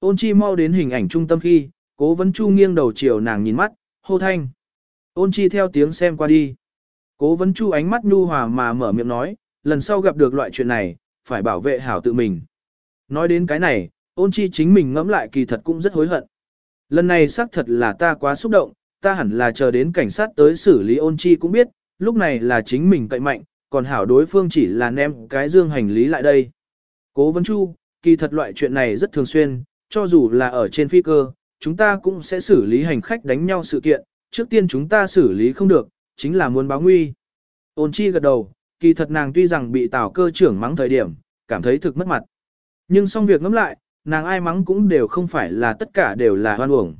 Ôn chi mau đến hình ảnh trung tâm khi, cố vấn chu nghiêng đầu chiều nàng nhìn mắt, hô thanh. Ôn chi theo tiếng xem qua đi. Cố vấn chu ánh mắt nhu hòa mà mở miệng nói, lần sau gặp được loại chuyện này, phải bảo vệ hảo tự mình. Nói đến cái này, ôn chi chính mình ngẫm lại kỳ thật cũng rất hối hận. Lần này xác thật là ta quá xúc động, ta hẳn là chờ đến cảnh sát tới xử lý ôn chi cũng biết, lúc này là chính mình cậy mạnh, còn hảo đối phương chỉ là ném cái dương hành lý lại đây. Cố vấn chu, kỳ thật loại chuyện này rất thường xuyên, cho dù là ở trên phi cơ, chúng ta cũng sẽ xử lý hành khách đánh nhau sự kiện, trước tiên chúng ta xử lý không được, chính là muốn báo nguy. Ôn chi gật đầu, kỳ thật nàng tuy rằng bị tảo cơ trưởng mắng thời điểm, cảm thấy thực mất mặt. Nhưng xong việc ngẫm lại, nàng ai mắng cũng đều không phải là tất cả đều là hoan uổng.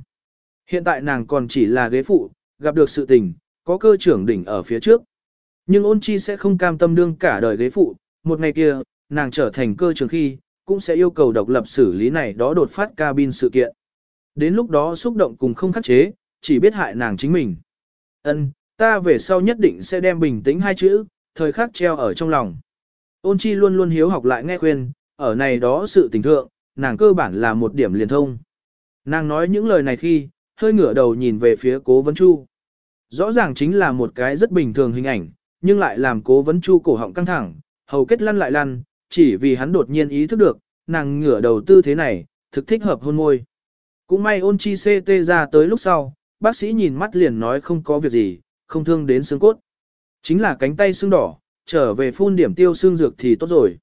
Hiện tại nàng còn chỉ là ghế phụ, gặp được sự tình, có cơ trưởng đỉnh ở phía trước. Nhưng ôn chi sẽ không cam tâm đương cả đời ghế phụ, một ngày kia, nàng trở thành cơ trưởng khi, cũng sẽ yêu cầu độc lập xử lý này đó đột phát cabin sự kiện. Đến lúc đó xúc động cùng không khắc chế, chỉ biết hại nàng chính mình. Ân, ta về sau nhất định sẽ đem bình tĩnh hai chữ, thời khắc treo ở trong lòng. Ôn chi luôn luôn hiếu học lại nghe khuyên, ở này đó sự tình thượng, nàng cơ bản là một điểm liền thông. Nàng nói những lời này khi, hơi ngửa đầu nhìn về phía cố vấn chu. Rõ ràng chính là một cái rất bình thường hình ảnh, nhưng lại làm cố vấn chu cổ họng căng thẳng, hầu kết lăn lại lăn, chỉ vì hắn đột nhiên ý thức được, nàng ngửa đầu tư thế này, thực thích hợp hôn môi. Cũng may ôn chi CT ra tới lúc sau, bác sĩ nhìn mắt liền nói không có việc gì, không thương đến xương cốt. Chính là cánh tay xương đỏ, trở về phun điểm tiêu xương dược thì tốt rồi.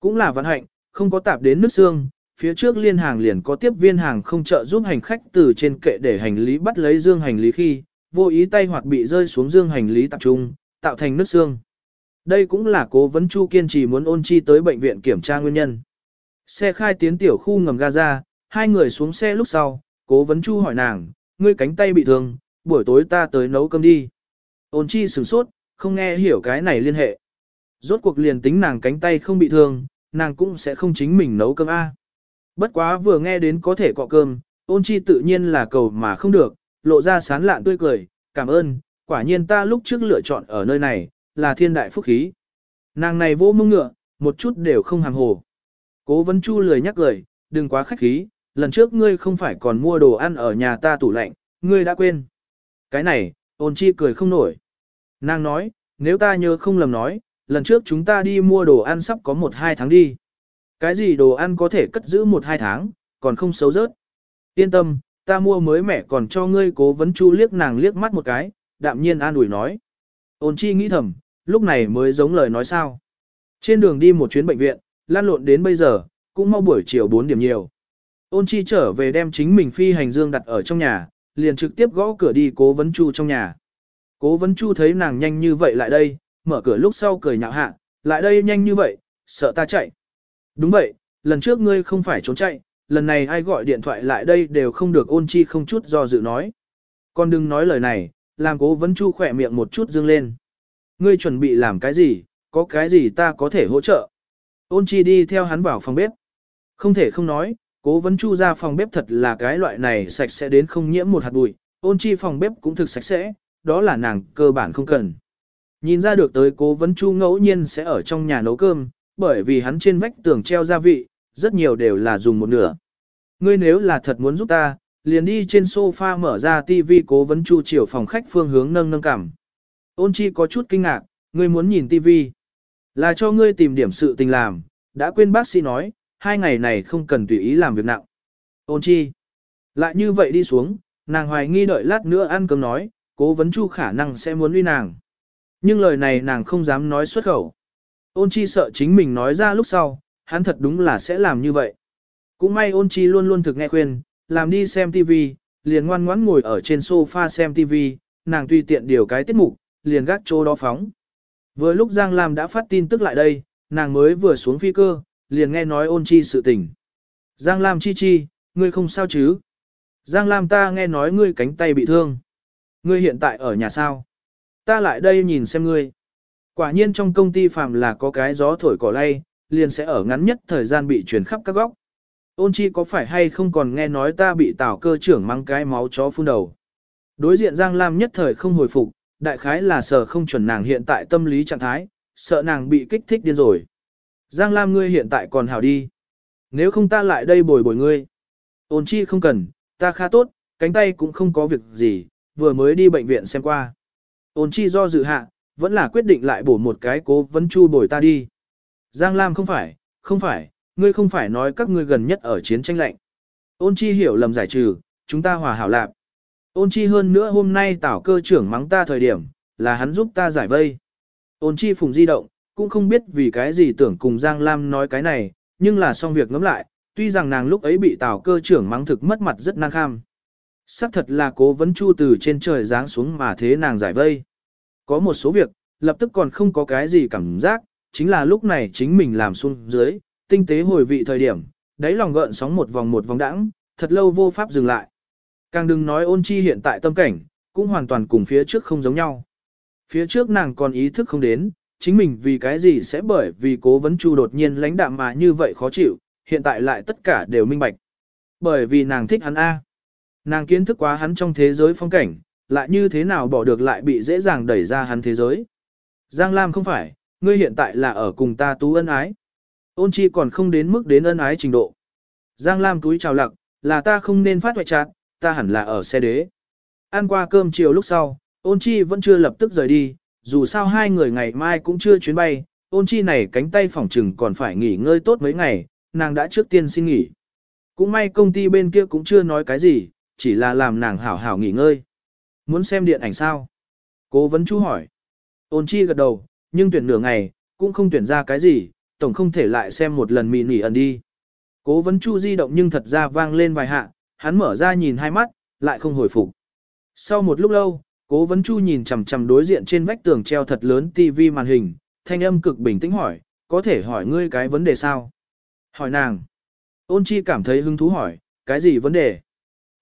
Cũng là vận hạnh, không có tạp đến nước xương, phía trước liên hàng liền có tiếp viên hàng không trợ giúp hành khách từ trên kệ để hành lý bắt lấy dương hành lý khi, vô ý tay hoặc bị rơi xuống dương hành lý tập trung, tạo thành nước xương. Đây cũng là cố vấn Chu kiên trì muốn ôn chi tới bệnh viện kiểm tra nguyên nhân. Xe khai tiến tiểu khu ngầm Gaza, hai người xuống xe lúc sau, cố vấn Chu hỏi nàng, ngươi cánh tay bị thương, buổi tối ta tới nấu cơm đi. Ôn chi sửng sốt, không nghe hiểu cái này liên hệ. Rốt cuộc liền tính nàng cánh tay không bị thương, nàng cũng sẽ không chính mình nấu cơm A. Bất quá vừa nghe đến có thể cọ cơm, ôn chi tự nhiên là cầu mà không được, lộ ra sán lạn tươi cười, cảm ơn, quả nhiên ta lúc trước lựa chọn ở nơi này, là thiên đại phúc khí. Nàng này vô mông ngựa, một chút đều không hàm hồ. Cố vấn chu lười nhắc lời, đừng quá khách khí, lần trước ngươi không phải còn mua đồ ăn ở nhà ta tủ lạnh, ngươi đã quên. Cái này, ôn chi cười không nổi. Nàng nói, nếu ta nhớ không lầm nói, lần trước chúng ta đi mua đồ ăn sắp có một hai tháng đi. Cái gì đồ ăn có thể cất giữ một hai tháng, còn không xấu rớt. Yên tâm, ta mua mới mẻ còn cho ngươi cố vấn chu liếc nàng liếc mắt một cái, đạm nhiên an ủi nói. Ôn chi nghĩ thầm, lúc này mới giống lời nói sao. Trên đường đi một chuyến bệnh viện, lan lộn đến bây giờ, cũng mau buổi chiều 4 điểm nhiều. Ôn chi trở về đem chính mình phi hành dương đặt ở trong nhà, liền trực tiếp gõ cửa đi cố vấn chu trong nhà. Cố vấn chu thấy nàng nhanh như vậy lại đây, mở cửa lúc sau cười nhạo hạ, lại đây nhanh như vậy, sợ ta chạy. Đúng vậy, lần trước ngươi không phải trốn chạy, lần này ai gọi điện thoại lại đây đều không được ôn chi không chút do dự nói. Con đừng nói lời này, làm cố vấn chu khỏe miệng một chút dương lên. Ngươi chuẩn bị làm cái gì, có cái gì ta có thể hỗ trợ. Ôn chi đi theo hắn vào phòng bếp. Không thể không nói, cố vấn chu ra phòng bếp thật là cái loại này sạch sẽ đến không nhiễm một hạt bụi. Ôn chi phòng bếp cũng thực sạch sẽ, đó là nàng cơ bản không cần. Nhìn ra được tới cố vấn chu ngẫu nhiên sẽ ở trong nhà nấu cơm, bởi vì hắn trên vách tường treo gia vị, rất nhiều đều là dùng một nửa. Ngươi nếu là thật muốn giúp ta, liền đi trên sofa mở ra tivi cố vấn chu Triều phòng khách phương hướng nâng nâng cảm. Ôn chi có chút kinh ngạc, ngươi muốn nhìn tivi. Là cho ngươi tìm điểm sự tình làm, đã quên bác sĩ nói, hai ngày này không cần tùy ý làm việc nặng. Ôn chi. Lại như vậy đi xuống, nàng hoài nghi đợi lát nữa ăn cơm nói, cố vấn chu khả năng sẽ muốn uy nàng. Nhưng lời này nàng không dám nói xuất khẩu. Ôn chi sợ chính mình nói ra lúc sau, hắn thật đúng là sẽ làm như vậy. Cũng may ôn chi luôn luôn thực nghe khuyên, làm đi xem TV, liền ngoan ngoãn ngồi ở trên sofa xem TV, nàng tùy tiện điều cái tiết mục, liền gác chỗ đó phóng. Vừa lúc Giang Lam đã phát tin tức lại đây, nàng mới vừa xuống phi cơ, liền nghe nói ôn chi sự tình. Giang Lam chi chi, ngươi không sao chứ? Giang Lam ta nghe nói ngươi cánh tay bị thương. Ngươi hiện tại ở nhà sao? Ta lại đây nhìn xem ngươi. Quả nhiên trong công ty phàm là có cái gió thổi cỏ lay, liền sẽ ở ngắn nhất thời gian bị truyền khắp các góc. Ôn chi có phải hay không còn nghe nói ta bị tảo cơ trưởng mang cái máu chó phun đầu. Đối diện Giang Lam nhất thời không hồi phục, đại khái là sợ không chuẩn nàng hiện tại tâm lý trạng thái, sợ nàng bị kích thích điên rồi. Giang Lam ngươi hiện tại còn hảo đi. Nếu không ta lại đây bồi bồi ngươi. Ôn chi không cần, ta khá tốt, cánh tay cũng không có việc gì, vừa mới đi bệnh viện xem qua. Ôn chi do dự hạ, vẫn là quyết định lại bổ một cái cố vấn chu bồi ta đi. Giang Lam không phải, không phải, ngươi không phải nói các ngươi gần nhất ở chiến tranh lạnh. Ôn chi hiểu lầm giải trừ, chúng ta hòa hảo lạc. Ôn chi hơn nữa hôm nay tảo cơ trưởng mắng ta thời điểm, là hắn giúp ta giải vây. Ôn chi phùng di động, cũng không biết vì cái gì tưởng cùng Giang Lam nói cái này, nhưng là xong việc ngẫm lại, tuy rằng nàng lúc ấy bị tảo cơ trưởng mắng thực mất mặt rất năng kham. Sắc thật là cố vấn chu từ trên trời giáng xuống mà thế nàng giải vây. Có một số việc, lập tức còn không có cái gì cảm giác, chính là lúc này chính mình làm xuống dưới, tinh tế hồi vị thời điểm, đáy lòng gợn sóng một vòng một vòng đãng, thật lâu vô pháp dừng lại. Càng đừng nói ôn chi hiện tại tâm cảnh, cũng hoàn toàn cùng phía trước không giống nhau. Phía trước nàng còn ý thức không đến, chính mình vì cái gì sẽ bởi vì cố vấn chu đột nhiên lãnh đạm mà như vậy khó chịu, hiện tại lại tất cả đều minh bạch. Bởi vì nàng thích hắn A. Nàng kiến thức quá hắn trong thế giới phong cảnh, lại như thế nào bỏ được lại bị dễ dàng đẩy ra hắn thế giới. Giang Lam không phải, ngươi hiện tại là ở cùng ta tú ân ái. Ôn chi còn không đến mức đến ân ái trình độ. Giang Lam túi chào lặc, là ta không nên phát hoại chát, ta hẳn là ở xe đế. Ăn qua cơm chiều lúc sau, ôn chi vẫn chưa lập tức rời đi, dù sao hai người ngày mai cũng chưa chuyến bay, ôn chi này cánh tay phỏng trừng còn phải nghỉ ngơi tốt mấy ngày, nàng đã trước tiên xin nghỉ. Cũng may công ty bên kia cũng chưa nói cái gì, chỉ là làm nàng hảo hảo nghỉ ngơi. Muốn xem điện ảnh sao? Cố vấn chú hỏi. Ôn chi gật đầu, nhưng tuyển nửa ngày, cũng không tuyển ra cái gì, tổng không thể lại xem một lần mì nỉ ẩn đi. Cố vấn chu di động nhưng thật ra vang lên vài hạ, hắn mở ra nhìn hai mắt, lại không hồi phục. Sau một lúc lâu, cố vấn chu nhìn chằm chằm đối diện trên vách tường treo thật lớn tivi màn hình, thanh âm cực bình tĩnh hỏi, có thể hỏi ngươi cái vấn đề sao? Hỏi nàng. Ôn chi cảm thấy hứng thú hỏi, cái gì vấn đề?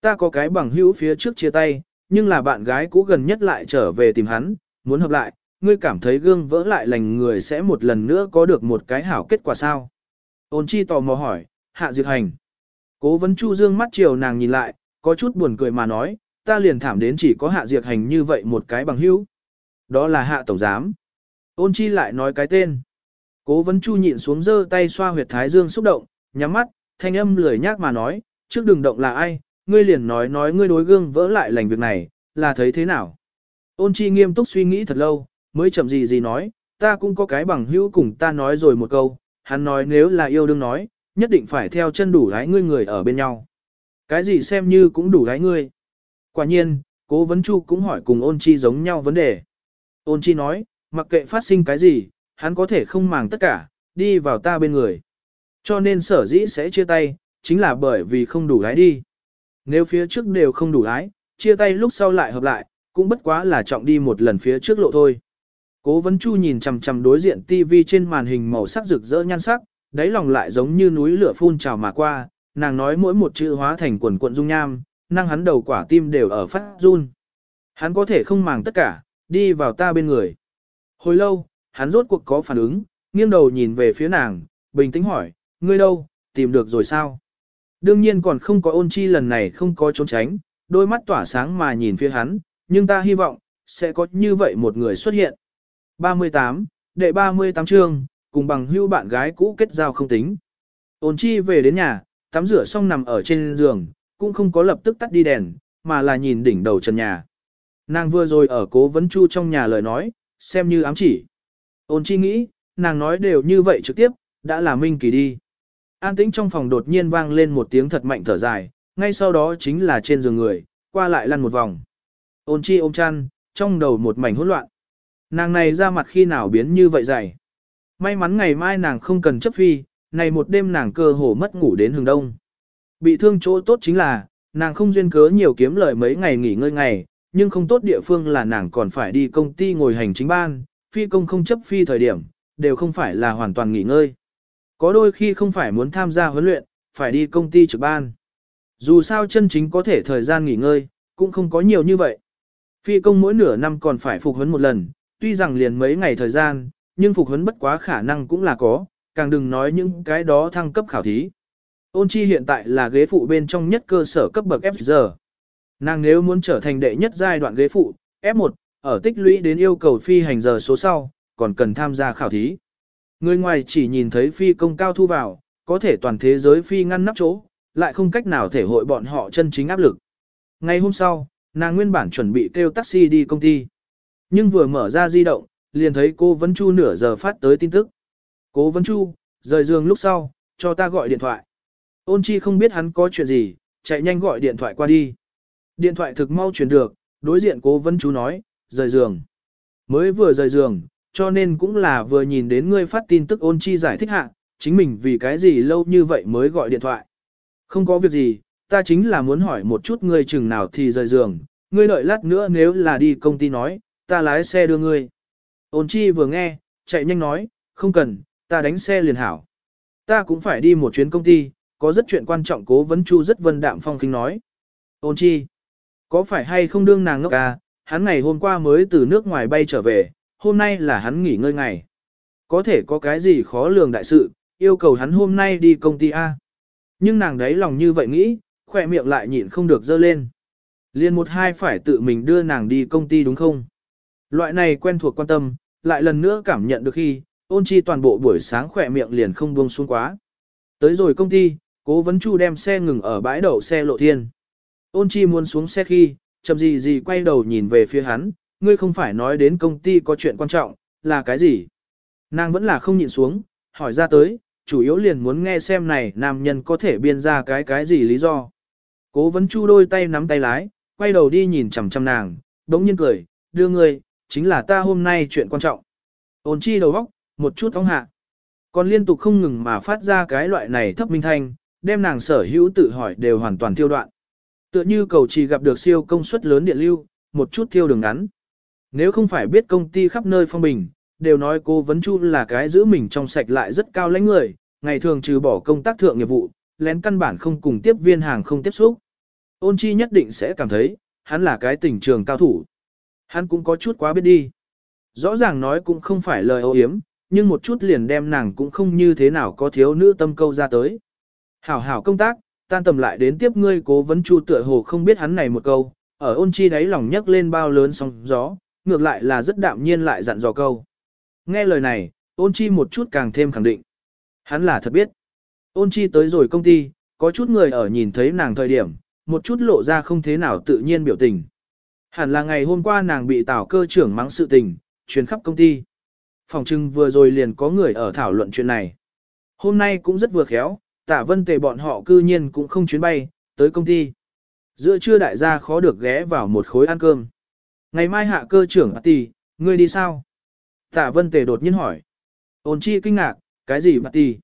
Ta có cái bằng hữu phía trước chia tay, nhưng là bạn gái cũ gần nhất lại trở về tìm hắn, muốn hợp lại, ngươi cảm thấy gương vỡ lại lành người sẽ một lần nữa có được một cái hảo kết quả sao? Ôn chi tò mò hỏi, hạ diệt hành. Cố vấn chu dương mắt chiều nàng nhìn lại, có chút buồn cười mà nói, ta liền thảm đến chỉ có hạ diệt hành như vậy một cái bằng hữu. Đó là hạ tổng giám. Ôn chi lại nói cái tên. Cố vấn chu nhịn xuống giơ tay xoa huyệt thái dương xúc động, nhắm mắt, thanh âm lười nhác mà nói, trước đừng động là ai, ngươi liền nói nói ngươi đối gương vỡ lại lành việc này, là thấy thế nào. Ôn chi nghiêm túc suy nghĩ thật lâu, mới chậm gì gì nói, ta cũng có cái bằng hữu cùng ta nói rồi một câu, hắn nói nếu là yêu đương nói, nhất định phải theo chân đủ gái ngươi người ở bên nhau. Cái gì xem như cũng đủ gái ngươi. Quả nhiên, cố vấn chu cũng hỏi cùng ôn chi giống nhau vấn đề. Ôn chi nói, mặc kệ phát sinh cái gì, hắn có thể không màng tất cả, đi vào ta bên người. Cho nên sở dĩ sẽ chia tay, chính là bởi vì không đủ gái đi. Nếu phía trước đều không đủ gái, chia tay lúc sau lại hợp lại, cũng bất quá là trọng đi một lần phía trước lộ thôi. Cố vấn chu nhìn chằm chằm đối diện TV trên màn hình màu sắc rực rỡ nhan sắc, đáy lòng lại giống như núi lửa phun trào mà qua, nàng nói mỗi một chữ hóa thành quần cuộn dung nham, năng hắn đầu quả tim đều ở phát run. Hắn có thể không màng tất cả, đi vào ta bên người. Hồi lâu, hắn rốt cuộc có phản ứng, nghiêng đầu nhìn về phía nàng, bình tĩnh hỏi, ngươi đâu, tìm được rồi sao? Đương nhiên còn không có ôn chi lần này không có trốn tránh, đôi mắt tỏa sáng mà nhìn phía hắn, nhưng ta hy vọng, sẽ có như vậy một người xuất hiện. 38, đệ 38 chương, cùng bằng hưu bạn gái cũ kết giao không tính. Ôn chi về đến nhà, tắm rửa xong nằm ở trên giường, cũng không có lập tức tắt đi đèn, mà là nhìn đỉnh đầu trần nhà. Nàng vừa rồi ở cố vấn chu trong nhà lời nói, xem như ám chỉ. Ôn chi nghĩ, nàng nói đều như vậy trực tiếp, đã là minh kỳ đi. An tĩnh trong phòng đột nhiên vang lên một tiếng thật mạnh thở dài, ngay sau đó chính là trên giường người, qua lại lăn một vòng. Ôn chi ôm chăn, trong đầu một mảnh hỗn loạn. Nàng này ra mặt khi nào biến như vậy dày. May mắn ngày mai nàng không cần chấp phi, này một đêm nàng cơ hồ mất ngủ đến hừng đông. Bị thương chỗ tốt chính là, nàng không duyên cớ nhiều kiếm lời mấy ngày nghỉ ngơi ngày, nhưng không tốt địa phương là nàng còn phải đi công ty ngồi hành chính ban, phi công không chấp phi thời điểm, đều không phải là hoàn toàn nghỉ ngơi. Có đôi khi không phải muốn tham gia huấn luyện, phải đi công ty trực ban. Dù sao chân chính có thể thời gian nghỉ ngơi, cũng không có nhiều như vậy. Phi công mỗi nửa năm còn phải phục huấn một lần, tuy rằng liền mấy ngày thời gian, nhưng phục huấn bất quá khả năng cũng là có, càng đừng nói những cái đó thăng cấp khảo thí. Ôn chi hiện tại là ghế phụ bên trong nhất cơ sở cấp bậc FG. Nàng nếu muốn trở thành đệ nhất giai đoạn ghế phụ, F1, ở tích lũy đến yêu cầu phi hành giờ số sau, còn cần tham gia khảo thí. Người ngoài chỉ nhìn thấy phi công cao thu vào, có thể toàn thế giới phi ngăn nắp chỗ, lại không cách nào thể hội bọn họ chân chính áp lực. Ngày hôm sau, nàng nguyên bản chuẩn bị kêu taxi đi công ty. Nhưng vừa mở ra di động, liền thấy cô Vân Chu nửa giờ phát tới tin tức. Cố Vân Chu, rời giường lúc sau, cho ta gọi điện thoại. Ôn chi không biết hắn có chuyện gì, chạy nhanh gọi điện thoại qua đi. Điện thoại thực mau chuyển được, đối diện cố Vân Chu nói, rời giường. Mới vừa rời giường, cho nên cũng là vừa nhìn đến ngươi phát tin tức ôn chi giải thích hạ, chính mình vì cái gì lâu như vậy mới gọi điện thoại. Không có việc gì, ta chính là muốn hỏi một chút ngươi chừng nào thì rời giường, ngươi đợi lát nữa nếu là đi công ty nói, ta lái xe đưa ngươi. Ôn chi vừa nghe, chạy nhanh nói, không cần, ta đánh xe liền hảo. Ta cũng phải đi một chuyến công ty, có rất chuyện quan trọng cố vấn chu rất vân đạm phong kinh nói. Ôn chi, có phải hay không đương nàng ngốc à, hắn ngày hôm qua mới từ nước ngoài bay trở về, hôm nay là hắn nghỉ ngơi ngày. Có thể có cái gì khó lường đại sự, yêu cầu hắn hôm nay đi công ty A. Nhưng nàng đấy lòng như vậy nghĩ, khỏe miệng lại nhịn không được dơ lên. Liên một hai phải tự mình đưa nàng đi công ty đúng không? Loại này quen thuộc quan tâm, lại lần nữa cảm nhận được khi, ôn chi toàn bộ buổi sáng khỏe miệng liền không buông xuống quá. Tới rồi công ty, cố vấn chu đem xe ngừng ở bãi đậu xe lộ thiên. Ôn chi muốn xuống xe khi, chậm gì gì quay đầu nhìn về phía hắn, ngươi không phải nói đến công ty có chuyện quan trọng, là cái gì? Nàng vẫn là không nhịn xuống, hỏi ra tới, chủ yếu liền muốn nghe xem này nam nhân có thể biên ra cái cái gì lý do. Cố vấn chu đôi tay nắm tay lái, quay đầu đi nhìn chằm chằm nàng, đống nhiên cười, đưa ngươi, chính là ta hôm nay chuyện quan trọng. Ôn chi đầu góc, một chút óng hạ. Còn liên tục không ngừng mà phát ra cái loại này thấp minh thanh, đem nàng sở hữu tự hỏi đều hoàn toàn tiêu đoạn. Tựa như cầu chỉ gặp được siêu công suất lớn điện lưu, một chút thiêu đường ngắn. Nếu không phải biết công ty khắp nơi phong bình, đều nói cô Vấn Chu là cái giữ mình trong sạch lại rất cao lãnh người, ngày thường trừ bỏ công tác thượng nghiệp vụ, lén căn bản không cùng tiếp viên hàng không tiếp xúc. Ôn chi nhất định sẽ cảm thấy, hắn là cái tình trường cao thủ. Hắn cũng có chút quá biết đi. Rõ ràng nói cũng không phải lời ô hiếm, nhưng một chút liền đem nàng cũng không như thế nào có thiếu nữ tâm câu ra tới. Hảo hảo công tác, tan tầm lại đến tiếp ngươi cố vấn chu tựa hồ không biết hắn này một câu, ở ôn chi đáy lòng nhấc lên bao lớn sóng gió, ngược lại là rất đạm nhiên lại dặn dò câu. Nghe lời này, ôn chi một chút càng thêm khẳng định. Hắn là thật biết. Ôn chi tới rồi công ty, có chút người ở nhìn thấy nàng thời điểm, một chút lộ ra không thế nào tự nhiên biểu tình. Hẳn là ngày hôm qua nàng bị tảo cơ trưởng mắng sự tình, truyền khắp công ty. Phòng trưng vừa rồi liền có người ở thảo luận chuyện này. Hôm nay cũng rất vừa khéo, tả vân tề bọn họ cư nhiên cũng không chuyến bay, tới công ty. Giữa trưa đại gia khó được ghé vào một khối ăn cơm. Ngày mai hạ cơ trưởng bà tỷ, ngươi đi sao? Tả vân tề đột nhiên hỏi. Ôn chi kinh ngạc, cái gì bà tỷ?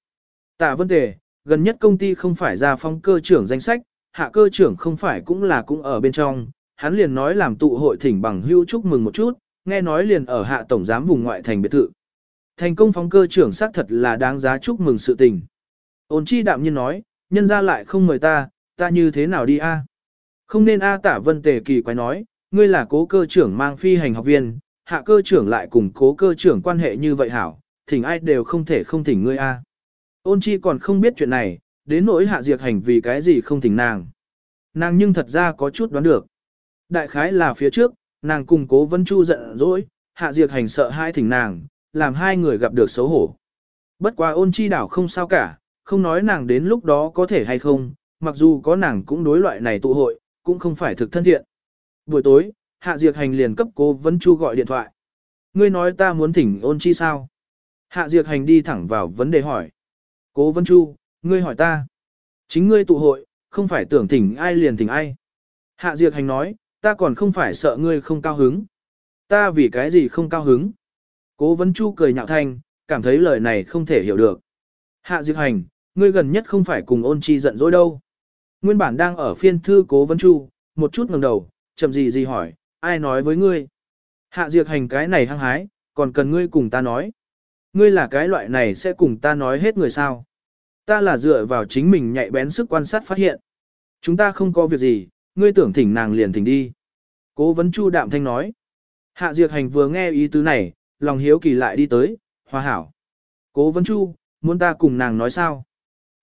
Tả vân tề, gần nhất công ty không phải ra phong cơ trưởng danh sách, hạ cơ trưởng không phải cũng là cũng ở bên trong. Hắn liền nói làm tụ hội thỉnh bằng hưu chúc mừng một chút, nghe nói liền ở hạ tổng giám vùng ngoại thành biệt thự. Thành công phóng cơ trưởng xác thật là đáng giá chúc mừng sự tình. Ôn chi đạm nhiên nói, nhân ra lại không mời ta, ta như thế nào đi a? Không nên a tả vân tề kỳ quái nói, ngươi là cố cơ trưởng mang phi hành học viên, hạ cơ trưởng lại cùng cố cơ trưởng quan hệ như vậy hảo, thỉnh ai đều không thể không thỉnh ngươi a. Ôn chi còn không biết chuyện này, đến nỗi hạ diệt hành vì cái gì không thỉnh nàng. Nàng nhưng thật ra có chút đoán được. Đại khái là phía trước, nàng cùng cố vân chu giận dỗi, hạ diệt hành sợ hai thỉnh nàng, làm hai người gặp được xấu hổ. Bất quá ôn chi đảo không sao cả, không nói nàng đến lúc đó có thể hay không, mặc dù có nàng cũng đối loại này tụ hội, cũng không phải thực thân thiện. Buổi tối, Hạ Diệt Hành liền cấp cố Vân Chu gọi điện thoại. Ngươi nói ta muốn thỉnh ôn chi sao? Hạ Diệt Hành đi thẳng vào vấn đề hỏi. Cố Vân Chu, ngươi hỏi ta. Chính ngươi tụ hội, không phải tưởng thỉnh ai liền thỉnh ai. Hạ Diệt Hành nói, ta còn không phải sợ ngươi không cao hứng. Ta vì cái gì không cao hứng? Cố Vân Chu cười nhạo thanh, cảm thấy lời này không thể hiểu được. Hạ Diệp Hành, ngươi gần nhất không phải cùng ôn chi giận dỗi đâu. Nguyên bản đang ở phiên thư Cố Vân Chu, một chút ngẩng đầu, chậm gì gì hỏi, ai nói với ngươi? Hạ Diệp Hành cái này hăng hái, còn cần ngươi cùng ta nói. Ngươi là cái loại này sẽ cùng ta nói hết người sao? Ta là dựa vào chính mình nhạy bén sức quan sát phát hiện. Chúng ta không có việc gì, ngươi tưởng thỉnh nàng liền thỉnh đi. Cố vấn chu đạm thanh nói. Hạ Diệt Hành vừa nghe ý tứ này, lòng hiếu kỳ lại đi tới, hòa hảo. Cố vấn chu, muốn ta cùng nàng nói sao?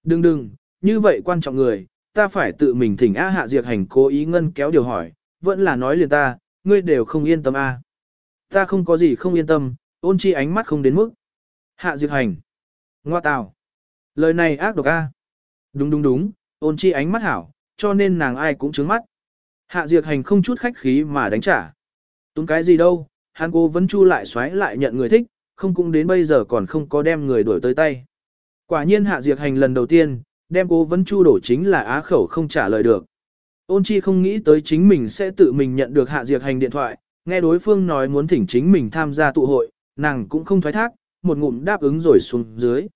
Đừng đừng, như vậy quan trọng người, ta phải tự mình thỉnh A Hạ Diệt Hành cố ý ngân kéo điều hỏi, vẫn là nói liền ta, ngươi đều không yên tâm A. Ta không có gì không yên tâm, ôn chi ánh mắt không đến mức. Hạ Diệt Hành. Ngoa tào. Lời này ác độc A. Đúng đúng đúng, Ôn chi ánh mắt hảo, cho nên nàng ai cũng trướng mắt. Hạ Diệt Hành không chút khách khí mà đánh trả. Túng cái gì đâu, hắn cố vẫn chu lại xoáy lại nhận người thích, không cũng đến bây giờ còn không có đem người đuổi tới tay. Quả nhiên Hạ Diệt Hành lần đầu tiên, đem cố vấn chu đổ chính là á khẩu không trả lời được. Ôn chi không nghĩ tới chính mình sẽ tự mình nhận được Hạ Diệt Hành điện thoại, nghe đối phương nói muốn thỉnh chính mình tham gia tụ hội, nàng cũng không thoái thác, một ngụm đáp ứng rồi xuống dưới.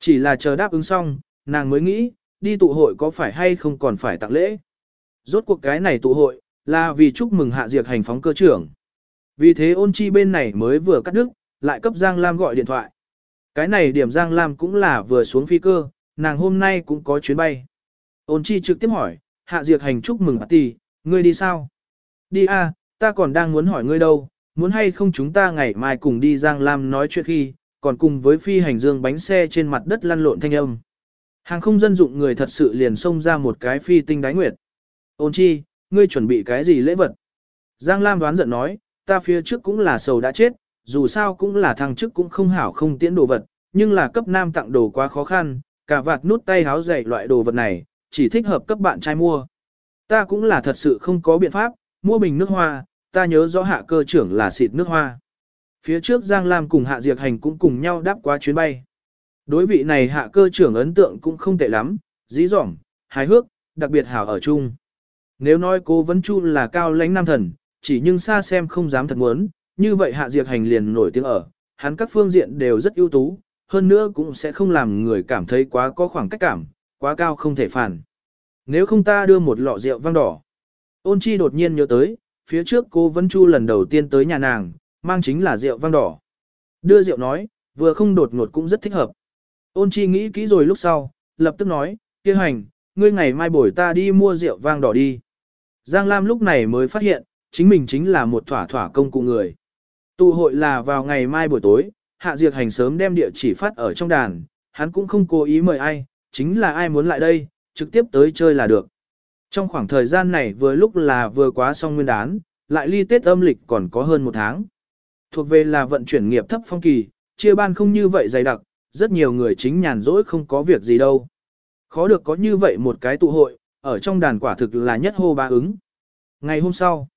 Chỉ là chờ đáp ứng xong, nàng mới nghĩ, đi tụ hội có phải hay không còn phải tặng lễ. Rốt cuộc cái này tụ hội, là vì chúc mừng Hạ diệt hành phóng cơ trưởng. Vì thế ôn chi bên này mới vừa cắt đứt, lại cấp Giang Lam gọi điện thoại. Cái này điểm Giang Lam cũng là vừa xuống phi cơ, nàng hôm nay cũng có chuyến bay. Ôn chi trực tiếp hỏi, Hạ diệt hành chúc mừng tỷ, ngươi đi sao? Đi a, à, ta còn đang muốn hỏi ngươi đâu, muốn hay không chúng ta ngày mai cùng đi Giang Lam nói chuyện khi, còn cùng với phi hành dương bánh xe trên mặt đất lăn lộn thanh âm. Hàng không dân dụng người thật sự liền xông ra một cái phi tinh đái nguyệt. Ôn chi, ngươi chuẩn bị cái gì lễ vật? Giang Lam đoán giận nói, ta phía trước cũng là sầu đã chết, dù sao cũng là thằng trước cũng không hảo không tiễn đồ vật, nhưng là cấp nam tặng đồ quá khó khăn, cả vạt nút tay háo dày loại đồ vật này, chỉ thích hợp cấp bạn trai mua. Ta cũng là thật sự không có biện pháp, mua bình nước hoa, ta nhớ rõ hạ cơ trưởng là xịt nước hoa. Phía trước Giang Lam cùng hạ diệt hành cũng cùng nhau đáp qua chuyến bay. Đối vị này hạ cơ trưởng ấn tượng cũng không tệ lắm, dí dỏm, hài hước, đặc biệt hảo ở chung. Nếu nói cố vấn chu là cao lãnh nam thần, chỉ nhưng xa xem không dám thật muốn, như vậy hạ diệt hành liền nổi tiếng ở, hắn các phương diện đều rất ưu tú, hơn nữa cũng sẽ không làm người cảm thấy quá có khoảng cách cảm, quá cao không thể phản. Nếu không ta đưa một lọ rượu vang đỏ. Ôn chi đột nhiên nhớ tới, phía trước cô Vân Chu lần đầu tiên tới nhà nàng, mang chính là rượu vang đỏ. Đưa rượu nói, vừa không đột ngột cũng rất thích hợp. Ôn chi nghĩ kỹ rồi lúc sau, lập tức nói, kia hành, ngươi ngày mai buổi ta đi mua rượu vang đỏ đi. Giang Lam lúc này mới phát hiện, chính mình chính là một thỏa thỏa công cụ người. Tụ hội là vào ngày mai buổi tối, Hạ Diệt Hành sớm đem địa chỉ phát ở trong đàn, hắn cũng không cố ý mời ai, chính là ai muốn lại đây, trực tiếp tới chơi là được. Trong khoảng thời gian này vừa lúc là vừa quá xong nguyên đán, lại ly Tết âm lịch còn có hơn một tháng. Thuộc về là vận chuyển nghiệp thấp phong kỳ, chia ban không như vậy dày đặc, rất nhiều người chính nhàn rỗi không có việc gì đâu. Khó được có như vậy một cái tụ hội, ở trong đàn quả thực là nhất hô ba ứng. Ngày hôm sau,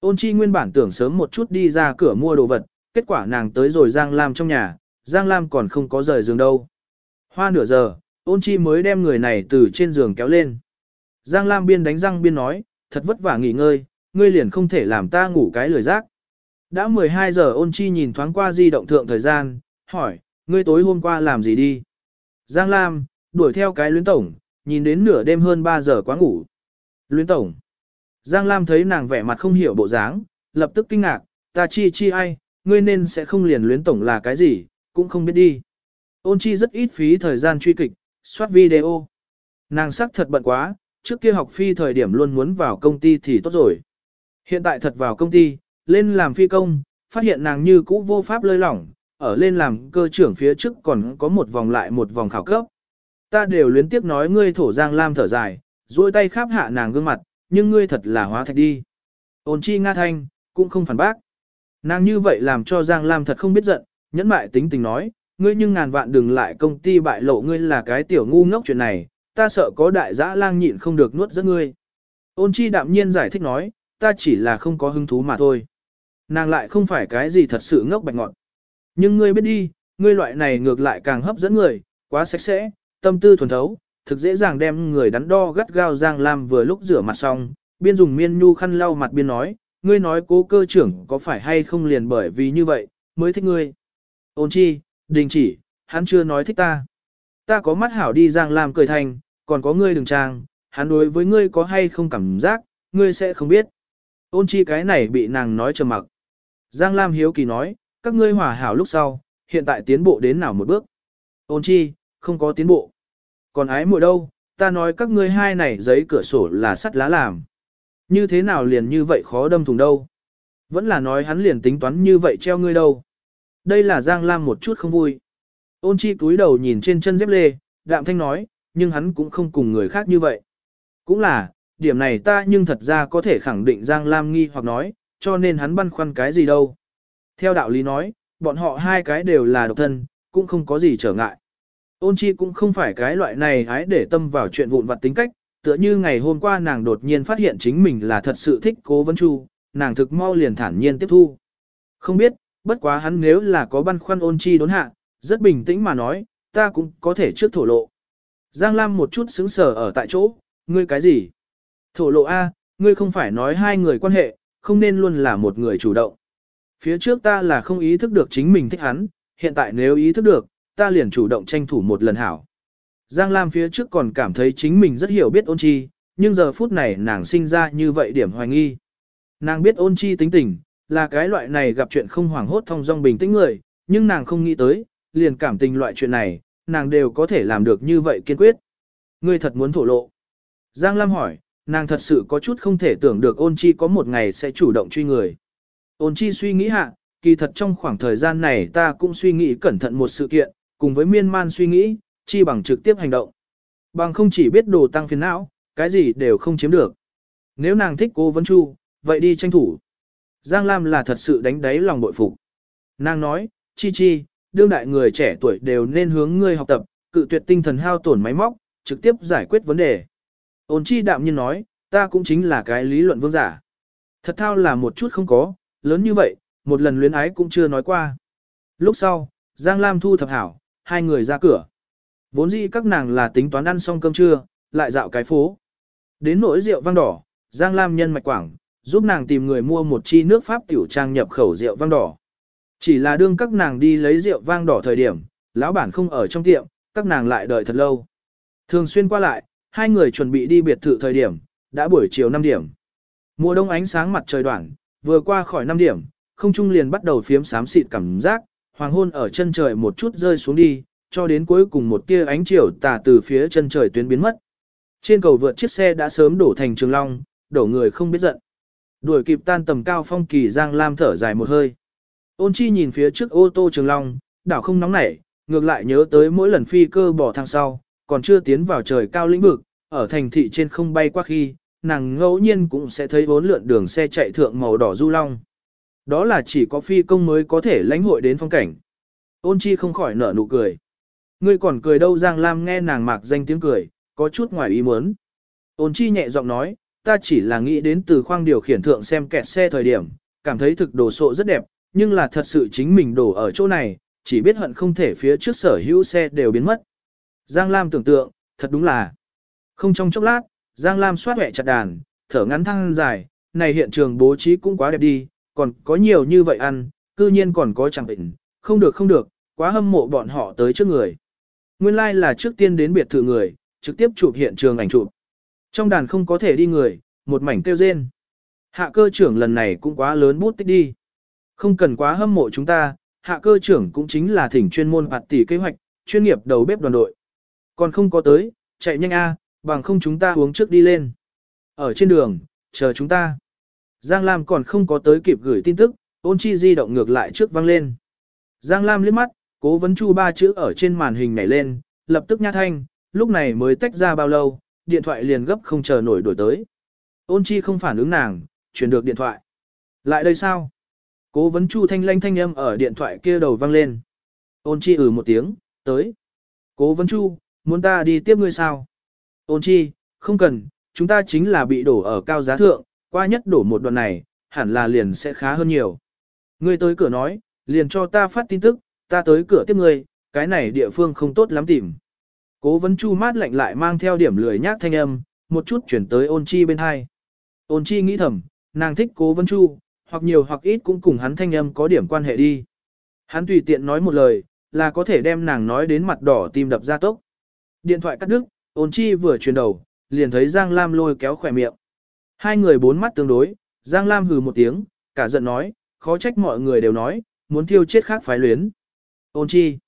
ôn chi nguyên bản tưởng sớm một chút đi ra cửa mua đồ vật, kết quả nàng tới rồi Giang Lam trong nhà, Giang Lam còn không có rời giường đâu. Hoa nửa giờ, ôn chi mới đem người này từ trên giường kéo lên. Giang Lam biên đánh răng biên nói, thật vất vả nghỉ ngơi, ngươi liền không thể làm ta ngủ cái lười giác. Đã 12 giờ ôn chi nhìn thoáng qua di động thượng thời gian, hỏi, ngươi tối hôm qua làm gì đi? Giang Lam, đuổi theo cái luyến tổng, nhìn đến nửa đêm hơn 3 giờ quá ngủ. Luyến tổng. Giang Lam thấy nàng vẻ mặt không hiểu bộ dáng, lập tức kinh ngạc, ta chi chi ai, ngươi nên sẽ không liền luyến tổng là cái gì, cũng không biết đi. Ôn chi rất ít phí thời gian truy kịch, soát video. Nàng sắc thật bận quá, trước kia học phi thời điểm luôn muốn vào công ty thì tốt rồi. Hiện tại thật vào công ty, lên làm phi công, phát hiện nàng như cũ vô pháp lơi lỏng, ở lên làm cơ trưởng phía trước còn có một vòng lại một vòng khảo cấp. Ta đều luyến tiếc nói ngươi thổ giang lam thở dài, duỗi tay khắp hạ nàng gương mặt, nhưng ngươi thật là hóa thạch đi. Ôn chi nga thanh, cũng không phản bác. Nàng như vậy làm cho Giang Lam thật không biết giận, nhẫn mại tính tình nói, ngươi nhưng ngàn vạn đừng lại công ty bại lộ ngươi là cái tiểu ngu ngốc chuyện này, ta sợ có đại dã lang nhịn không được nuốt giấc ngươi. Ôn chi đạm nhiên giải thích nói, ta chỉ là không có hứng thú mà thôi. Nàng lại không phải cái gì thật sự ngốc bạch ngọn. Nhưng ngươi biết đi, ngươi loại này ngược lại càng hấp dẫn người, quá sạch sẽ, tâm tư thuần thấu, thực dễ dàng đem người đắn đo gắt gao Giang Lam vừa lúc rửa mặt xong, biên dùng miên nhu khăn lau mặt biên nói, ngươi nói cố cơ trưởng có phải hay không liền bởi vì như vậy, mới thích ngươi. Ôn chi, đình chỉ, hắn chưa nói thích ta. Ta có mắt hảo đi Giang Lam cười thành, còn có ngươi đừng trang, hắn đối với ngươi có hay không cảm giác, ngươi sẽ không biết. Ôn chi cái này bị nàng nói trầm mặc. Giang Lam hiếu kỳ nói, các ngươi hòa hảo lúc sau, hiện tại tiến bộ đến nào một bước. Ôn chi, không có tiến bộ. Còn ái muội đâu, ta nói các ngươi hai này giấy cửa sổ là sắt lá làm. Như thế nào liền như vậy khó đâm thùng đâu. Vẫn là nói hắn liền tính toán như vậy treo ngươi đâu. Đây là Giang Lam một chút không vui. Ôn chi cúi đầu nhìn trên chân dép lê, đạm thanh nói, nhưng hắn cũng không cùng người khác như vậy. Cũng là, điểm này ta nhưng thật ra có thể khẳng định Giang Lam nghi hoặc nói, cho nên hắn băn khoăn cái gì đâu. Theo đạo lý nói, bọn họ hai cái đều là độc thân, cũng không có gì trở ngại. Ôn chi cũng không phải cái loại này hái để tâm vào chuyện vụn vặt tính cách, tựa như ngày hôm qua nàng đột nhiên phát hiện chính mình là thật sự thích cố vấn chu, nàng thực mau liền thản nhiên tiếp thu. Không biết, bất quá hắn nếu là có băn khoăn ôn chi đốn hạ, rất bình tĩnh mà nói, ta cũng có thể trước thổ lộ. Giang Lam một chút sững sờ ở tại chỗ, ngươi cái gì? Thổ lộ A, ngươi không phải nói hai người quan hệ, không nên luôn là một người chủ động. Phía trước ta là không ý thức được chính mình thích hắn, hiện tại nếu ý thức được, ta liền chủ động tranh thủ một lần hảo. Giang Lam phía trước còn cảm thấy chính mình rất hiểu biết ôn chi, nhưng giờ phút này nàng sinh ra như vậy điểm hoài nghi. Nàng biết ôn chi tính tình, là cái loại này gặp chuyện không hoảng hốt thông dong bình tĩnh người, nhưng nàng không nghĩ tới, liền cảm tình loại chuyện này, nàng đều có thể làm được như vậy kiên quyết. Ngươi thật muốn thổ lộ. Giang Lam hỏi, nàng thật sự có chút không thể tưởng được ôn chi có một ngày sẽ chủ động truy người. Ôn chi suy nghĩ hạ, kỳ thật trong khoảng thời gian này ta cũng suy nghĩ cẩn thận một sự kiện, cùng với miên man suy nghĩ, chi bằng trực tiếp hành động. Bằng không chỉ biết đồ tăng phiền não, cái gì đều không chiếm được. Nếu nàng thích cô Vân Chu, vậy đi tranh thủ. Giang Lam là thật sự đánh đáy lòng bội phục. Nàng nói, chi chi, đương đại người trẻ tuổi đều nên hướng ngươi học tập, cự tuyệt tinh thần hao tổn máy móc, trực tiếp giải quyết vấn đề. Ôn chi đạm nhiên nói, ta cũng chính là cái lý luận vương giả. Thật thao là một chút không có, lớn như vậy, một lần luyến ái cũng chưa nói qua. Lúc sau, Giang Lam thu thập hảo, hai người ra cửa. Vốn dĩ các nàng là tính toán ăn xong cơm trưa, lại dạo cái phố. Đến nỗi rượu vang đỏ, Giang Lam nhân mạch quảng, giúp nàng tìm người mua một chi nước Pháp tiểu trang nhập khẩu rượu vang đỏ. Chỉ là đương các nàng đi lấy rượu vang đỏ thời điểm, lão bản không ở trong tiệm, các nàng lại đợi thật lâu. Thường xuyên qua lại, hai người chuẩn bị đi biệt thự thời điểm, đã buổi chiều 5 điểm. Mùa đông ánh sáng mặt trời đoạn, vừa qua khỏi 5 điểm, không trung liền bắt đầu phiếm xám xịt cảm giác, hoàng hôn ở chân trời một chút rơi xuống đi, cho đến cuối cùng một tia ánh chiều tà từ phía chân trời tuyến biến mất. Trên cầu vượt chiếc xe đã sớm đổ thành trường long, đổ người không biết giận. Đuổi kịp tan tầm cao phong kỳ Giang Lam thở dài một hơi. Ôn chi nhìn phía trước ô tô trường long, đảo không nóng nảy, ngược lại nhớ tới mỗi lần phi cơ bỏ thang sau, còn chưa tiến vào trời cao lĩnh vực, ở thành thị trên không bay qua khi, nàng ngẫu nhiên cũng sẽ thấy bốn lượn đường xe chạy thượng màu đỏ du long. Đó là chỉ có phi công mới có thể lãnh hội đến phong cảnh. Ôn chi không khỏi nở nụ cười. Ngươi còn cười đâu Giang Lam nghe nàng mạc danh tiếng cười, có chút ngoài ý muốn. Ôn chi nhẹ giọng nói, ta chỉ là nghĩ đến từ khoang điều khiển thượng xem kẹt xe thời điểm, cảm thấy thực đồ sộ rất đẹp, nhưng là thật sự chính mình đổ ở chỗ này, chỉ biết hận không thể phía trước sở hữu xe đều biến mất. Giang Lam tưởng tượng, thật đúng là. Không trong chốc lát, Giang Lam xoát hẹ chặt đàn, thở ngắn thăng dài, này hiện trường bố trí cũng quá đẹp đi, còn có nhiều như vậy ăn, cư nhiên còn có chẳng bệnh, không được không được, quá hâm mộ bọn họ tới trước người. Nguyên lai like là trước tiên đến biệt thự người, trực tiếp chụp hiện trường ảnh chụp. Trong đàn không có thể đi người, một mảnh tiêu rên. Hạ cơ trưởng lần này cũng quá lớn bút tích đi. Không cần quá hâm mộ chúng ta, hạ cơ trưởng cũng chính là thỉnh chuyên môn hoạt tỷ kế hoạch, chuyên nghiệp đầu bếp đoàn đội. Còn không có tới, chạy nhanh a, bằng không chúng ta uống trước đi lên. Ở trên đường, chờ chúng ta. Giang Lam còn không có tới kịp gửi tin tức, ôn chi di động ngược lại trước vang lên. Giang Lam liếc mắt, cố vấn chu ba chữ ở trên màn hình nhảy lên, lập tức nhát thanh, lúc này mới tách ra bao lâu, điện thoại liền gấp không chờ nổi đổi tới. Ôn chi không phản ứng nàng, chuyển được điện thoại. Lại đây sao? Cố vấn chu thanh lanh thanh âm ở điện thoại kia đầu vang lên. Ôn chi ừ một tiếng, tới. Cố vấn chu, muốn ta đi tiếp ngươi sao? Ôn chi, không cần, chúng ta chính là bị đổ ở cao giá thượng, qua nhất đổ một đoạn này, hẳn là liền sẽ khá hơn nhiều. Ngươi tới cửa nói, liền cho ta phát tin tức, ta tới cửa tiếp ngươi, cái này địa phương không tốt lắm tìm. Cố vấn chu mát lạnh lại mang theo điểm lười nhác thanh âm, một chút chuyển tới ôn chi bên hai. Ôn chi nghĩ thầm, nàng thích cố vấn chu, hoặc nhiều hoặc ít cũng cùng hắn thanh âm có điểm quan hệ đi. Hắn tùy tiện nói một lời, là có thể đem nàng nói đến mặt đỏ tim đập ra tốc. Điện thoại cắt đứt, ôn chi vừa chuyển đầu, liền thấy Giang Lam lôi kéo khỏe miệng. Hai người bốn mắt tương đối, Giang Lam hừ một tiếng, cả giận nói, khó trách mọi người đều nói, muốn thiêu chết khác phái luyến. Ôn chi.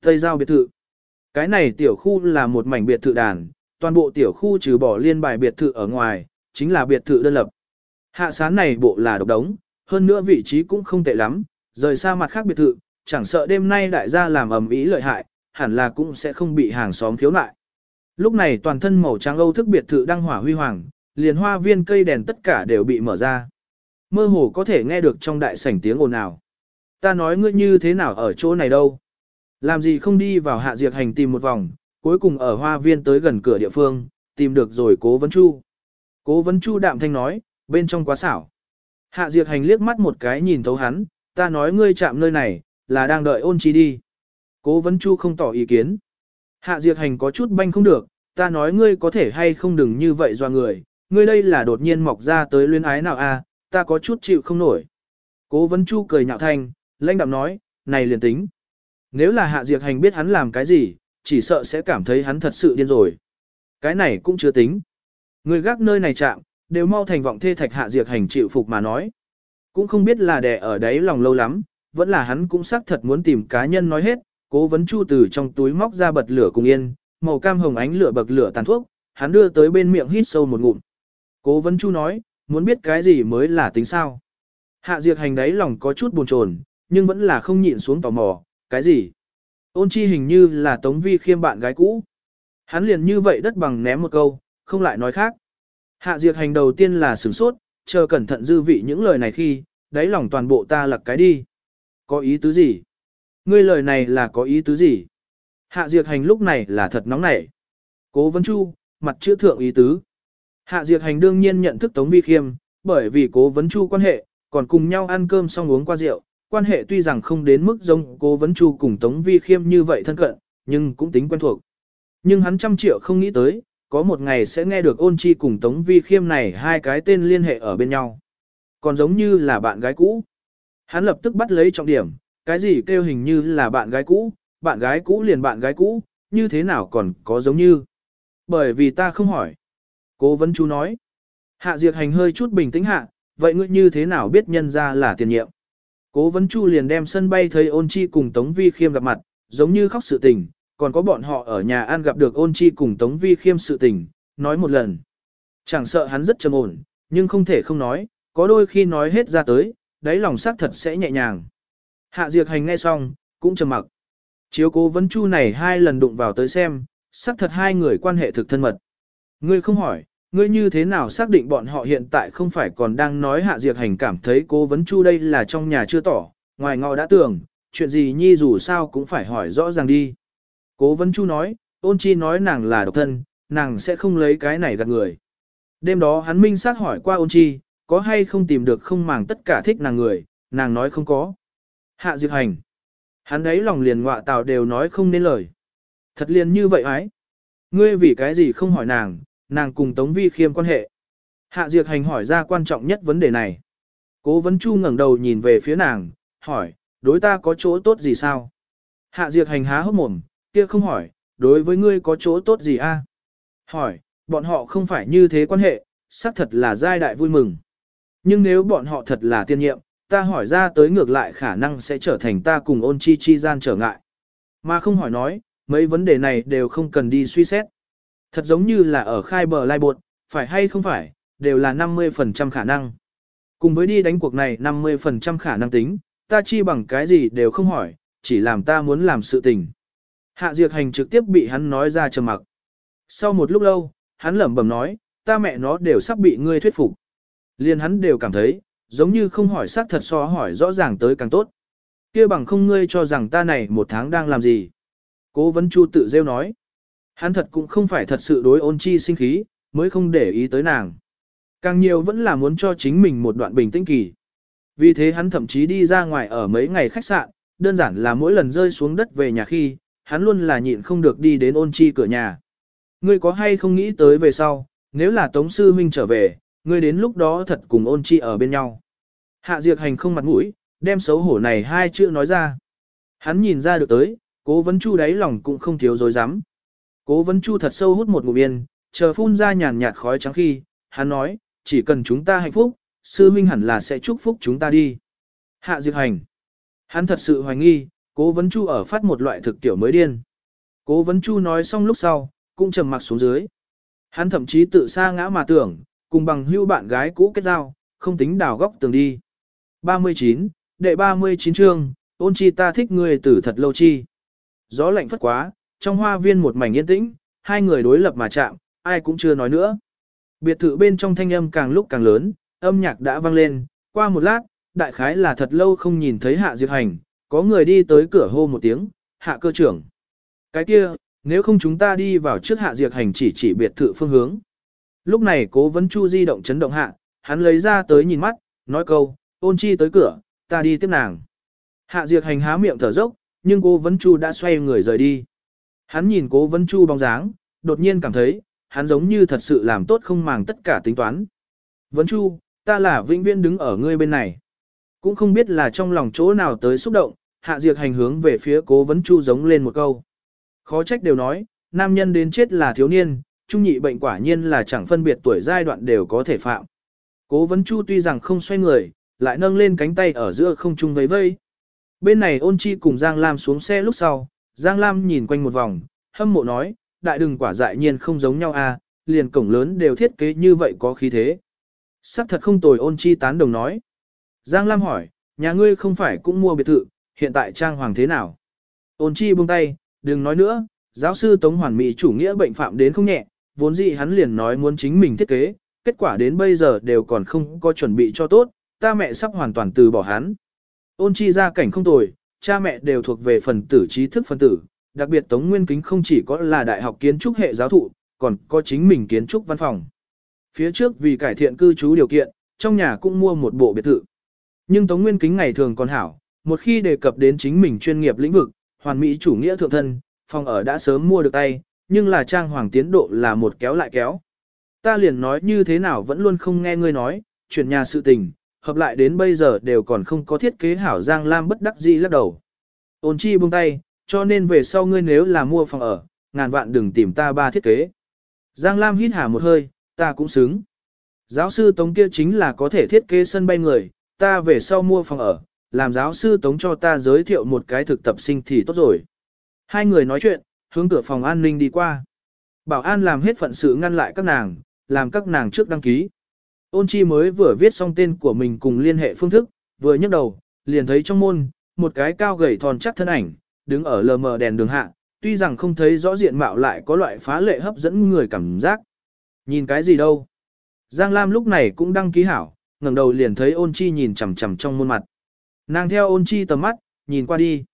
Tây giao biệt thự. Cái này tiểu khu là một mảnh biệt thự đàn, toàn bộ tiểu khu trừ bỏ liên bài biệt thự ở ngoài, chính là biệt thự đơn lập. Hạ sán này bộ là độc đống, hơn nữa vị trí cũng không tệ lắm, rời xa mặt khác biệt thự, chẳng sợ đêm nay đại gia làm ầm ĩ lợi hại, hẳn là cũng sẽ không bị hàng xóm khiếu nại. Lúc này toàn thân màu trắng Âu thức biệt thự đang hỏa huy hoàng, liền hoa viên cây đèn tất cả đều bị mở ra. Mơ hồ có thể nghe được trong đại sảnh tiếng ồn ào. Ta nói ngươi như thế nào ở chỗ này đâu? Làm gì không đi vào hạ diệt hành tìm một vòng, cuối cùng ở hoa viên tới gần cửa địa phương, tìm được rồi cố vấn chu. Cố vấn chu đạm thanh nói, bên trong quá xảo. Hạ Diệt Hành liếc mắt một cái nhìn thấu hắn, ta nói ngươi chạm nơi này, là đang đợi ôn chi đi. Cố vấn chu không tỏ ý kiến. Hạ Diệt Hành có chút banh không được, ta nói ngươi có thể hay không đừng như vậy do người, ngươi đây là đột nhiên mọc ra tới luyến ái nào a, à, ta có chút chịu không nổi. Cố vấn chu cười nhạo thanh, lãnh đạm nói, này liền tính. Nếu là Hạ Diệt Hành biết hắn làm cái gì, chỉ sợ sẽ cảm thấy hắn thật sự điên rồi. Cái này cũng chưa tính. Người gác nơi này chạm, đều mau thành vọng thê thạch Hạ Diệt Hành chịu phục mà nói. Cũng không biết là đè ở đấy lòng lâu lắm, vẫn là hắn cũng xác thật muốn tìm cá nhân nói hết, cố vấn chu từ trong túi móc ra bật lửa cùng yên, màu cam hồng ánh lửa bậc lửa tàn thuốc, hắn đưa tới bên miệng hít sâu một ngụm. Cố vấn chu nói, muốn biết cái gì mới là tính sao. Hạ diệt hành đấy lòng có chút buồn chồn, nhưng vẫn là không nhịn xuống tò mò, cái gì? Ôn chi hình như là tống vi khiêm bạn gái cũ. Hắn liền như vậy đất bằng ném một câu, không lại nói khác. Hạ diệt hành đầu tiên là sửng sốt, chờ cẩn thận dư vị những lời này khi, đáy lòng toàn bộ ta lặc cái đi. Có ý tứ gì? Ngươi lời này là có ý tứ gì? Hạ diệt hành lúc này là thật nóng nảy. Cố vấn chu, mặt chữ thượng ý tứ. Hạ diệt hành đương nhiên nhận thức Tống Vi Khiêm, bởi vì cố vấn chu quan hệ, còn cùng nhau ăn cơm xong uống qua rượu. Quan hệ tuy rằng không đến mức giống cố vấn chu cùng Tống Vi Khiêm như vậy thân cận, nhưng cũng tính quen thuộc. Nhưng hắn trăm triệu không nghĩ tới, có một ngày sẽ nghe được ôn chi cùng Tống Vi Khiêm này hai cái tên liên hệ ở bên nhau. Còn giống như là bạn gái cũ. Hắn lập tức bắt lấy trọng điểm, cái gì kêu hình như là bạn gái cũ, bạn gái cũ liền bạn gái cũ, như thế nào còn có giống như. Bởi vì ta không hỏi. Cố vấn chú nói. Hạ Diệt Hành hơi chút bình tĩnh hạ, vậy ngươi như thế nào biết nhân ra là tiền nhiệm? Cố vấn chu liền đem sân bay thấy ôn chi cùng Tống Vi Khiêm gặp mặt, giống như khóc sự tình, còn có bọn họ ở nhà ăn gặp được ôn chi cùng Tống Vi Khiêm sự tình, nói một lần. Chẳng sợ hắn rất trầm ổn, nhưng không thể không nói, có đôi khi nói hết ra tới, đáy lòng xác thật sẽ nhẹ nhàng. Hạ Diệt Hành nghe xong, cũng trầm mặc. Chiếu cố vấn chu này hai lần đụng vào tới xem, xác thật hai người quan hệ thực thân mật. Ngươi không hỏi, ngươi như thế nào xác định bọn họ hiện tại không phải còn đang nói Hạ Diệt Hành cảm thấy cố vấn chu đây là trong nhà chưa tỏ, ngoài ngọ đã tưởng, chuyện gì nhi dù sao cũng phải hỏi rõ ràng đi. Cố vấn chu nói, ôn chi nói nàng là độc thân, nàng sẽ không lấy cái này gạt người. Đêm đó hắn minh xác hỏi qua ôn chi, có hay không tìm được không màng tất cả thích nàng người, nàng nói không có. Hạ diệt hành. Hắn ấy lòng liền ngọa tào đều nói không nên lời. Thật liền như vậy ái. Ngươi vì cái gì không hỏi nàng, nàng cùng Tống Vi khiêm quan hệ. Hạ diệt hành hỏi ra quan trọng nhất vấn đề này. Cố vấn chu ngẩng đầu nhìn về phía nàng, hỏi, đối ta có chỗ tốt gì sao? Hạ diệt hành há hốc mồm, kia không hỏi, đối với ngươi có chỗ tốt gì a? Hỏi, bọn họ không phải như thế quan hệ, xác thật là giai đại vui mừng. Nhưng nếu bọn họ thật là tiên nhiệm, ta hỏi ra tới ngược lại khả năng sẽ trở thành ta cùng ôn chi chi gian trở ngại. Mà không hỏi nói, mấy vấn đề này đều không cần đi suy xét. Thật giống như là ở khai bờ lai bột, phải hay không phải, đều là 50% khả năng. Cùng với đi đánh cuộc này 50% khả năng tính, ta chi bằng cái gì đều không hỏi, chỉ làm ta muốn làm sự tình. Hạ Diệt Hành trực tiếp bị hắn nói ra trầm mặc. Sau một lúc lâu, hắn lẩm bẩm nói, ta mẹ nó đều sắp bị ngươi thuyết phục. Liên hắn đều cảm thấy, giống như không hỏi xác thật so hỏi rõ ràng tới càng tốt. kia bằng không ngươi cho rằng ta này một tháng đang làm gì. Cố vấn chu tự rêu nói. Hắn thật cũng không phải thật sự đối ôn chi sinh khí, mới không để ý tới nàng. Càng nhiều vẫn là muốn cho chính mình một đoạn bình tĩnh kỳ. Vì thế hắn thậm chí đi ra ngoài ở mấy ngày khách sạn, đơn giản là mỗi lần rơi xuống đất về nhà khi, hắn luôn là nhịn không được đi đến ôn chi cửa nhà. Ngươi có hay không nghĩ tới về sau, nếu là Tống Sư huynh trở về, ngươi đến lúc đó thật cùng ôn chi ở bên nhau. Hạ Diệt Hành không mặt mũi, đem xấu hổ này hai chữ nói ra. Hắn nhìn ra được tới, cố vấn chu đáy lòng cũng không thiếu dối rắm Cố vấn chu thật sâu hút một ngụm yên, chờ phun ra nhàn nhạt khói trắng khi, hắn nói, chỉ cần chúng ta hạnh phúc, sư minh hẳn là sẽ chúc phúc chúng ta đi. Hạ Diệt Hành. Hắn thật sự hoài nghi, cố vấn chu ở phát một loại thực tiểu mới điên. Cố vấn chu nói xong lúc sau, cũng trầm mặc xuống dưới. Hắn thậm chí tự sa ngã mà tưởng, cùng bằng hưu bạn gái cũ kết giao, không tính đào góc tường đi. 39, đệ 39 chương, ôn chi ta thích người tử thật lâu chi. Gió lạnh phất quá, trong hoa viên một mảnh yên tĩnh, hai người đối lập mà chạm, ai cũng chưa nói nữa. Biệt thự bên trong thanh âm càng lúc càng lớn, âm nhạc đã vang lên, qua một lát, đại khái là thật lâu không nhìn thấy hạ diệt hành, có người đi tới cửa hô một tiếng, hạ cơ trưởng. Cái kia, nếu không chúng ta đi vào trước hạ diệt hành chỉ chỉ biệt thự phương hướng. Lúc này cố vấn chu di động chấn động hạ, hắn lấy ra tới nhìn mắt, nói câu, ôn chi tới cửa, ta đi tiếp nàng. Hạ diệt hành há miệng thở dốc, nhưng cố vấn chu đã xoay người rời đi. Hắn nhìn cố vấn chu bóng dáng, đột nhiên cảm thấy, hắn giống như thật sự làm tốt không màng tất cả tính toán. Vấn chu, ta là vĩnh viễn đứng ở ngươi bên này. Cũng không biết là trong lòng chỗ nào tới xúc động, hạ diệt hành hướng về phía cố vấn chu giống lên một câu. Khó trách đều nói, nam nhân đến chết là thiếu niên, trung nhị bệnh quả nhiên là chẳng phân biệt tuổi giai đoạn đều có thể phạm. Cố vấn chu tuy rằng không xoay người, lại nâng lên cánh tay ở giữa không trung vấy vây. Bên này ôn chi cùng Giang Lam xuống xe lúc sau, Giang Lam nhìn quanh một vòng, hâm mộ nói, đại đừng quả dại nhiên không giống nhau a, à, liền cổng lớn đều thiết kế như vậy có khí thế. Sắc thật không tồi ôn chi tán đồng nói. Giang Lam hỏi, nhà ngươi không phải cũng mua biệt thự, hiện tại trang hoàng thế nào? Ôn chi buông tay, đừng nói nữa, giáo sư Tống Hoàn Mỹ chủ nghĩa bệnh phạm đến không nhẹ, vốn dĩ hắn liền nói muốn chính mình thiết kế, kết quả đến bây giờ đều còn không có chuẩn bị cho tốt, ta mẹ sắp hoàn toàn từ bỏ hắn. Ôn chi ra cảnh không tồi, cha mẹ đều thuộc về phần tử trí thức phân tử, đặc biệt Tống Nguyên Kính không chỉ có là đại học kiến trúc hệ giáo thụ, còn có chính mình kiến trúc văn phòng. Phía trước vì cải thiện cư trú điều kiện, trong nhà cũng mua một bộ biệt thự. Nhưng Tống Nguyên Kính ngày thường còn hảo, một khi đề cập đến chính mình chuyên nghiệp lĩnh vực, hoàn mỹ chủ nghĩa thượng thân, phòng ở đã sớm mua được tay, nhưng là trang hoàng tiến độ là một kéo lại kéo. Ta liền nói như thế nào vẫn luôn không nghe ngươi nói, chuyển nhà sự tình, hợp lại đến bây giờ đều còn không có thiết kế hảo Giang Lam bất đắc dĩ lắc đầu. Ôn chi buông tay, cho nên về sau ngươi nếu là mua phòng ở, ngàn vạn đừng tìm ta ba thiết kế. Giang Lam hít hà một hơi, ta cũng xứng. Giáo sư Tống kia chính là có thể thiết kế sân bay người, ta về sau mua phòng ở, làm giáo sư Tống cho ta giới thiệu một cái thực tập sinh thì tốt rồi. Hai người nói chuyện, hướng cửa phòng an ninh đi qua. Bảo an làm hết phận sự ngăn lại các nàng, làm các nàng trước đăng ký. Ôn chi mới vừa viết xong tên của mình cùng liên hệ phương thức, vừa nhấc đầu, liền thấy trong môn, một cái cao gầy thòn chắc thân ảnh, đứng ở lờ mờ đèn đường hạ, tuy rằng không thấy rõ diện mạo lại có loại phá lệ hấp dẫn người cảm giác. Nhìn cái gì đâu? Giang Lam lúc này cũng đăng ký hảo, ngẩng đầu liền thấy ôn chi nhìn chằm chằm trong môn mặt. Nàng theo ôn chi tầm mắt, nhìn qua đi.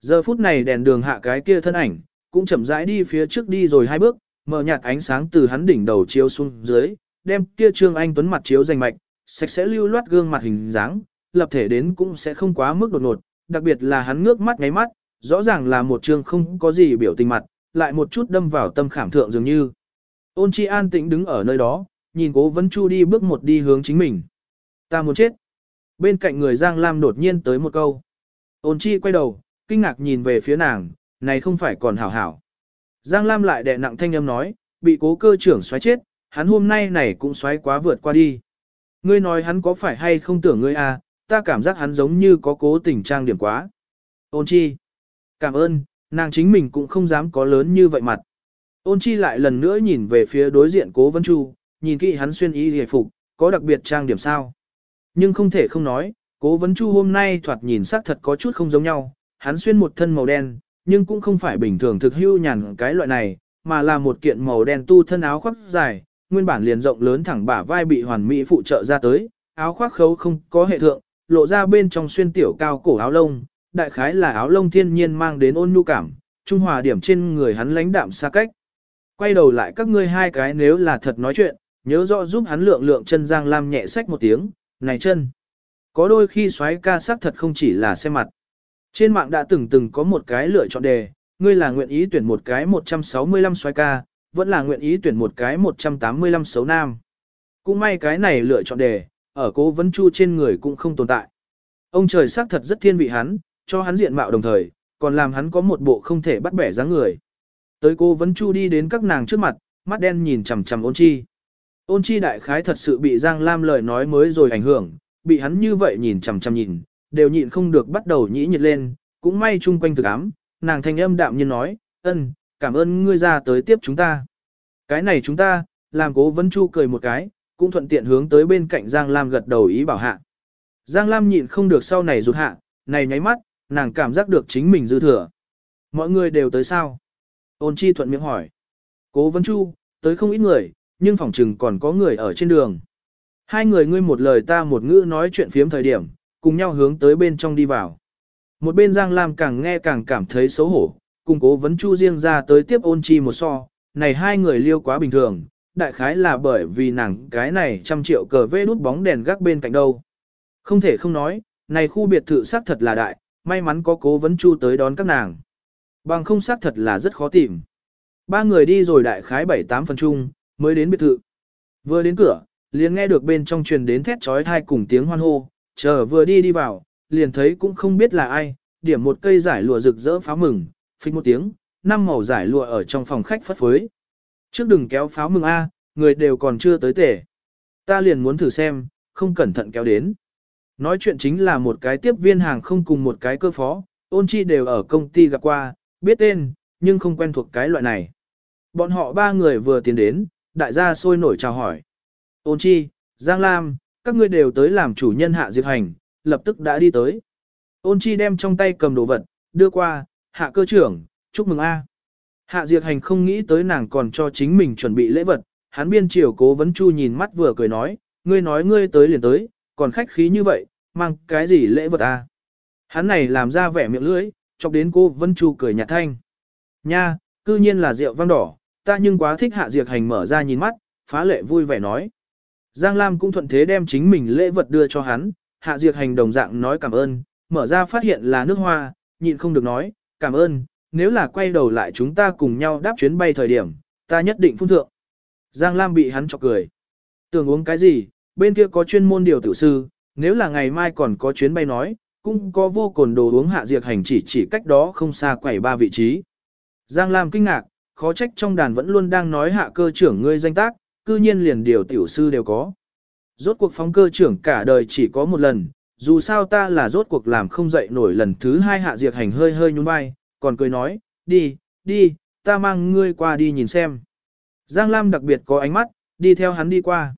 Giờ phút này đèn đường hạ cái kia thân ảnh, cũng chậm rãi đi phía trước đi rồi hai bước, mở nhạt ánh sáng từ hắn đỉnh đầu chiếu xuống dưới, đem kia trương anh tuấn mặt chiếu rành mạch, sạch sẽ lưu loát gương mặt hình dáng, lập thể đến cũng sẽ không quá mức đột ngột, đặc biệt là hắn ngước mắt ngáy mắt, rõ ràng là một trương không có gì biểu tình mặt, lại một chút đâm vào tâm khảm thượng dường như. Ôn chi an tĩnh đứng ở nơi đó, nhìn cố vấn chu đi bước một đi hướng chính mình. Ta muốn chết. Bên cạnh người Giang Lam đột nhiên tới một câu. Ôn chi quay đầu, kinh ngạc nhìn về phía nàng, này không phải còn hảo hảo. Giang Lam lại đè nặng thanh âm nói, bị cố cơ trưởng xoáy chết, hắn hôm nay này cũng xoáy quá vượt qua đi. Ngươi nói hắn có phải hay không tưởng ngươi à, ta cảm giác hắn giống như có cố tình trang điểm quá. Ôn chi. Cảm ơn, nàng chính mình cũng không dám có lớn như vậy mặt. Ôn chi lại lần nữa nhìn về phía đối diện cố vấn chu, nhìn kỹ hắn xuyên y hề phục, có đặc biệt trang điểm sao. Nhưng không thể không nói, cố vấn chu hôm nay thoạt nhìn sắc thật có chút không giống nhau, hắn xuyên một thân màu đen, nhưng cũng không phải bình thường thực hưu nhàn cái loại này, mà là một kiện màu đen tu thân áo khoác dài, nguyên bản liền rộng lớn thẳng bả vai bị hoàn mỹ phụ trợ ra tới, áo khoác khấu không có hệ thượng, lộ ra bên trong xuyên tiểu cao cổ áo lông, đại khái là áo lông thiên nhiên mang đến ôn nhu cảm, trung hòa điểm trên người hắn lãnh đạm xa cách. Quay đầu lại các ngươi hai cái nếu là thật nói chuyện, nhớ rõ giúp hắn lượng lượng chân Giang Lam nhẹ sách một tiếng, này chân. Có đôi khi xoáy ca sắc thật không chỉ là xem mặt. Trên mạng đã từng từng có một cái lựa chọn đề, ngươi là nguyện ý tuyển một cái 165 xoay ca, vẫn là nguyện ý tuyển một cái 185 xấu nam. Cũng may cái này lựa chọn đề, ở cố vấn chu trên người cũng không tồn tại. Ông trời xác thật rất thiên vị hắn, cho hắn diện mạo đồng thời, còn làm hắn có một bộ không thể bắt bẻ dáng người. Tới cô vấn chu đi đến các nàng trước mặt, mắt đen nhìn chằm chằm ôn chi. Ôn chi đại khái thật sự bị Giang Lam lời nói mới rồi ảnh hưởng, bị hắn như vậy nhìn chằm chằm nhìn, đều nhịn không được bắt đầu nhĩ nhiệt lên, cũng may chung quanh thực ám, nàng thanh âm đạm nhiên nói, ân, cảm ơn ngươi ra tới tiếp chúng ta. Cái này chúng ta, làm cố vấn chu cười một cái, cũng thuận tiện hướng tới bên cạnh Giang Lam gật đầu ý bảo hạ. Giang Lam nhịn không được sau này rụt hạ, này nháy mắt, nàng cảm giác được chính mình dư thừa. Mọi người đều tới sao? Ôn chi thuận miệng hỏi. Cố vấn chu, tới không ít người, nhưng phòng trừng còn có người ở trên đường. Hai người ngươi một lời ta một ngữ nói chuyện phiếm thời điểm, cùng nhau hướng tới bên trong đi vào. Một bên Giang Lam càng nghe càng cảm thấy xấu hổ, cùng cố vấn chu riêng ra tới tiếp ôn chi một so, này hai người liêu quá bình thường, đại khái là bởi vì nàng cái này trăm triệu cờ vê đút bóng đèn gác bên cạnh đâu. Không thể không nói, này khu biệt thự xác thật là đại, may mắn có cố vấn chu tới đón các nàng. Bằng không xác thật là rất khó tìm. Ba người đi rồi đại khái bảy tám phần chung, mới đến biệt thự. Vừa đến cửa, liền nghe được bên trong truyền đến thét trói thai cùng tiếng hoan hô, chờ vừa đi đi vào, liền thấy cũng không biết là ai, điểm một cây giải lụa rực rỡ pháo mừng, phích một tiếng, năm màu giải lụa ở trong phòng khách phất phới. Trước đừng kéo pháo mừng A, người đều còn chưa tới tể. Ta liền muốn thử xem, không cẩn thận kéo đến. Nói chuyện chính là một cái tiếp viên hàng không cùng một cái cơ phó, ôn chi đều ở công ty gặp qua, biết tên, nhưng không quen thuộc cái loại này. Bọn họ ba người vừa tiến đến, đại gia sôi nổi chào hỏi. Ôn chi, Giang Lam, các ngươi đều tới làm chủ nhân hạ diệt hành, lập tức đã đi tới. Ôn chi đem trong tay cầm đồ vật, đưa qua, hạ cơ trưởng, chúc mừng A. Hạ diệt hành không nghĩ tới nàng còn cho chính mình chuẩn bị lễ vật, hắn biên triều cố vấn chu nhìn mắt vừa cười nói, ngươi nói ngươi tới liền tới, còn khách khí như vậy, mang cái gì lễ vật A. Hắn này làm ra vẻ miệng lưỡi, chọc đến cô Vân Chu cười nhạt thanh. Nha, cư nhiên là rượu vang đỏ, ta nhưng quá thích hạ diệt hành mở ra nhìn mắt, phá lệ vui vẻ nói. Giang Lam cũng thuận thế đem chính mình lễ vật đưa cho hắn, hạ diệt hành đồng dạng nói cảm ơn, mở ra phát hiện là nước hoa, nhịn không được nói, cảm ơn, nếu là quay đầu lại chúng ta cùng nhau đáp chuyến bay thời điểm, ta nhất định phun thượng. Giang Lam bị hắn chọc cười. Tưởng uống cái gì, bên kia có chuyên môn điều tử sư, nếu là ngày mai còn có chuyến bay nói, cũng có vô cồn đồ uống hạ diệt hành chỉ chỉ cách đó không xa quẩy ba vị trí. Giang Lam kinh ngạc, khó trách trong đàn vẫn luôn đang nói hạ cơ trưởng ngươi danh tác, cư nhiên liền điều tiểu sư đều có. Rốt cuộc phóng cơ trưởng cả đời chỉ có một lần, dù sao ta là rốt cuộc làm không dậy nổi lần thứ hai hạ diệt hành hơi hơi nhún vai, còn cười nói, đi, đi, ta mang ngươi qua đi nhìn xem. Giang Lam đặc biệt có ánh mắt, đi theo hắn đi qua.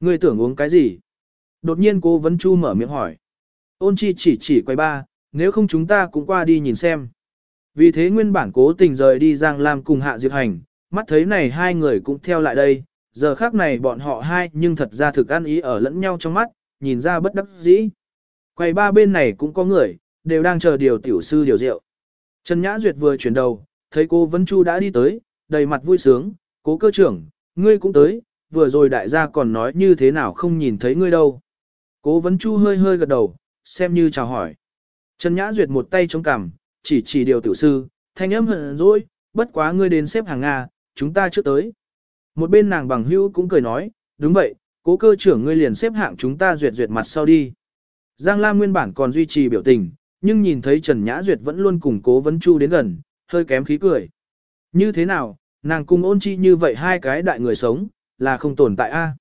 Ngươi tưởng uống cái gì? Đột nhiên cô Vấn Chu mở miệng hỏi. Ôn chi chỉ chỉ quay ba, nếu không chúng ta cũng qua đi nhìn xem. Vì thế nguyên bản cố tình rời đi Giang Lam cùng Hạ diệt Hành, mắt thấy này hai người cũng theo lại đây, giờ khác này bọn họ hai nhưng thật ra thực ăn ý ở lẫn nhau trong mắt, nhìn ra bất đắc dĩ. Quay ba bên này cũng có người, đều đang chờ điều tiểu sư điều rượu. Trần Nhã Duyệt vừa chuyển đầu, thấy cô Vân Chu đã đi tới, đầy mặt vui sướng, cố cơ trưởng, ngươi cũng tới, vừa rồi đại gia còn nói như thế nào không nhìn thấy ngươi đâu. Cố Vân Chu hơi hơi gật đầu, xem như chào hỏi. Trần Nhã Duyệt một tay chống cằm, chỉ chỉ điều tiểu sư, thanh âm hận rồi, bất quá ngươi đến xếp hàng Nga, chúng ta trước tới. Một bên nàng bằng hữu cũng cười nói, đúng vậy, cố cơ trưởng ngươi liền xếp hạng chúng ta duyệt duyệt mặt sau đi. Giang Lam nguyên bản còn duy trì biểu tình, nhưng nhìn thấy Trần Nhã Duyệt vẫn luôn cùng cố vấn chu đến gần, hơi kém khí cười. Như thế nào, nàng cùng ôn chi như vậy hai cái đại người sống, là không tồn tại a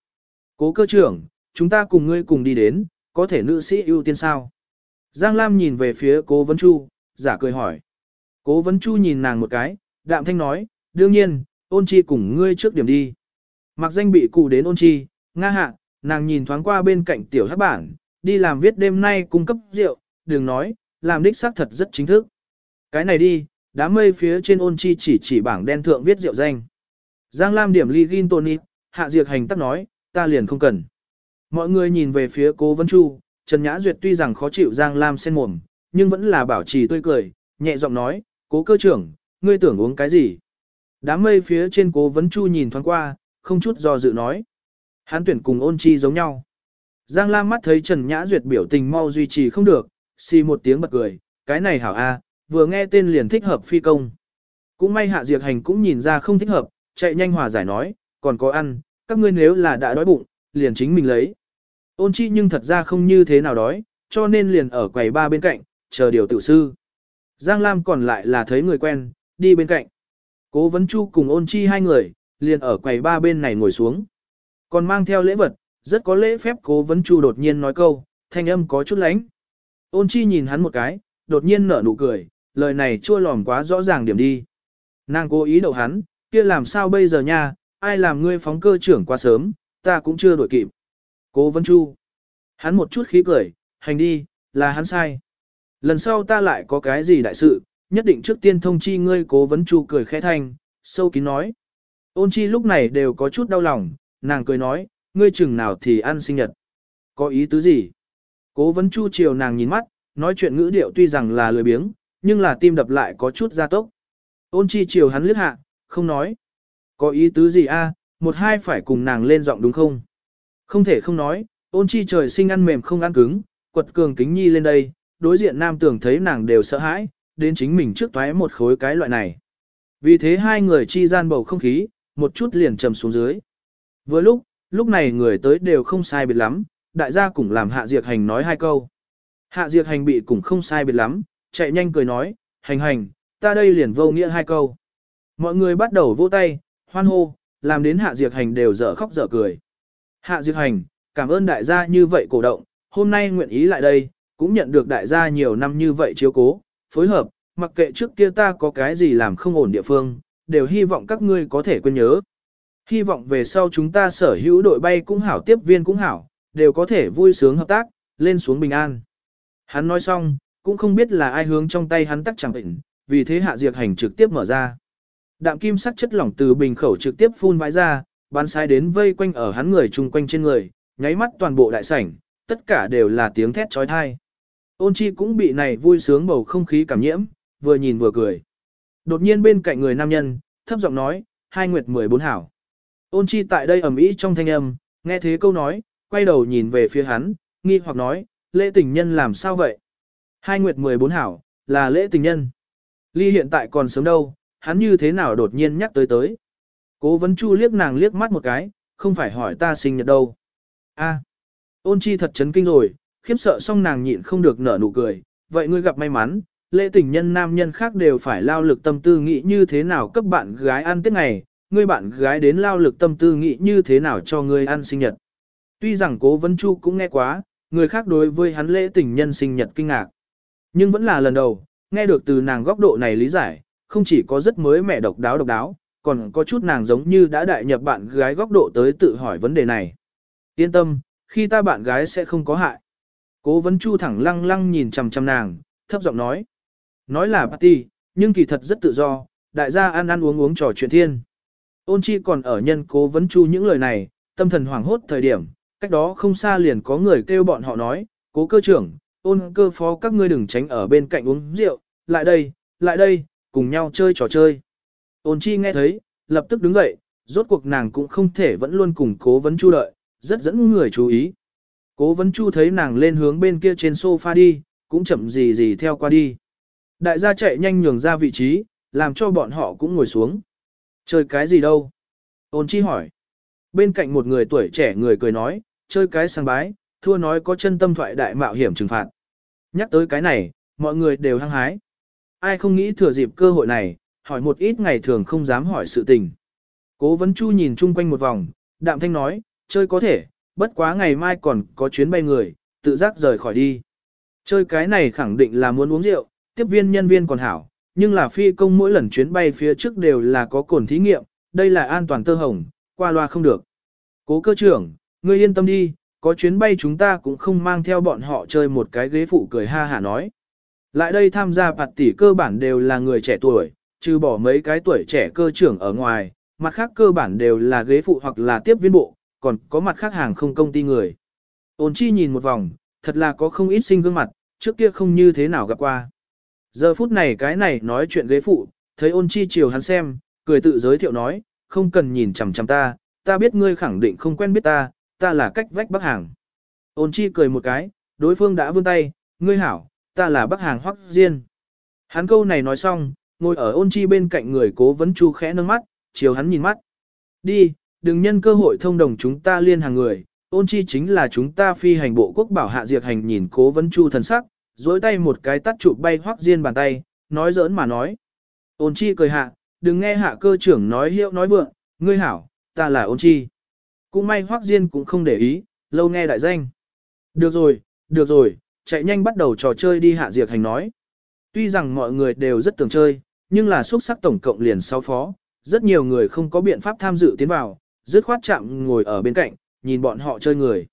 Cố cơ trưởng, chúng ta cùng ngươi cùng đi đến, có thể nữ sĩ ưu tiên sao? Giang Lam nhìn về phía cố vấn chu, giả cười hỏi. Cố vấn chu nhìn nàng một cái, đạm thanh nói, đương nhiên, ôn chi cùng ngươi trước điểm đi. Mặc danh bị cụ đến ôn chi, nga hạ, nàng nhìn thoáng qua bên cạnh tiểu hát bản, đi làm viết đêm nay cung cấp rượu, đừng nói, làm đích xác thật rất chính thức. Cái này đi, đám mây phía trên ôn chi chỉ chỉ bảng đen thượng viết rượu danh. Giang Lam điểm ly gin tonic, hạ diệt hành tắc nói, ta liền không cần. Mọi người nhìn về phía cố Vân chu, Trần Nhã Duyệt tuy rằng khó chịu Giang Lam sen mồm, nhưng vẫn là bảo trì tươi cười, nhẹ giọng nói, cố cơ trưởng, ngươi tưởng uống cái gì? Đám mây phía trên cố vấn chu nhìn thoáng qua, không chút do dự nói. Hắn tuyển cùng ôn chi giống nhau. Giang Lam mắt thấy Trần Nhã Duyệt biểu tình mau duy trì không được, xì một tiếng bật cười, cái này hảo a, vừa nghe tên liền thích hợp phi công. Cũng may hạ diệt hành cũng nhìn ra không thích hợp, chạy nhanh hòa giải nói, còn có ăn, các ngươi nếu là đã đói bụng, liền chính mình lấy. Ôn chi nhưng thật ra không như thế nào đói, cho nên liền ở quầy ba bên cạnh, chờ điều tự sư. Giang Lam còn lại là thấy người quen, đi bên cạnh. Cố vấn chu cùng ôn chi hai người, liền ở quầy ba bên này ngồi xuống. Còn mang theo lễ vật, rất có lễ phép cố vấn chu đột nhiên nói câu, thanh âm có chút lánh. Ôn chi nhìn hắn một cái, đột nhiên nở nụ cười, lời này chua lòm quá rõ ràng điểm đi. Nàng cố ý đậu hắn, kia làm sao bây giờ nha, ai làm ngươi phóng cơ trưởng quá sớm, ta cũng chưa đổi kịp. Cố vấn chu. Hắn một chút khí cười, hành đi, là hắn sai. Lần sau ta lại có cái gì đại sự, nhất định trước tiên thông chi ngươi cố vấn chu cười khẽ thanh, sâu kín nói. Ôn chi lúc này đều có chút đau lòng, nàng cười nói, ngươi chừng nào thì ăn sinh nhật. Có ý tứ gì? Cố vấn chu chiều nàng nhìn mắt, nói chuyện ngữ điệu tuy rằng là lười biếng, nhưng là tim đập lại có chút gia tốc. Ôn chi chiều hắn liếc hạ, không nói. Có ý tứ gì a? một hai phải cùng nàng lên giọng đúng không? Không thể không nói, ôn chi trời sinh ăn mềm không ăn cứng, quật cường kính nhi lên đây, đối diện nam tưởng thấy nàng đều sợ hãi, đến chính mình trước toái một khối cái loại này. Vì thế hai người chi gian bầu không khí, một chút liền trầm xuống dưới. Vừa lúc, lúc này người tới đều không sai biệt lắm, đại gia cũng làm hạ diệt hành nói hai câu. Hạ diệt hành bị cũng không sai biệt lắm, chạy nhanh cười nói, hành hành, ta đây liền vô nghĩa hai câu. Mọi người bắt đầu vỗ tay, hoan hô, làm đến hạ diệt hành đều dở khóc dở cười. Hạ diệt hành, cảm ơn đại gia như vậy cổ động, hôm nay nguyện ý lại đây, cũng nhận được đại gia nhiều năm như vậy chiếu cố, phối hợp, mặc kệ trước kia ta có cái gì làm không ổn địa phương, đều hy vọng các ngươi có thể quên nhớ. Hy vọng về sau chúng ta sở hữu đội bay cũng hảo tiếp viên cũng hảo, đều có thể vui sướng hợp tác, lên xuống bình an. Hắn nói xong, cũng không biết là ai hướng trong tay hắn tắc chẳng bệnh, vì thế hạ diệt hành trực tiếp mở ra. Đạm kim sắc chất lỏng từ bình khẩu trực tiếp phun vãi ra, bắn sai đến vây quanh ở hắn người chung quanh trên người, nháy mắt toàn bộ đại sảnh, tất cả đều là tiếng thét trói thai. Ôn chi cũng bị này vui sướng bầu không khí cảm nhiễm, vừa nhìn vừa cười. Đột nhiên bên cạnh người nam nhân, thấp giọng nói, hai nguyệt mười bốn hảo. Ôn chi tại đây ẩm ý trong thanh âm, nghe thế câu nói, quay đầu nhìn về phía hắn, nghi hoặc nói, lễ tình nhân làm sao vậy? Hai nguyệt mười bốn hảo, là lễ tình nhân. Ly hiện tại còn sớm đâu, hắn như thế nào đột nhiên nhắc tới tới. Cố vấn chu liếc nàng liếc mắt một cái, không phải hỏi ta sinh nhật đâu. A, ôn chi thật chấn kinh rồi, khiếp sợ xong nàng nhịn không được nở nụ cười, vậy ngươi gặp may mắn, lễ tình nhân nam nhân khác đều phải lao lực tâm tư nghĩ như thế nào cấp bạn gái ăn tết ngày, ngươi bạn gái đến lao lực tâm tư nghĩ như thế nào cho ngươi ăn sinh nhật. Tuy rằng cố vấn chu cũng nghe quá, người khác đối với hắn lễ tình nhân sinh nhật kinh ngạc. Nhưng vẫn là lần đầu, nghe được từ nàng góc độ này lý giải, không chỉ có rất mới mẻ độc đáo độc đáo, còn có chút nàng giống như đã đại nhập bạn gái góc độ tới tự hỏi vấn đề này. Yên tâm, khi ta bạn gái sẽ không có hại. Cố vấn chu thẳng lăng lăng nhìn chằm chằm nàng, thấp giọng nói. Nói là party, nhưng kỳ thật rất tự do, đại gia ăn ăn uống uống trò chuyện thiên. Ôn chi còn ở nhân cố vấn chu những lời này, tâm thần hoảng hốt thời điểm, cách đó không xa liền có người kêu bọn họ nói, cố cơ trưởng, ôn cơ phó các ngươi đừng tránh ở bên cạnh uống rượu, lại đây, lại đây, cùng nhau chơi trò chơi. Ôn chi nghe thấy, lập tức đứng dậy, rốt cuộc nàng cũng không thể vẫn luôn cùng cố vấn chu đợi, rất dẫn người chú ý. Cố vấn chu thấy nàng lên hướng bên kia trên sofa đi, cũng chậm gì gì theo qua đi. Đại gia chạy nhanh nhường ra vị trí, làm cho bọn họ cũng ngồi xuống. Chơi cái gì đâu? Ôn chi hỏi. Bên cạnh một người tuổi trẻ người cười nói, chơi cái sang bái, thua nói có chân tâm thoại đại mạo hiểm trừng phạt. Nhắc tới cái này, mọi người đều hăng hái. Ai không nghĩ thừa dịp cơ hội này, hỏi một ít ngày thường không dám hỏi sự tình. Cố vấn chu nhìn chung quanh một vòng, đạm thanh nói, chơi có thể, bất quá ngày mai còn có chuyến bay người, tự giác rời khỏi đi. Chơi cái này khẳng định là muốn uống rượu, tiếp viên nhân viên còn hảo, nhưng là phi công mỗi lần chuyến bay phía trước đều là có cồn thí nghiệm, đây là an toàn tơ hồng, qua loa không được. Cố cơ trưởng, ngươi yên tâm đi, có chuyến bay chúng ta cũng không mang theo bọn họ chơi một cái ghế phụ cười ha hả nói. Lại đây tham gia bạt tỷ cơ bản đều là người trẻ tuổi, trừ bỏ mấy cái tuổi trẻ cơ trưởng ở ngoài, mặt khác cơ bản đều là ghế phụ hoặc là tiếp viên bộ, còn có mặt khác hàng không công ty người. Ôn chi nhìn một vòng, thật là có không ít sinh gương mặt, trước kia không như thế nào gặp qua. Giờ phút này cái này nói chuyện ghế phụ, thấy ôn chi chiều hắn xem, cười tự giới thiệu nói, không cần nhìn chằm chằm ta, ta biết ngươi khẳng định không quen biết ta, ta là cách vách bắc hàng. Ôn chi cười một cái, đối phương đã vươn tay, ngươi hảo, ta là bắc hàng hoắc diên. Hắn câu này nói xong, ngồi ở ôn chi bên cạnh người cố vấn chu khẽ nâng mắt, chiều hắn nhìn mắt. Đi, đừng nhân cơ hội thông đồng chúng ta liên hàng người, ôn chi chính là chúng ta phi hành bộ quốc bảo hạ diệt hành nhìn cố vấn chu thần sắc, dối tay một cái tắt chụp bay hoắc diên bàn tay, nói giỡn mà nói. Ôn chi cười hạ, đừng nghe hạ cơ trưởng nói hiệu nói vượng, ngươi hảo, ta là ôn chi. Cũng may hoắc diên cũng không để ý, lâu nghe đại danh. Được rồi, được rồi, chạy nhanh bắt đầu trò chơi đi hạ diệt hành nói. Tuy rằng mọi người đều rất tưởng chơi, nhưng là xuất sắc tổng cộng liền 6 phó, rất nhiều người không có biện pháp tham dự tiến vào, dứt khoát chạm ngồi ở bên cạnh, nhìn bọn họ chơi người.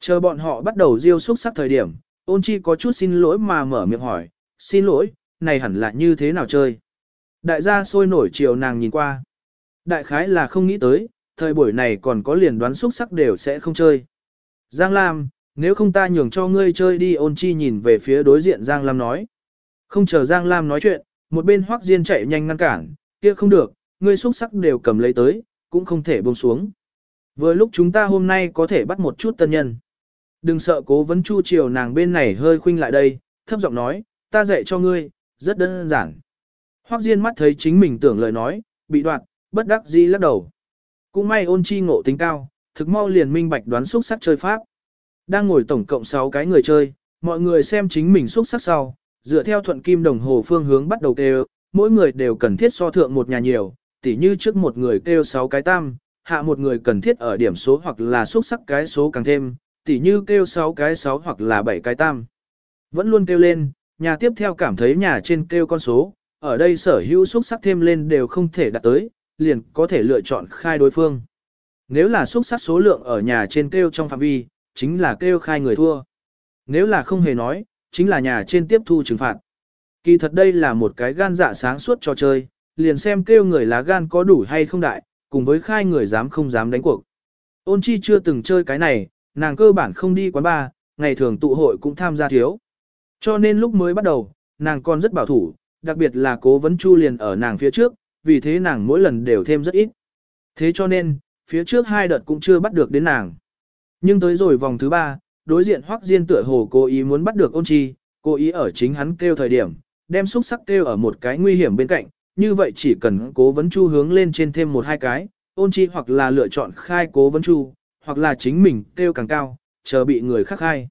Chờ bọn họ bắt đầu riêu xúc sắc thời điểm, ôn chi có chút xin lỗi mà mở miệng hỏi, xin lỗi, này hẳn là như thế nào chơi. Đại gia sôi nổi chiều nàng nhìn qua. Đại khái là không nghĩ tới, thời buổi này còn có liền đoán xúc sắc đều sẽ không chơi. Giang Lam, nếu không ta nhường cho ngươi chơi đi ôn chi nhìn về phía đối diện Giang Lam nói. Không chờ Giang Lam nói chuyện, một bên Hoắc Diên chạy nhanh ngăn cản, kia không được, ngươi xúc sắc đều cầm lấy tới, cũng không thể buông xuống. Vừa lúc chúng ta hôm nay có thể bắt một chút tân nhân. Đừng sợ cố vấn chu chiều nàng bên này hơi khuynh lại đây, thấp giọng nói, ta dạy cho ngươi, rất đơn giản. Hoắc Diên mắt thấy chính mình tưởng lời nói, bị đoạt, bất đắc dĩ lắc đầu. Cũng may ôn chi ngộ tính cao, thực mau liền minh bạch đoán xúc sắc chơi pháp. Đang ngồi tổng cộng 6 cái người chơi, mọi người xem chính mình xúc sắc sau, dựa theo thuận kim đồng hồ phương hướng bắt đầu kêu, mỗi người đều cần thiết so thượng một nhà nhiều, tỉ như trước một người kêu 6 cái tam, hạ một người cần thiết ở điểm số hoặc là xuất sắc cái số càng thêm, tỉ như kêu 6 cái 6 hoặc là 7 cái tam. Vẫn luôn kêu lên, nhà tiếp theo cảm thấy nhà trên kêu con số, ở đây sở hữu xuất sắc thêm lên đều không thể đạt tới, liền có thể lựa chọn khai đối phương. Nếu là xuất sắc số lượng ở nhà trên kêu trong phạm vi, chính là kêu khai người thua. Nếu là không hề nói, chính là nhà trên tiếp thu trừng phạt. Kỳ thật đây là một cái gan dạ sáng suốt trò chơi, liền xem kêu người lá gan có đủ hay không đại, cùng với khai người dám không dám đánh cuộc. Ôn chi chưa từng chơi cái này, nàng cơ bản không đi quán bar, ngày thường tụ hội cũng tham gia thiếu. Cho nên lúc mới bắt đầu, nàng còn rất bảo thủ, đặc biệt là cố vấn chu liền ở nàng phía trước, vì thế nàng mỗi lần đều thêm rất ít. Thế cho nên, phía trước hai đợt cũng chưa bắt được đến nàng. Nhưng tới rồi vòng thứ ba, đối diện Hoắc Diên tựa hồ cố ý muốn bắt được ôn chi, cố ý ở chính hắn kêu thời điểm, đem xúc sắc kêu ở một cái nguy hiểm bên cạnh, như vậy chỉ cần cố vấn chu hướng lên trên thêm một hai cái, ôn chi hoặc là lựa chọn khai cố vấn chu, hoặc là chính mình kêu càng cao, chờ bị người khác khai.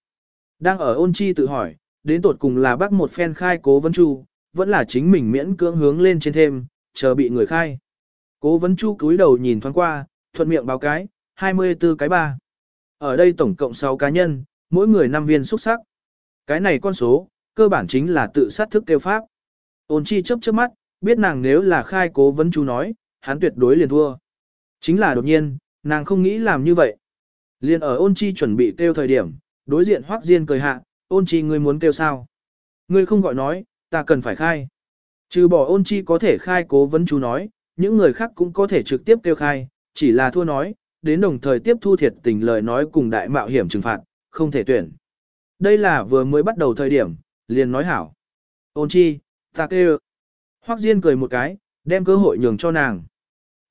Đang ở ôn chi tự hỏi, đến tột cùng là bắt một phen khai cố vấn chu, vẫn là chính mình miễn cưỡng hướng lên trên thêm, chờ bị người khai. Cố vấn chu cúi đầu nhìn thoáng qua, thuận miệng báo cái, 24 cái ba. Ở đây tổng cộng 6 cá nhân, mỗi người 5 viên xuất sắc. Cái này con số, cơ bản chính là tự sát thức kêu pháp. Ôn chi chớp chớp mắt, biết nàng nếu là khai cố vấn chú nói, hắn tuyệt đối liền thua. Chính là đột nhiên, nàng không nghĩ làm như vậy. Liền ở ôn chi chuẩn bị kêu thời điểm, đối diện hoác diên cười hạ, ôn chi ngươi muốn kêu sao? Ngươi không gọi nói, ta cần phải khai. Trừ bỏ ôn chi có thể khai cố vấn chú nói, những người khác cũng có thể trực tiếp kêu khai, chỉ là thua nói, đến đồng thời tiếp thu thiệt tình lời nói cùng đại mạo hiểm trừng phạt, không thể tuyển. Đây là vừa mới bắt đầu thời điểm, liền nói hảo. Ôn chi, ta kêu. Hoắc Diên cười một cái, đem cơ hội nhường cho nàng.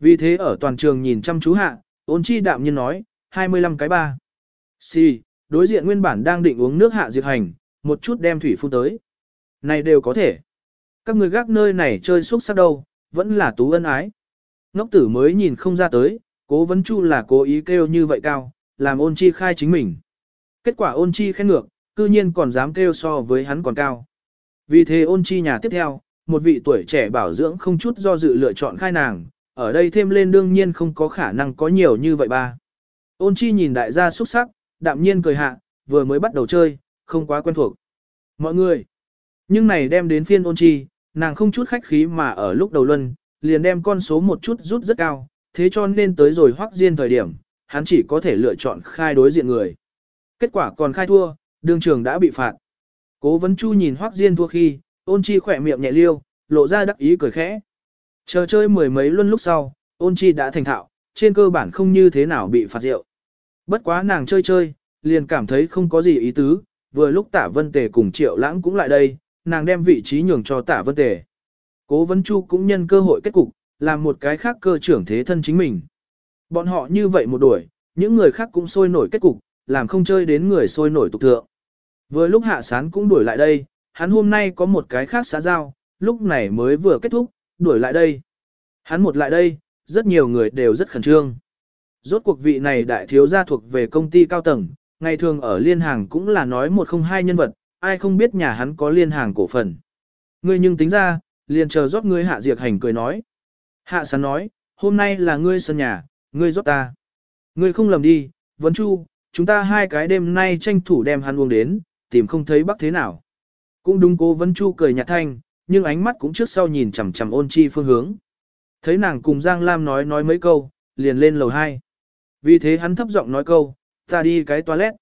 Vì thế ở toàn trường nhìn chăm chú hạ, ôn chi đạm nhiên nói, 25 cái ba. Si, đối diện nguyên bản đang định uống nước hạ diệt hành, một chút đem thủy phun tới. Này đều có thể. Các người gác nơi này chơi xúc sắc đâu, vẫn là tú ân ái. Ngốc tử mới nhìn không ra tới, cố vấn chu là cố ý kêu như vậy cao, làm ôn chi khai chính mình. Kết quả ôn chi khen ngược, cư nhiên còn dám kêu so với hắn còn cao. Vì thế ôn chi nhà tiếp theo, một vị tuổi trẻ bảo dưỡng không chút do dự lựa chọn khai nàng, ở đây thêm lên đương nhiên không có khả năng có nhiều như vậy ba. Ôn chi nhìn đại gia xuất sắc, đạm nhiên cười hạ, vừa mới bắt đầu chơi, không quá quen thuộc. Mọi người, nhưng này đem đến phiên ôn chi, nàng không chút khách khí mà ở lúc đầu luân, liền đem con số một chút rút rất cao, thế cho nên tới rồi hoắc diên thời điểm, hắn chỉ có thể lựa chọn khai đối diện người. Kết quả còn khai thua, đương trường đã bị phạt. Cố vấn chu nhìn hoắc diên thua khi, ôn chi khỏe miệng nhẹ liêu, lộ ra đắc ý cười khẽ. Chờ chơi mười mấy luân lúc sau, ôn chi đã thành thạo, trên cơ bản không như thế nào bị phạt rượu. Bất quá nàng chơi chơi, liền cảm thấy không có gì ý tứ, vừa lúc tả vân tề cùng triệu lãng cũng lại đây, nàng đem vị trí nhường cho tả vân tề. Cố vấn chu cũng nhân cơ hội kết cục, làm một cái khác cơ trưởng thế thân chính mình. Bọn họ như vậy một đuổi, những người khác cũng sôi nổi kết cục, làm không chơi đến người sôi nổi tục thượng. Vừa lúc hạ sán cũng đuổi lại đây, hắn hôm nay có một cái khác xã giao, lúc này mới vừa kết thúc, đuổi lại đây. Hắn một lại đây, rất nhiều người đều rất khẩn trương. Rốt cuộc vị này đại thiếu gia thuộc về công ty cao tầng, ngày thường ở liên hàng cũng là nói một không hai nhân vật, ai không biết nhà hắn có liên hàng cổ phần. Ngươi nhưng tính ra, liền chờ rót ngươi hạ diệt hành cười nói. Hạ sán nói, hôm nay là ngươi sân nhà, ngươi rót ta. Ngươi không lầm đi, vấn chu, chúng ta hai cái đêm nay tranh thủ đem hắn uống đến, tìm không thấy bắc thế nào. Cũng đúng cố vấn chu cười nhạt thanh, nhưng ánh mắt cũng trước sau nhìn chằm chằm ôn chi phương hướng. Thấy nàng cùng Giang Lam nói nói mấy câu, liền lên lầu 2. Vì thế hắn thấp giọng nói câu, ta đi cái toilet.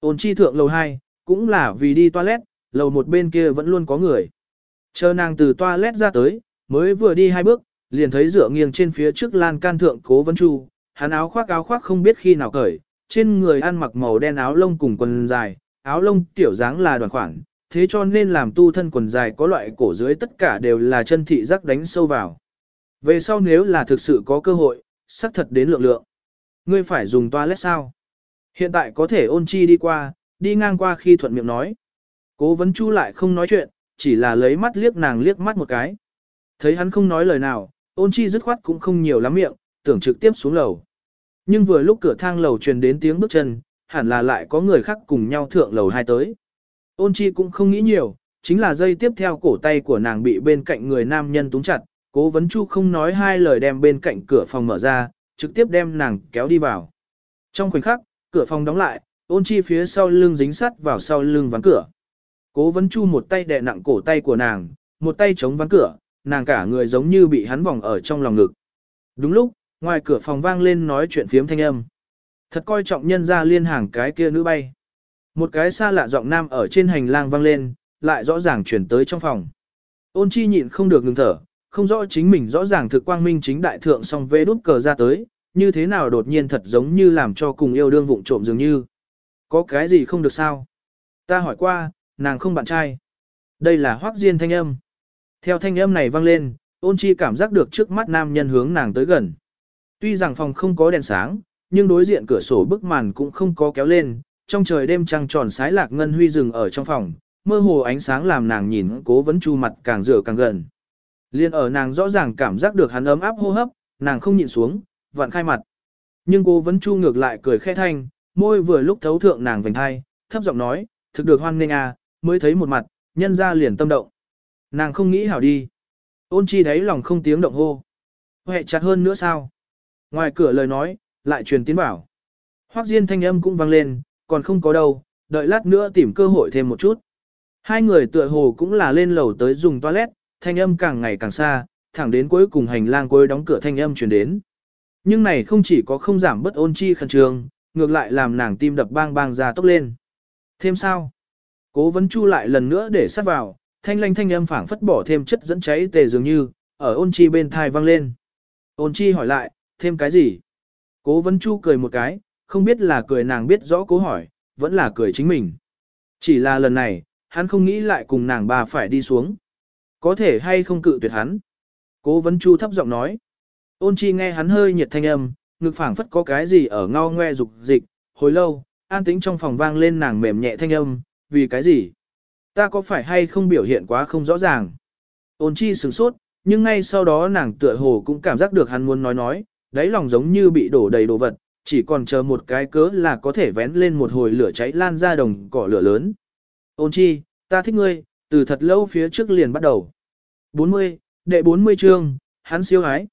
Ôn chi thượng lầu 2, cũng là vì đi toilet, lầu một bên kia vẫn luôn có người. Chờ nàng từ toilet ra tới, mới vừa đi hai bước, liền thấy dựa nghiêng trên phía trước lan can thượng cố vấn chu, hắn áo khoác áo khoác không biết khi nào cởi, trên người ăn mặc màu đen áo lông cùng quần dài, áo lông tiểu dáng là đoàn khoản, thế cho nên làm tu thân quần dài có loại cổ dưới tất cả đều là chân thị giác đánh sâu vào. Về sau nếu là thực sự có cơ hội, xác thật đến lượng lượng. Ngươi phải dùng toilet sao? Hiện tại có thể ôn chi đi qua, đi ngang qua khi thuận miệng nói. Cố vấn chu lại không nói chuyện, chỉ là lấy mắt liếc nàng liếc mắt một cái. Thấy hắn không nói lời nào, ôn chi dứt khoát cũng không nhiều lắm miệng, tưởng trực tiếp xuống lầu. Nhưng vừa lúc cửa thang lầu truyền đến tiếng bước chân, hẳn là lại có người khác cùng nhau thượng lầu hai tới. Ôn chi cũng không nghĩ nhiều, chính là dây tiếp theo cổ tay của nàng bị bên cạnh người nam nhân túng chặt, cố vấn chu không nói hai lời đem bên cạnh cửa phòng mở ra, trực tiếp đem nàng kéo đi vào. Trong khoảnh khắc, cửa phòng đóng lại, ôn chi phía sau lưng dính sắt vào sau lưng ván cửa. Cố vấn chu một tay đè nặng cổ tay của nàng, một tay chống ván cửa, nàng cả người giống như bị hắn vòng ở trong lòng ngực. Đúng lúc, ngoài cửa phòng vang lên nói chuyện phiếm thanh âm. Thật coi trọng nhân ra liên hàng cái kia nữ bay. Một cái xa lạ giọng nam ở trên hành lang vang lên, lại rõ ràng chuyển tới trong phòng. Ôn chi nhịn không được ngừng thở, không rõ chính mình rõ ràng thực quang minh chính đại thượng song vê đút cờ ra tới, như thế nào đột nhiên thật giống như làm cho cùng yêu đương vụng trộm dường như. Có cái gì không được sao? Ta hỏi qua, nàng không bạn trai. Đây là hoác diên thanh âm. Theo thanh âm này vang lên, ôn chi cảm giác được trước mắt nam nhân hướng nàng tới gần. Tuy rằng phòng không có đèn sáng, nhưng đối diện cửa sổ bức màn cũng không có kéo lên, trong trời đêm trăng tròn sái lạc ngân huy rừng ở trong phòng, mơ hồ ánh sáng làm nàng nhìn cố vấn chu mặt càng rửa càng gần. Liên ở nàng rõ ràng cảm giác được hắn ấm áp hô hấp, nàng không nhịn xuống, vặn khai mặt. Nhưng cố vấn chu ngược lại cười khẽ thanh, môi vừa lúc thấu thượng nàng vành hai, thấp giọng nói, thực được hoan nghênh à, mới thấy một mặt, nhân ra liền tâm động. Nàng không nghĩ hảo đi. Ôn chi đáy lòng không tiếng động hô. Hệ chặt hơn nữa sao? Ngoài cửa lời nói, lại truyền tiến bảo. Hoác Diên thanh âm cũng vang lên, còn không có đâu, đợi lát nữa tìm cơ hội thêm một chút. Hai người tựa hồ cũng là lên lầu tới dùng toilet, thanh âm càng ngày càng xa, thẳng đến cuối cùng hành lang cuối đóng cửa thanh âm truyền đến. Nhưng này không chỉ có không giảm bất ôn chi khẩn trương, ngược lại làm nàng tim đập bang bang ra tốc lên. Thêm sao? Cố vấn chu lại lần nữa để sát vào, thanh lanh thanh âm phảng phất bỏ thêm chất dẫn cháy tề dường như, ở ôn chi bên thai vang lên. Ôn chi hỏi lại, thêm cái gì? Cố vấn chu cười một cái, không biết là cười nàng biết rõ cố hỏi, vẫn là cười chính mình. Chỉ là lần này, hắn không nghĩ lại cùng nàng bà phải đi xuống. Có thể hay không cự tuyệt hắn. Cố vấn chu thấp giọng nói. Ôn chi nghe hắn hơi nhiệt thanh âm, ngực phảng phất có cái gì ở ngao ngoe dục dịch, hồi lâu, an tĩnh trong phòng vang lên nàng mềm nhẹ thanh âm, vì cái gì? Ta có phải hay không biểu hiện quá không rõ ràng? Ôn chi sửng sốt, nhưng ngay sau đó nàng tựa hồ cũng cảm giác được hắn muốn nói nói, đáy lòng giống như bị đổ đầy đồ vật, chỉ còn chờ một cái cớ là có thể vén lên một hồi lửa cháy lan ra đồng cỏ lửa lớn. Ôn chi, ta thích ngươi, từ thật lâu phía trước liền bắt đầu. 40, đệ 40 chương, hắn siêu ái.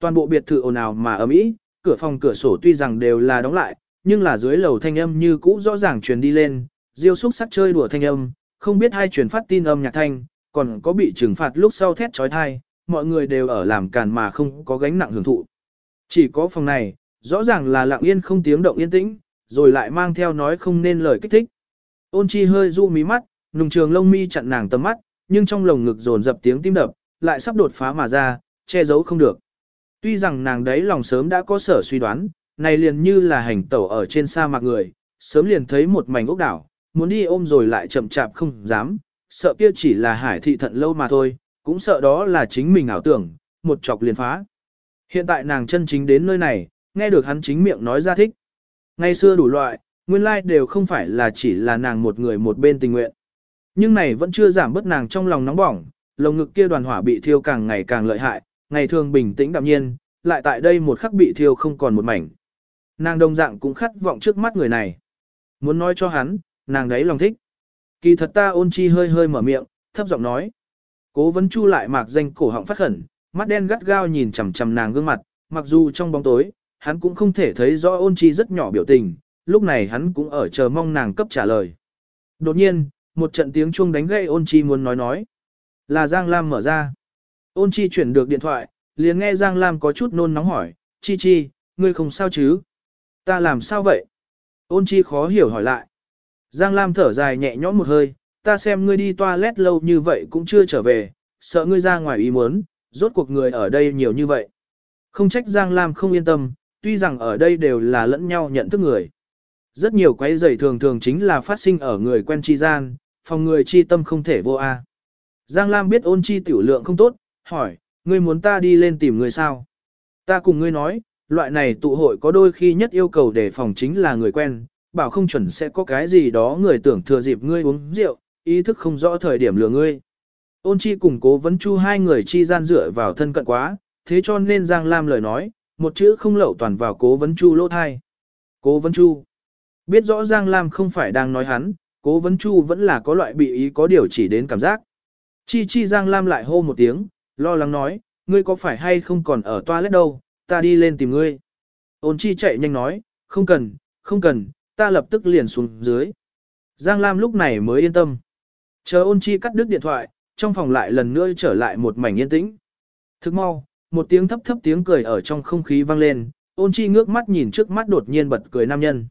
Toàn bộ biệt thự ồn ào mà ấm ý, cửa phòng cửa sổ tuy rằng đều là đóng lại, nhưng là dưới lầu thanh âm như cũ rõ ràng truyền đi lên, diêu xúc sắc chơi đùa thanh âm, không biết hai truyền phát tin âm nhạc thanh, còn có bị trừng phạt lúc sau thét trói thai, mọi người đều ở làm càn mà không có gánh nặng hưởng thụ. Chỉ có phòng này, rõ ràng là lặng yên không tiếng động yên tĩnh, rồi lại mang theo nói không nên lời kích thích. Ôn chi hơi du mí mắt, nùng trường lông mi chặn nàng tầm mắt, nhưng trong lồng ngực dồn dập tiếng tim đập, lại sắp đột phá mà ra, che giấu không được. Tuy rằng nàng đấy lòng sớm đã có sở suy đoán, này liền như là hành tẩu ở trên sa mạc người, sớm liền thấy một mảnh ốc đảo, muốn đi ôm rồi lại chậm chạp không dám, sợ kia chỉ là hải thị thận lâu mà thôi, cũng sợ đó là chính mình ảo tưởng, một chọc liền phá. Hiện tại nàng chân chính đến nơi này, nghe được hắn chính miệng nói ra thích. Ngày xưa đủ loại, nguyên lai like đều không phải là chỉ là nàng một người một bên tình nguyện. Nhưng này vẫn chưa giảm bớt nàng trong lòng nóng bỏng, lồng ngực kia đoàn hỏa bị thiêu càng ngày càng lợi hại, ngày thường bình tĩnh đạm nhiên, lại tại đây một khắc bị thiêu không còn một mảnh. Nàng đồng dạng cũng khát vọng trước mắt người này. Muốn nói cho hắn, nàng đấy lòng thích. Kỳ thật ta ôn chi hơi hơi mở miệng, thấp giọng nói. Cố vấn chu lại mạc danh cổ họng phát khẩn, mắt đen gắt gao nhìn chằm chằm nàng gương mặt, mặc dù trong bóng tối, hắn cũng không thể thấy rõ ôn chi rất nhỏ biểu tình, lúc này hắn cũng ở chờ mong nàng cấp trả lời. Đột nhiên, một trận tiếng chuông đánh gậy ôn chi muốn nói nói. Là Giang Lam mở ra. Ôn chi chuyển được điện thoại, liền nghe Giang Lam có chút nôn nóng hỏi, chi chi, ngươi không sao chứ? Ta làm sao vậy? Ôn chi khó hiểu hỏi lại. Giang Lam thở dài nhẹ nhõm một hơi, ta xem ngươi đi toilet lâu như vậy cũng chưa trở về, sợ ngươi ra ngoài ý muốn, rốt cuộc người ở đây nhiều như vậy. Không trách Giang Lam không yên tâm, tuy rằng ở đây đều là lẫn nhau nhận thức người. Rất nhiều quấy rầy thường thường chính là phát sinh ở người quen chi gian, phòng người chi tâm không thể vô a. Giang Lam biết ôn chi tiểu lượng không tốt, hỏi, ngươi muốn ta đi lên tìm người sao? Ta cùng ngươi nói, loại này tụ hội có đôi khi nhất yêu cầu để phòng chính là người quen, bảo không chuẩn sẽ có cái gì đó người tưởng thừa dịp ngươi uống rượu, ý thức không rõ thời điểm lừa ngươi. Ôn chi cùng cố vấn chu hai người chi gian dựa vào thân cận quá, thế cho nên Giang Lam lời nói, một chữ không lậu toàn vào cố vấn chu lỗ thai. Cố vấn chu. Biết rõ Giang Lam không phải đang nói hắn, cố vấn chu vẫn là có loại bị ý có điều chỉ đến cảm giác. Chi chi Giang Lam lại hô một tiếng, lo lắng nói, ngươi có phải hay không còn ở toilet đâu, ta đi lên tìm ngươi. Ôn chi chạy nhanh nói, không cần, không cần, ta lập tức liền xuống dưới. Giang Lam lúc này mới yên tâm. Chờ ôn chi cắt đứt điện thoại, trong phòng lại lần nữa trở lại một mảnh yên tĩnh. Thức mau, một tiếng thấp thấp tiếng cười ở trong không khí vang lên, ôn chi ngước mắt nhìn trước mắt đột nhiên bật cười nam nhân.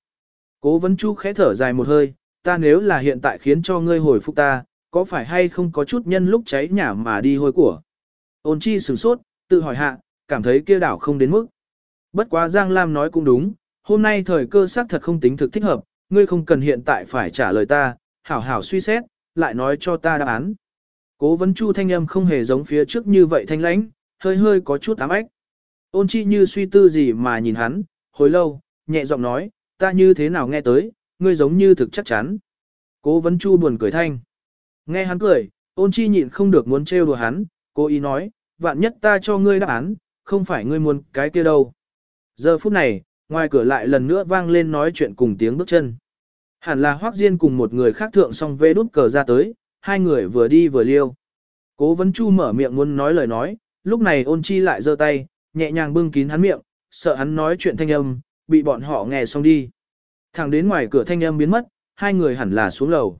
Cố vấn chu khẽ thở dài một hơi, ta nếu là hiện tại khiến cho ngươi hồi phục ta, có phải hay không có chút nhân lúc cháy nhà mà đi hôi của. Ôn chi sửng sốt, tự hỏi hạ, cảm thấy kia đảo không đến mức. Bất quá Giang Lam nói cũng đúng, hôm nay thời cơ xác thật không tính thực thích hợp, ngươi không cần hiện tại phải trả lời ta, hảo hảo suy xét, lại nói cho ta đáp án. Cố vấn chu thanh âm không hề giống phía trước như vậy thanh lãnh, hơi hơi có chút ám ách. Ôn chi như suy tư gì mà nhìn hắn, hồi lâu, nhẹ giọng nói, ta như thế nào nghe tới, ngươi giống như thực chắc chắn. Cố vấn chu buồn cười thanh. Nghe hắn cười, ôn chi nhịn không được muốn trêu đùa hắn, cố ý nói, vạn nhất ta cho ngươi đáp án, không phải ngươi muốn cái kia đâu. Giờ phút này, ngoài cửa lại lần nữa vang lên nói chuyện cùng tiếng bước chân. Hẳn là Hoác Diên cùng một người khác thượng xong vê đút cờ ra tới, hai người vừa đi vừa liêu. Cố vấn chu mở miệng muốn nói lời nói, lúc này ôn chi lại giơ tay, nhẹ nhàng bưng kín hắn miệng, sợ hắn nói chuyện thanh âm, bị bọn họ nghe xong đi. Thẳng đến ngoài cửa thanh âm biến mất, hai người hẳn là xuống lầu.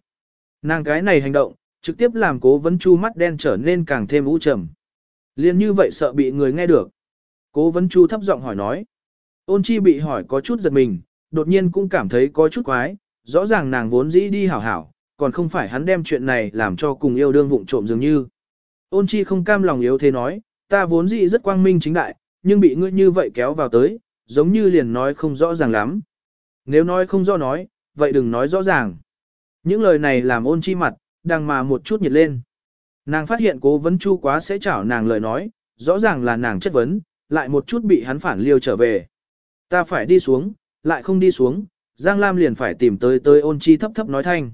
Nàng cái này hành động, trực tiếp làm cố vấn chu mắt đen trở nên càng thêm u trầm. Liên như vậy sợ bị người nghe được. Cố vấn chu thấp giọng hỏi nói. Ôn chi bị hỏi có chút giật mình, đột nhiên cũng cảm thấy có chút quái, rõ ràng nàng vốn dĩ đi hảo hảo, còn không phải hắn đem chuyện này làm cho cùng yêu đương vụng trộm dường như. Ôn chi không cam lòng yếu thế nói, ta vốn dĩ rất quang minh chính đại, nhưng bị ngươi như vậy kéo vào tới, giống như liền nói không rõ ràng lắm. Nếu nói không rõ nói, vậy đừng nói rõ ràng. Những lời này làm ôn chi mặt, đang mà một chút nhiệt lên. Nàng phát hiện cố vấn chu quá sẽ chảo nàng lời nói, rõ ràng là nàng chất vấn, lại một chút bị hắn phản liêu trở về. Ta phải đi xuống, lại không đi xuống, Giang Lam liền phải tìm tới tới ôn chi thấp thấp nói thanh.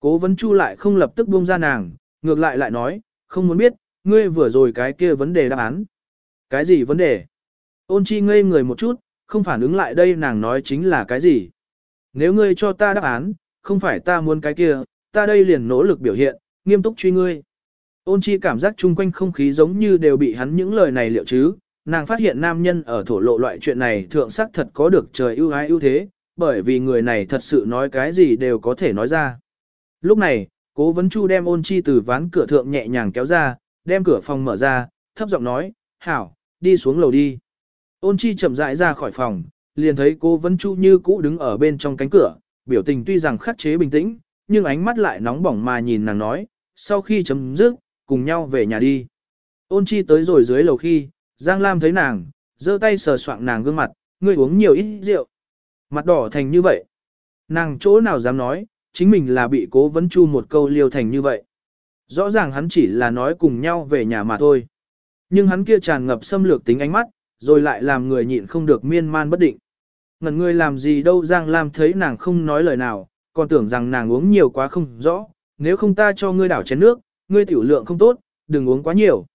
Cố vấn chu lại không lập tức buông ra nàng, ngược lại lại nói, không muốn biết, ngươi vừa rồi cái kia vấn đề đáp án. Cái gì vấn đề? Ôn chi ngây người một chút, không phản ứng lại đây nàng nói chính là cái gì. Nếu ngươi cho ta đáp án, không phải ta muốn cái kia, ta đây liền nỗ lực biểu hiện, nghiêm túc truy ngươi. Ôn chi cảm giác chung quanh không khí giống như đều bị hắn những lời này liệu chứ, nàng phát hiện nam nhân ở thổ lộ loại chuyện này thượng sắc thật có được trời ưu ái ưu thế, bởi vì người này thật sự nói cái gì đều có thể nói ra. Lúc này, cố vấn chu đem ôn chi từ ván cửa thượng nhẹ nhàng kéo ra, đem cửa phòng mở ra, thấp giọng nói, hảo, đi xuống lầu đi. Ôn chi chậm rãi ra khỏi phòng, liền thấy cô vẫn chu như cũ đứng ở bên trong cánh cửa, biểu tình tuy rằng khắc chế bình tĩnh, nhưng ánh mắt lại nóng bỏng mà nhìn nàng nói, sau khi chấm dứt, cùng nhau về nhà đi. Ôn chi tới rồi dưới lầu khi, Giang Lam thấy nàng, giơ tay sờ soạng nàng gương mặt, ngươi uống nhiều ít rượu. Mặt đỏ thành như vậy. Nàng chỗ nào dám nói, chính mình là bị cố vấn chu một câu liêu thành như vậy. Rõ ràng hắn chỉ là nói cùng nhau về nhà mà thôi. Nhưng hắn kia tràn ngập xâm lược tính ánh mắt, rồi lại làm người nhịn không được miên man bất định. Ngần người làm gì đâu Giang Lam thấy nàng không nói lời nào, còn tưởng rằng nàng uống nhiều quá không rõ, nếu không ta cho ngươi đảo chén nước, ngươi tiểu lượng không tốt, đừng uống quá nhiều.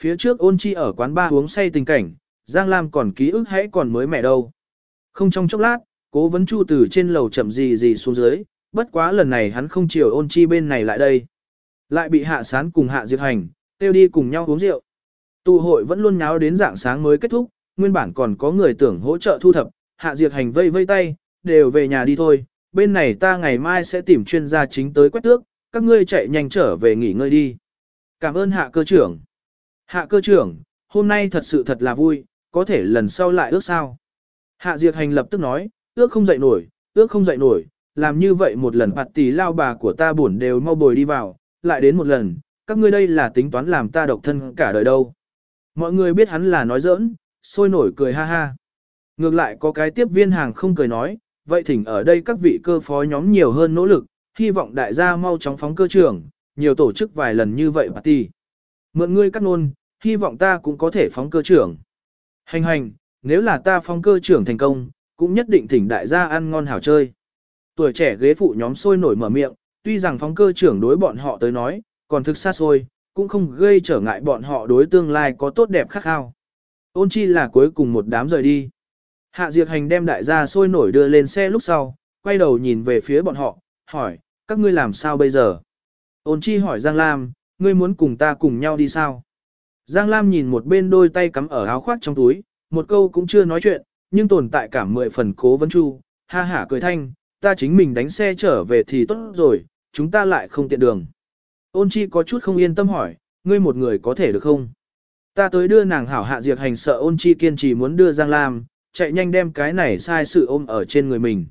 Phía trước ôn chi ở quán ba uống say tình cảnh, Giang Lam còn ký ức hãy còn mới mẻ đâu. Không trong chốc lát, cố vấn chu từ trên lầu chậm gì gì xuống dưới, bất quá lần này hắn không chiều ôn chi bên này lại đây. Lại bị hạ sán cùng hạ diệt hành, tiêu đi cùng nhau uống rượu. Tụ hội vẫn luôn nháo đến dạng sáng mới kết thúc, nguyên bản còn có người tưởng hỗ trợ thu thập, hạ diệt hành vây vây tay, đều về nhà đi thôi, bên này ta ngày mai sẽ tìm chuyên gia chính tới quét tước, các ngươi chạy nhanh trở về nghỉ ngơi đi. Cảm ơn hạ cơ trưởng. Hạ cơ trưởng, hôm nay thật sự thật là vui, có thể lần sau lại ước sao. Hạ diệt hành lập tức nói, ước không dậy nổi, ước không dậy nổi, làm như vậy một lần bạt tỷ lao bà của ta buồn đều mau bồi đi vào, lại đến một lần, các ngươi đây là tính toán làm ta độc thân cả đời đâu. Mọi người biết hắn là nói giỡn, sôi nổi cười ha ha. Ngược lại có cái tiếp viên hàng không cười nói, vậy thỉnh ở đây các vị cơ phó nhóm nhiều hơn nỗ lực, hy vọng đại gia mau chóng phóng cơ trưởng, nhiều tổ chức vài lần như vậy party. Mượn ngươi cắt nôn, hy vọng ta cũng có thể phóng cơ trưởng. Hành hành, nếu là ta phóng cơ trưởng thành công, cũng nhất định thỉnh đại gia ăn ngon hảo chơi. Tuổi trẻ ghế phụ nhóm sôi nổi mở miệng, tuy rằng phóng cơ trưởng đối bọn họ tới nói, còn thực xa xôi, cũng không gây trở ngại bọn họ đối tương lai có tốt đẹp khắc khao. Ôn chi là cuối cùng một đám rời đi. Hạ Diệt Hành đem đại gia sôi nổi đưa lên xe lúc sau, quay đầu nhìn về phía bọn họ, hỏi, các ngươi làm sao bây giờ? Ôn chi hỏi Giang Lam, ngươi muốn cùng ta cùng nhau đi sao? Giang Lam nhìn một bên đôi tay cắm ở áo khoác trong túi, một câu cũng chưa nói chuyện, nhưng tồn tại cả mười phần cố vấn chu, ha hả cười thanh, ta chính mình đánh xe trở về thì tốt rồi, chúng ta lại không tiện đường. Ôn chi có chút không yên tâm hỏi, ngươi một người có thể được không? Ta tới đưa nàng hảo hạ diệt hành sợ ôn chi kiên trì muốn đưa Giang Lam, chạy nhanh đem cái này sai sự ôm ở trên người mình.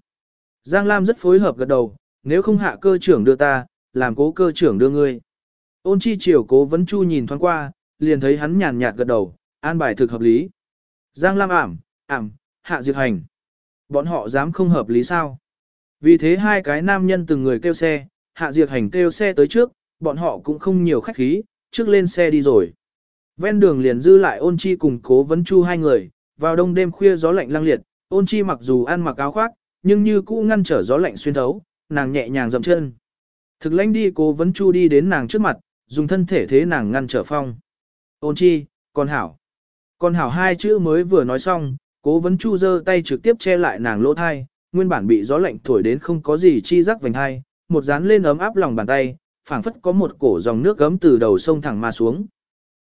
Giang Lam rất phối hợp gật đầu, nếu không hạ cơ trưởng đưa ta, làm cố cơ trưởng đưa ngươi. Ôn chi chiều cố vấn chu nhìn thoáng qua, liền thấy hắn nhàn nhạt gật đầu, an bài thực hợp lý. Giang Lam ảm, ảm, hạ diệt hành. Bọn họ dám không hợp lý sao? Vì thế hai cái nam nhân từng người kêu xe, hạ diệt hành kêu xe tới trước, bọn họ cũng không nhiều khách khí, trước lên xe đi rồi. Ven đường liền dư lại ôn chi cùng cố vấn chu hai người, vào đông đêm khuya gió lạnh lăng liệt, ôn chi mặc dù ăn mặc áo khoác, nhưng như cũ ngăn trở gió lạnh xuyên thấu, nàng nhẹ nhàng dậm chân. Thực lãnh đi cố vấn chu đi đến nàng trước mặt, dùng thân thể thế nàng ngăn trở phong. Ôn chi, con hảo. Con hảo hai chữ mới vừa nói xong, cố vấn chu giơ tay trực tiếp che lại nàng lỗ thai, nguyên bản bị gió lạnh thổi đến không có gì chi rắc vành hai, một dán lên ấm áp lòng bàn tay, phảng phất có một cổ dòng nước gấm từ đầu sông thẳng mà xuống.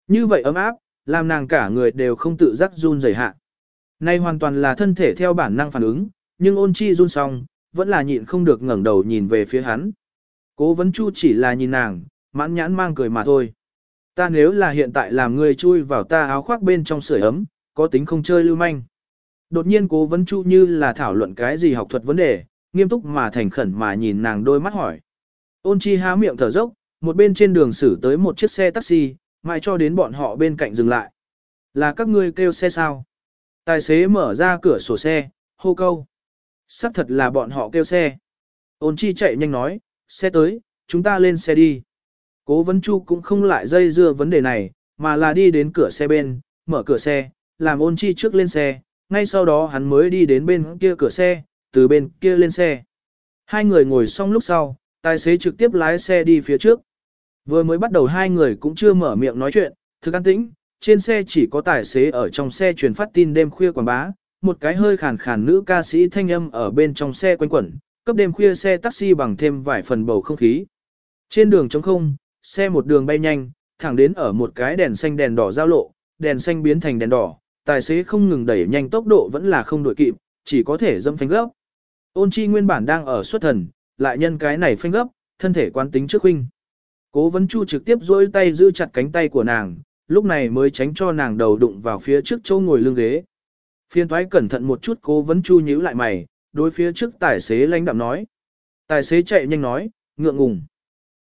Như vậy ấm áp, làm nàng cả người đều không tự giác run rẩy hạ. Nay hoàn toàn là thân thể theo bản năng phản ứng, nhưng ôn chi run xong, vẫn là nhịn không được ngẩng đầu nhìn về phía hắn. Cố vấn chu chỉ là nhìn nàng, mãn nhãn mang cười mà thôi. Ta nếu là hiện tại làm người chui vào ta áo khoác bên trong sưởi ấm, có tính không chơi lưu manh. Đột nhiên cố vấn chu như là thảo luận cái gì học thuật vấn đề, nghiêm túc mà thành khẩn mà nhìn nàng đôi mắt hỏi. Ôn chi há miệng thở dốc, một bên trên đường xử tới một chiếc xe taxi, mai cho đến bọn họ bên cạnh dừng lại. Là các ngươi kêu xe sao? Tài xế mở ra cửa sổ xe, hô câu. Sắc thật là bọn họ kêu xe. Ôn chi chạy nhanh nói, xe tới, chúng ta lên xe đi. Cố vấn chu cũng không lại dây dưa vấn đề này, mà là đi đến cửa xe bên, mở cửa xe, làm ôn chi trước lên xe, ngay sau đó hắn mới đi đến bên kia cửa xe, từ bên kia lên xe. Hai người ngồi xong lúc sau, tài xế trực tiếp lái xe đi phía trước. Vừa mới bắt đầu hai người cũng chưa mở miệng nói chuyện, thực an tĩnh, trên xe chỉ có tài xế ở trong xe truyền phát tin đêm khuya quảng bá, một cái hơi khàn khàn nữ ca sĩ thanh âm ở bên trong xe quanh quẩn, cấp đêm khuya xe taxi bằng thêm vài phần bầu không khí. Trên đường trống không, xe một đường bay nhanh, thẳng đến ở một cái đèn xanh đèn đỏ giao lộ, đèn xanh biến thành đèn đỏ, tài xế không ngừng đẩy nhanh tốc độ vẫn là không đội kịp, chỉ có thể dâm phanh gấp. Ôn chi nguyên bản đang ở xuất thần, lại nhân cái này phanh gấp, thân thể quán tính trước huynh. Cố vấn chu trực tiếp duỗi tay giữ chặt cánh tay của nàng, lúc này mới tránh cho nàng đầu đụng vào phía trước chỗ ngồi lưng ghế. Phiên thoái cẩn thận một chút cố vấn chu nhíu lại mày, đối phía trước tài xế lãnh đạm nói. Tài xế chạy nhanh nói, ngượng ngùng.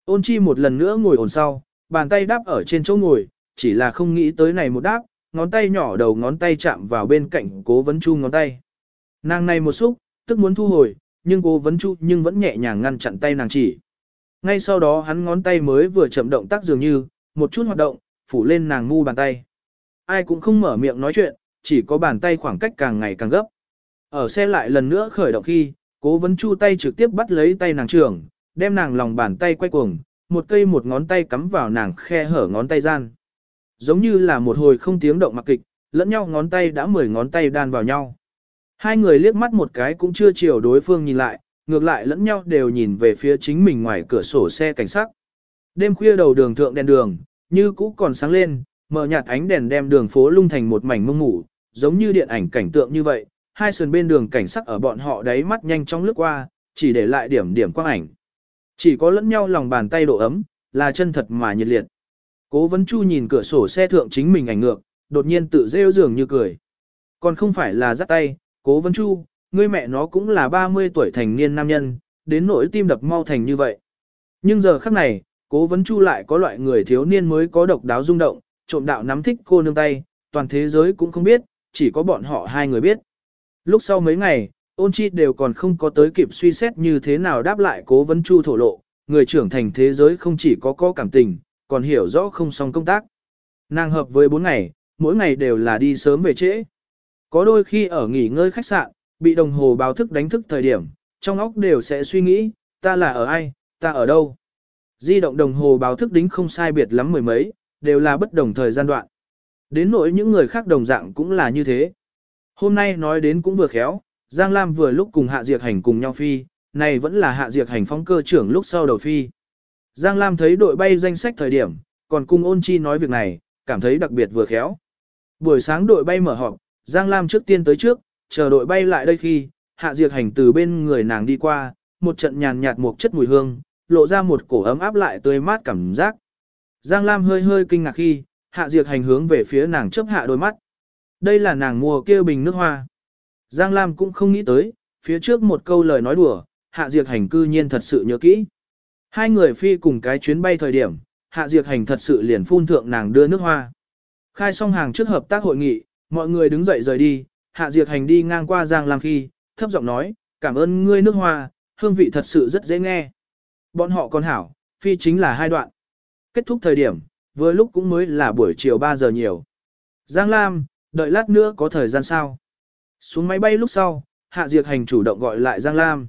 Ôn chi một lần nữa ngồi ổn sau, bàn tay đáp ở trên chỗ ngồi, chỉ là không nghĩ tới này một đáp, ngón tay nhỏ đầu ngón tay chạm vào bên cạnh cố vấn chu ngón tay. Nàng này một xúc, tức muốn thu hồi, nhưng cố vấn chu nhưng vẫn nhẹ nhàng ngăn chặn tay nàng chỉ. Ngay sau đó hắn ngón tay mới vừa chậm động tác dường như, một chút hoạt động, phủ lên nàng ngu bàn tay. Ai cũng không mở miệng nói chuyện, chỉ có bàn tay khoảng cách càng ngày càng gấp. Ở xe lại lần nữa khởi động khi, cố vấn chu tay trực tiếp bắt lấy tay nàng trưởng, đem nàng lòng bàn tay quay cuồng, một cây một ngón tay cắm vào nàng khe hở ngón tay gian. Giống như là một hồi không tiếng động mặc kịch, lẫn nhau ngón tay đã mười ngón tay đan vào nhau. Hai người liếc mắt một cái cũng chưa chiều đối phương nhìn lại, ngược lại lẫn nhau đều nhìn về phía chính mình ngoài cửa sổ xe cảnh sát. Đêm khuya đầu đường thượng đèn đường, như cũ còn sáng lên, mở nhạt ánh đèn đem đường phố lung thành một mảnh mông mủ, giống như điện ảnh cảnh tượng như vậy, hai sườn bên đường cảnh sắc ở bọn họ đáy mắt nhanh chóng lướt qua, chỉ để lại điểm điểm quang ảnh. Chỉ có lẫn nhau lòng bàn tay độ ấm, là chân thật mà nhiệt liệt. Cố vấn chu nhìn cửa sổ xe thượng chính mình ảnh ngược, đột nhiên tự rêu dường như cười. Còn không phải là dắt tay, cố vấn chu, ngươi mẹ nó cũng là 30 tuổi thành niên nam nhân, đến nỗi tim đập mau thành như vậy. Nhưng giờ khắc này, cố vấn chu lại có loại người thiếu niên mới có độc đáo rung động, trộm đạo nắm thích cô nương tay, toàn thế giới cũng không biết, chỉ có bọn họ hai người biết. Lúc sau mấy ngày, Ôn chi đều còn không có tới kịp suy xét như thế nào đáp lại cố vấn chu thổ lộ, người trưởng thành thế giới không chỉ có có cảm tình, còn hiểu rõ không xong công tác. Nàng hợp với bốn ngày, mỗi ngày đều là đi sớm về trễ. Có đôi khi ở nghỉ ngơi khách sạn, bị đồng hồ báo thức đánh thức thời điểm, trong óc đều sẽ suy nghĩ, ta là ở ai, ta ở đâu. Di động đồng hồ báo thức đính không sai biệt lắm mười mấy, đều là bất đồng thời gian đoạn. Đến nỗi những người khác đồng dạng cũng là như thế. Hôm nay nói đến cũng vừa khéo, Giang Lam vừa lúc cùng Hạ Diệt Hành cùng nhau phi, này vẫn là Hạ Diệt Hành phóng cơ trưởng lúc sau đầu phi. Giang Lam thấy đội bay danh sách thời điểm, còn cùng ôn chi nói việc này, cảm thấy đặc biệt vừa khéo. Buổi sáng đội bay mở họp, Giang Lam trước tiên tới trước, chờ đội bay lại đây khi, Hạ Diệt Hành từ bên người nàng đi qua, một trận nhàn nhạt một chất mùi hương, lộ ra một cổ ấm áp lại tươi mát cảm giác. Giang Lam hơi hơi kinh ngạc khi, Hạ Diệt Hành hướng về phía nàng chớp hạ đôi mắt. Đây là nàng mua kia bình nước hoa. Giang Lam cũng không nghĩ tới, phía trước một câu lời nói đùa, Hạ Diệt Hành cư nhiên thật sự nhớ kỹ. Hai người phi cùng cái chuyến bay thời điểm, Hạ Diệt Hành thật sự liền phun thượng nàng đưa nước hoa. Khai xong hàng trước hợp tác hội nghị, mọi người đứng dậy rời đi, Hạ Diệt Hành đi ngang qua Giang Lam khi, thấp giọng nói, cảm ơn ngươi nước hoa, hương vị thật sự rất dễ nghe. Bọn họ còn hảo, phi chính là hai đoạn. Kết thúc thời điểm, vừa lúc cũng mới là buổi chiều 3 giờ nhiều. Giang Lam, đợi lát nữa có thời gian sao? Xuống máy bay lúc sau, Hạ Diệt Hành chủ động gọi lại Giang Lam.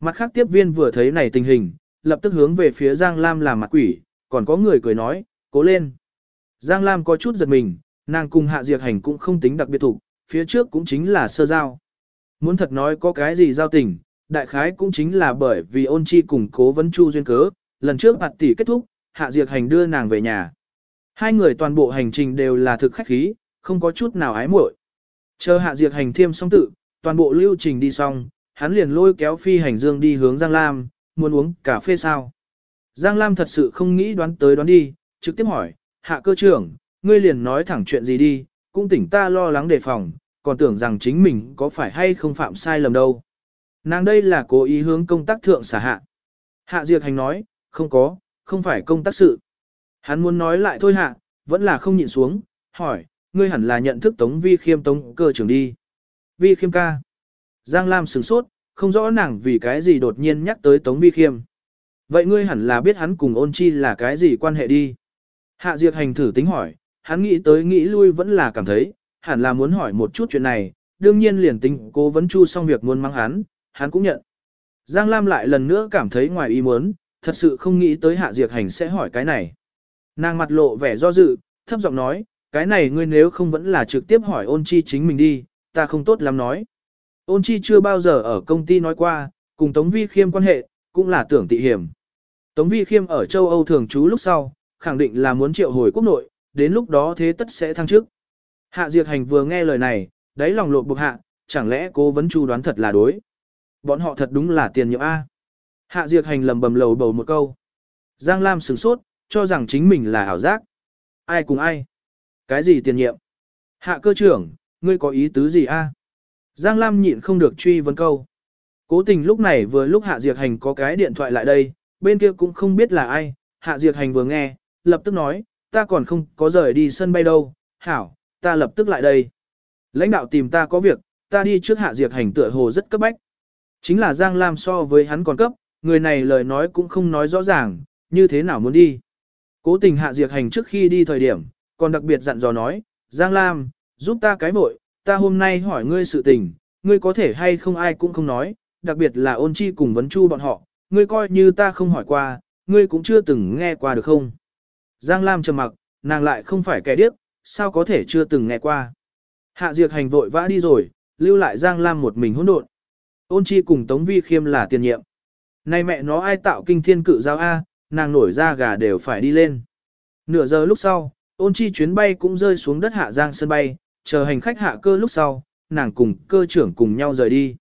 Mặt khác tiếp viên vừa thấy này tình hình, lập tức hướng về phía Giang Lam làm mặt quỷ, còn có người cười nói, cố lên. Giang Lam có chút giật mình, nàng cùng Hạ Diệt Hành cũng không tính đặc biệt thủ, phía trước cũng chính là sơ giao. Muốn thật nói có cái gì giao tình, đại khái cũng chính là bởi vì ôn chi cùng cố vấn chu duyên cớ, lần trước mặt tỷ kết thúc, Hạ Diệt Hành đưa nàng về nhà. Hai người toàn bộ hành trình đều là thực khách khí, không có chút nào ái muội. Chờ Hạ Diệt Hành thiêm xong tự, toàn bộ lưu trình đi xong, hắn liền lôi kéo phi hành dương đi hướng Giang Lam, muốn uống cà phê sao. Giang Lam thật sự không nghĩ đoán tới đoán đi, trực tiếp hỏi, Hạ cơ trưởng, ngươi liền nói thẳng chuyện gì đi, cũng tỉnh ta lo lắng đề phòng, còn tưởng rằng chính mình có phải hay không phạm sai lầm đâu. Nàng đây là cố ý hướng công tác thượng xả hạ. Hạ Diệt Hành nói, không có, không phải công tác sự. Hắn muốn nói lại thôi hạ, vẫn là không nhịn xuống, hỏi, ngươi hẳn là nhận thức Tống Vi Khiêm Tống cơ trưởng đi. Vi Khiêm ca. Giang Lam sửng sốt, không rõ nàng vì cái gì đột nhiên nhắc tới Tống Vi Khiêm. Vậy ngươi hẳn là biết hắn cùng ôn chi là cái gì quan hệ đi. Hạ Diệt Hành thử tính hỏi, hắn nghĩ tới nghĩ lui vẫn là cảm thấy, hẳn là muốn hỏi một chút chuyện này, đương nhiên liền tính cố vấn chu xong việc muốn mang hắn, hắn cũng nhận. Giang Lam lại lần nữa cảm thấy ngoài ý muốn, thật sự không nghĩ tới Hạ Diệt Hành sẽ hỏi cái này. Nàng mặt lộ vẻ do dự, thấp giọng nói, cái này ngươi nếu không vẫn là trực tiếp hỏi ôn chi chính mình đi, ta không tốt lắm nói. Ôn chi chưa bao giờ ở công ty nói qua, cùng Tống Vi Khiêm quan hệ, cũng là tưởng tị hiểm. Tống Vi Khiêm ở châu Âu thường trú lúc sau, khẳng định là muốn triệu hồi quốc nội, đến lúc đó thế tất sẽ thăng chức. Hạ Diệt Hành vừa nghe lời này, đáy lòng lột bực hạ, chẳng lẽ cô vẫn chu đoán thật là đối. Bọn họ thật đúng là tiền nhiệm A. Hạ Diệt Hành lầm bầm lầu bầu một câu. Giang Lam sửng sốt, cho rằng chính mình là ảo giác. Ai cùng ai? Cái gì tiền nhiệm? Hạ cơ trưởng, ngươi có ý tứ gì a? Giang Lam nhịn không được truy vấn câu. Cố tình lúc này vừa lúc Hạ Diệt Hành có cái điện thoại lại đây, bên kia cũng không biết là ai. Hạ Diệt Hành vừa nghe, lập tức nói, ta còn không có rời đi sân bay đâu, hảo, ta lập tức lại đây. Lãnh đạo tìm ta có việc, ta đi trước Hạ Diệt Hành tựa hồ rất cấp bách. Chính là Giang Lam so với hắn còn cấp, người này lời nói cũng không nói rõ ràng, như thế nào muốn đi. Cố tình Hạ Diệt Hành trước khi đi thời điểm, còn đặc biệt dặn dò nói, Giang Lam, giúp ta cái vội, ta hôm nay hỏi ngươi sự tình, ngươi có thể hay không ai cũng không nói, đặc biệt là ôn chi cùng vấn chu bọn họ, ngươi coi như ta không hỏi qua, ngươi cũng chưa từng nghe qua được không. Giang Lam trầm mặc, nàng lại không phải kẻ điếc, sao có thể chưa từng nghe qua. Hạ Diệt Hành vội vã đi rồi, lưu lại Giang Lam một mình hỗn độn. Ôn chi cùng Tống Vi Khiêm là tiền nhiệm. nay mẹ nó ai tạo kinh thiên cự giao A, nàng nổi ra gà đều phải đi lên. Nửa giờ lúc sau, ôn chi chuyến bay cũng rơi xuống đất hạ giang sân bay, chờ hành khách hạ cơ lúc sau, nàng cùng cơ trưởng cùng nhau rời đi.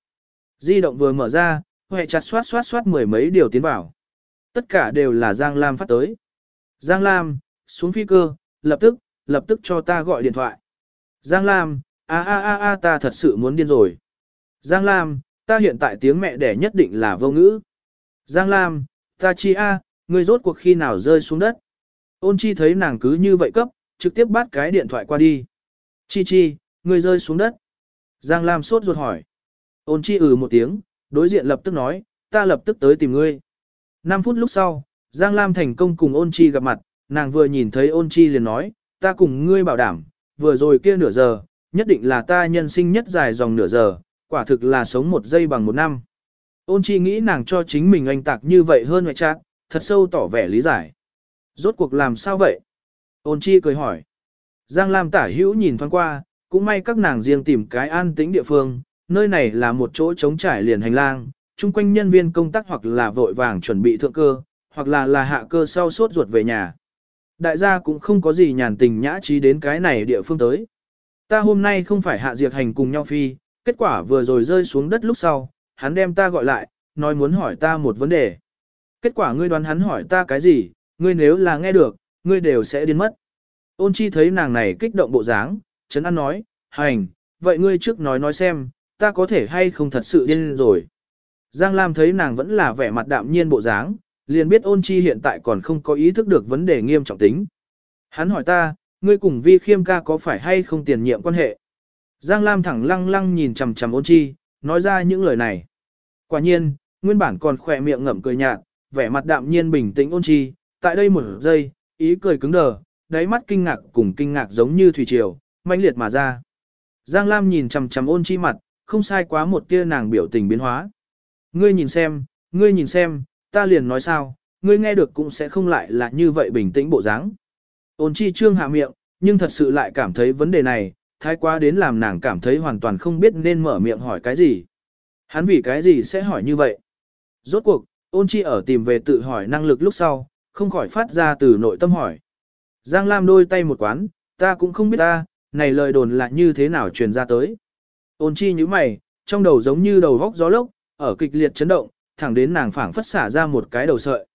Di động vừa mở ra, hệ chặt xoát xoát xoát mười mấy điều tiến vào. Tất cả đều là Giang Lam phát tới. Giang Lam, xuống phi cơ, lập tức, lập tức cho ta gọi điện thoại. Giang Lam, a a a a ta thật sự muốn điên rồi. Giang Lam, ta hiện tại tiếng mẹ đẻ nhất định là vô ngữ. Giang Lam, ta chi a, ngươi rốt cuộc khi nào rơi xuống đất. Ôn chi thấy nàng cứ như vậy cấp, trực tiếp bắt cái điện thoại qua đi. Chi chi, ngươi rơi xuống đất. Giang Lam sốt ruột hỏi. Ôn chi ừ một tiếng, đối diện lập tức nói, ta lập tức tới tìm ngươi. 5 phút lúc sau, Giang Lam thành công cùng ôn chi gặp mặt, nàng vừa nhìn thấy ôn chi liền nói, ta cùng ngươi bảo đảm, vừa rồi kia nửa giờ, nhất định là ta nhân sinh nhất dài dòng nửa giờ, quả thực là sống một giây bằng một năm. Ôn chi nghĩ nàng cho chính mình anh tạc như vậy hơn ngoại trạng, thật sâu tỏ vẻ lý giải. Rốt cuộc làm sao vậy? Ôn chi cười hỏi. Giang Lam tả hữu nhìn thoáng qua, cũng may các nàng riêng tìm cái an tĩnh địa phương, nơi này là một chỗ trống trải liền hành lang, chung quanh nhân viên công tác hoặc là vội vàng chuẩn bị thượng cơ, hoặc là là hạ cơ sau sốt ruột về nhà. Đại gia cũng không có gì nhàn tình nhã trí đến cái này địa phương tới. Ta hôm nay không phải hạ diệt hành cùng nhau phi, kết quả vừa rồi rơi xuống đất lúc sau, hắn đem ta gọi lại, nói muốn hỏi ta một vấn đề. Kết quả ngươi đoán hắn hỏi ta cái gì, ngươi nếu là nghe được, ngươi đều sẽ điên mất. Ôn chi thấy nàng này kích động bộ dáng, chấn an nói, hành, vậy ngươi trước nói nói xem, ta có thể hay không thật sự điên rồi. Giang Lam thấy nàng vẫn là vẻ mặt đạm nhiên bộ dáng, liền biết ôn chi hiện tại còn không có ý thức được vấn đề nghiêm trọng tính. Hắn hỏi ta, ngươi cùng vi khiêm ca có phải hay không tiền nhiệm quan hệ? Giang Lam thẳng lăng lăng nhìn chằm chằm ôn chi, nói ra những lời này. Quả nhiên, nguyên bản còn khỏe miệng ngậm cười nhạt, vẻ mặt đạm nhiên bình tĩnh ôn chi, tại đây một giây, ý cười cứng đờ, đáy mắt kinh ngạc cùng kinh ngạc giống như thủy triều, mãnh liệt mà ra. Giang Lam nhìn chằm chằm ôn chi mặt, không sai quá một tia nàng biểu tình biến hóa. Ngươi nhìn xem, ngươi nhìn xem, ta liền nói sao, ngươi nghe được cũng sẽ không lại là như vậy bình tĩnh bộ dáng. Ôn chi trương hạ miệng, nhưng thật sự lại cảm thấy vấn đề này, thái quá đến làm nàng cảm thấy hoàn toàn không biết nên mở miệng hỏi cái gì. Hắn vì cái gì sẽ hỏi như vậy? Rốt cuộc, ôn chi ở tìm về tự hỏi năng lực lúc sau, không khỏi phát ra từ nội tâm hỏi. Giang Lam đôi tay một quán, ta cũng không biết ta, này lời đồn là như thế nào truyền ra tới. Ôn chi như mày, trong đầu giống như đầu vóc gió lốc, ở kịch liệt chấn động, thẳng đến nàng phảng phất xả ra một cái đầu sợi.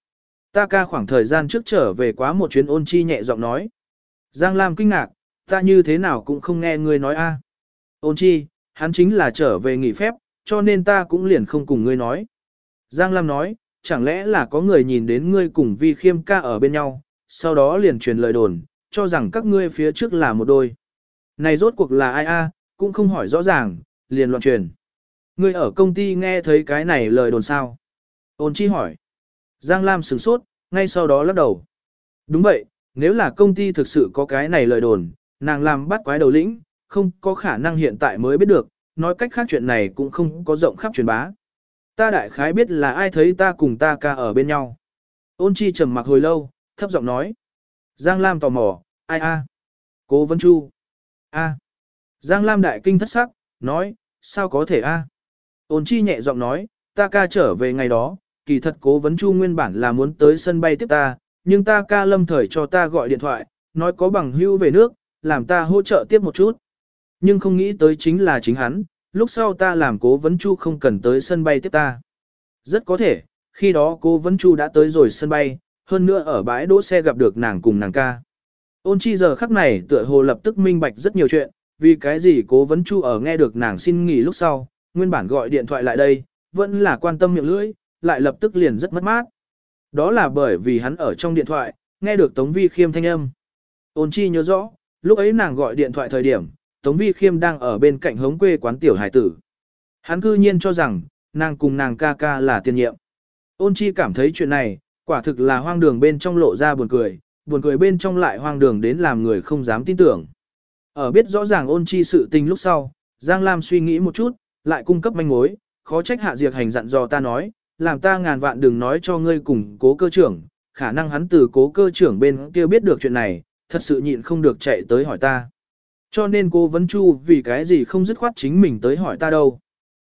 Ta ca khoảng thời gian trước trở về quá một chuyến ôn chi nhẹ giọng nói. Giang Lam kinh ngạc, ta như thế nào cũng không nghe ngươi nói a. Ôn chi, hắn chính là trở về nghỉ phép, cho nên ta cũng liền không cùng ngươi nói. Giang Lam nói, chẳng lẽ là có người nhìn đến ngươi cùng vi khiêm ca ở bên nhau, sau đó liền truyền lời đồn, cho rằng các ngươi phía trước là một đôi. Này rốt cuộc là ai a, cũng không hỏi rõ ràng, liền loạn truyền. Ngươi ở công ty nghe thấy cái này lời đồn sao? Ôn chi hỏi. Giang Lam sửng sốt, ngay sau đó lắc đầu. Đúng vậy, nếu là công ty thực sự có cái này lời đồn, nàng làm bắt quái đầu lĩnh, không có khả năng hiện tại mới biết được, nói cách khác chuyện này cũng không có rộng khắp truyền bá. Ta đại khái biết là ai thấy ta cùng ta ca ở bên nhau. Ôn chi trầm mặc hồi lâu, thấp giọng nói. Giang Lam tò mò, ai a? Cố Vân Chu. A. Giang Lam đại kinh thất sắc, nói, sao có thể a? Ôn chi nhẹ giọng nói, ta ca trở về ngày đó, kỳ thật cố vấn chu nguyên bản là muốn tới sân bay tiếp ta, nhưng ta ca lâm thời cho ta gọi điện thoại, nói có bằng hưu về nước, làm ta hỗ trợ tiếp một chút. Nhưng không nghĩ tới chính là chính hắn, lúc sau ta làm cố vấn chu không cần tới sân bay tiếp ta. Rất có thể, khi đó cố vấn chu đã tới rồi sân bay, hơn nữa ở bãi đỗ xe gặp được nàng cùng nàng ca. Ôn chi giờ khắc này tựa hồ lập tức minh bạch rất nhiều chuyện, vì cái gì cố vấn chu ở nghe được nàng xin nghỉ lúc sau, nguyên bản gọi điện thoại lại đây, vẫn là quan tâm miệng lưỡi, lại lập tức liền rất mất mát. Đó là bởi vì hắn ở trong điện thoại, nghe được Tống Vi Khiêm thanh âm. Ôn chi nhớ rõ, lúc ấy nàng gọi điện thoại thời điểm, Tống Vi Khiêm đang ở bên cạnh hống quê quán tiểu hải tử. Hắn cư nhiên cho rằng, nàng cùng nàng ca ca là tiền nhiệm. Ôn chi cảm thấy chuyện này, quả thực là hoang đường bên trong lộ ra buồn cười, buồn cười bên trong lại hoang đường đến làm người không dám tin tưởng. Ở biết rõ ràng ôn chi sự tình lúc sau, Giang Lam suy nghĩ một chút, lại cung cấp manh mối, khó trách hạ diệt hành dặn dò ta nói, làm ta ngàn vạn đừng nói cho ngươi cùng cố cơ trưởng, khả năng hắn từ cố cơ trưởng bên kia biết được chuyện này, thật sự nhịn không được chạy tới hỏi ta. Cho nên cô vấn chu vì cái gì không dứt khoát chính mình tới hỏi ta đâu.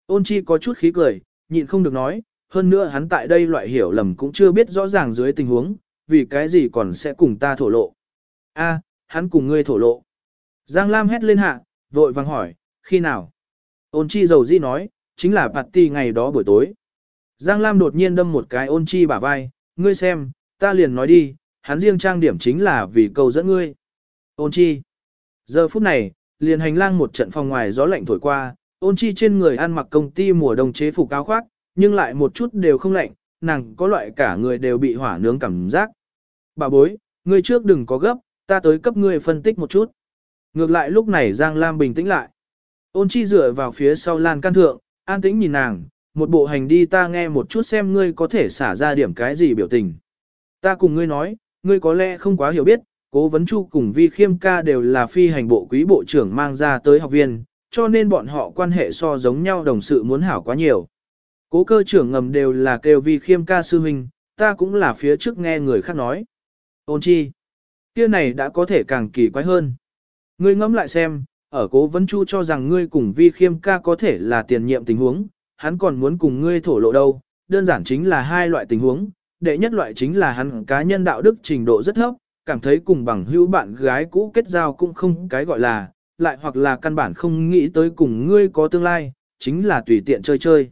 Ôn chi có chút khí cười, nhịn không được nói, hơn nữa hắn tại đây loại hiểu lầm cũng chưa biết rõ ràng dưới tình huống, vì cái gì còn sẽ cùng ta thổ lộ. A, hắn cùng ngươi thổ lộ. Giang Lam hét lên hạ, vội vàng hỏi, khi nào? Ôn chi dầu di nói, chính là party ngày đó buổi tối. Giang Lam đột nhiên đâm một cái ôn chi bả vai, ngươi xem, ta liền nói đi, hắn riêng trang điểm chính là vì câu dẫn ngươi. Ôn chi. Giờ phút này, liền hành lang một trận phòng ngoài gió lạnh thổi qua, ôn chi trên người ăn mặc công ty mùa đông chế phục áo khoác, nhưng lại một chút đều không lạnh, nàng có loại cả người đều bị hỏa nướng cảm giác. Bà bối, ngươi trước đừng có gấp, ta tới cấp ngươi phân tích một chút. Ngược lại lúc này Giang Lam bình tĩnh lại. Ôn chi dựa vào phía sau lan can thượng, an tĩnh nhìn nàng, một bộ hành đi ta nghe một chút xem ngươi có thể xả ra điểm cái gì biểu tình. Ta cùng ngươi nói, ngươi có lẽ không quá hiểu biết, cố vấn chu cùng vi khiêm ca đều là phi hành bộ quý bộ trưởng mang ra tới học viên, cho nên bọn họ quan hệ so giống nhau đồng sự muốn hảo quá nhiều. Cố cơ trưởng ngầm đều là kêu vi khiêm ca sư huynh, ta cũng là phía trước nghe người khác nói. Ôn chi, kia này đã có thể càng kỳ quái hơn. Ngươi ngẫm lại xem, ở cố vấn chu cho rằng ngươi cùng vi khiêm ca có thể là tiền nhiệm tình huống, hắn còn muốn cùng ngươi thổ lộ đâu, đơn giản chính là hai loại tình huống, đệ nhất loại chính là hắn cá nhân đạo đức trình độ rất thấp, cảm thấy cùng bằng hữu bạn gái cũ kết giao cũng không cái gọi là, lại hoặc là căn bản không nghĩ tới cùng ngươi có tương lai, chính là tùy tiện chơi chơi.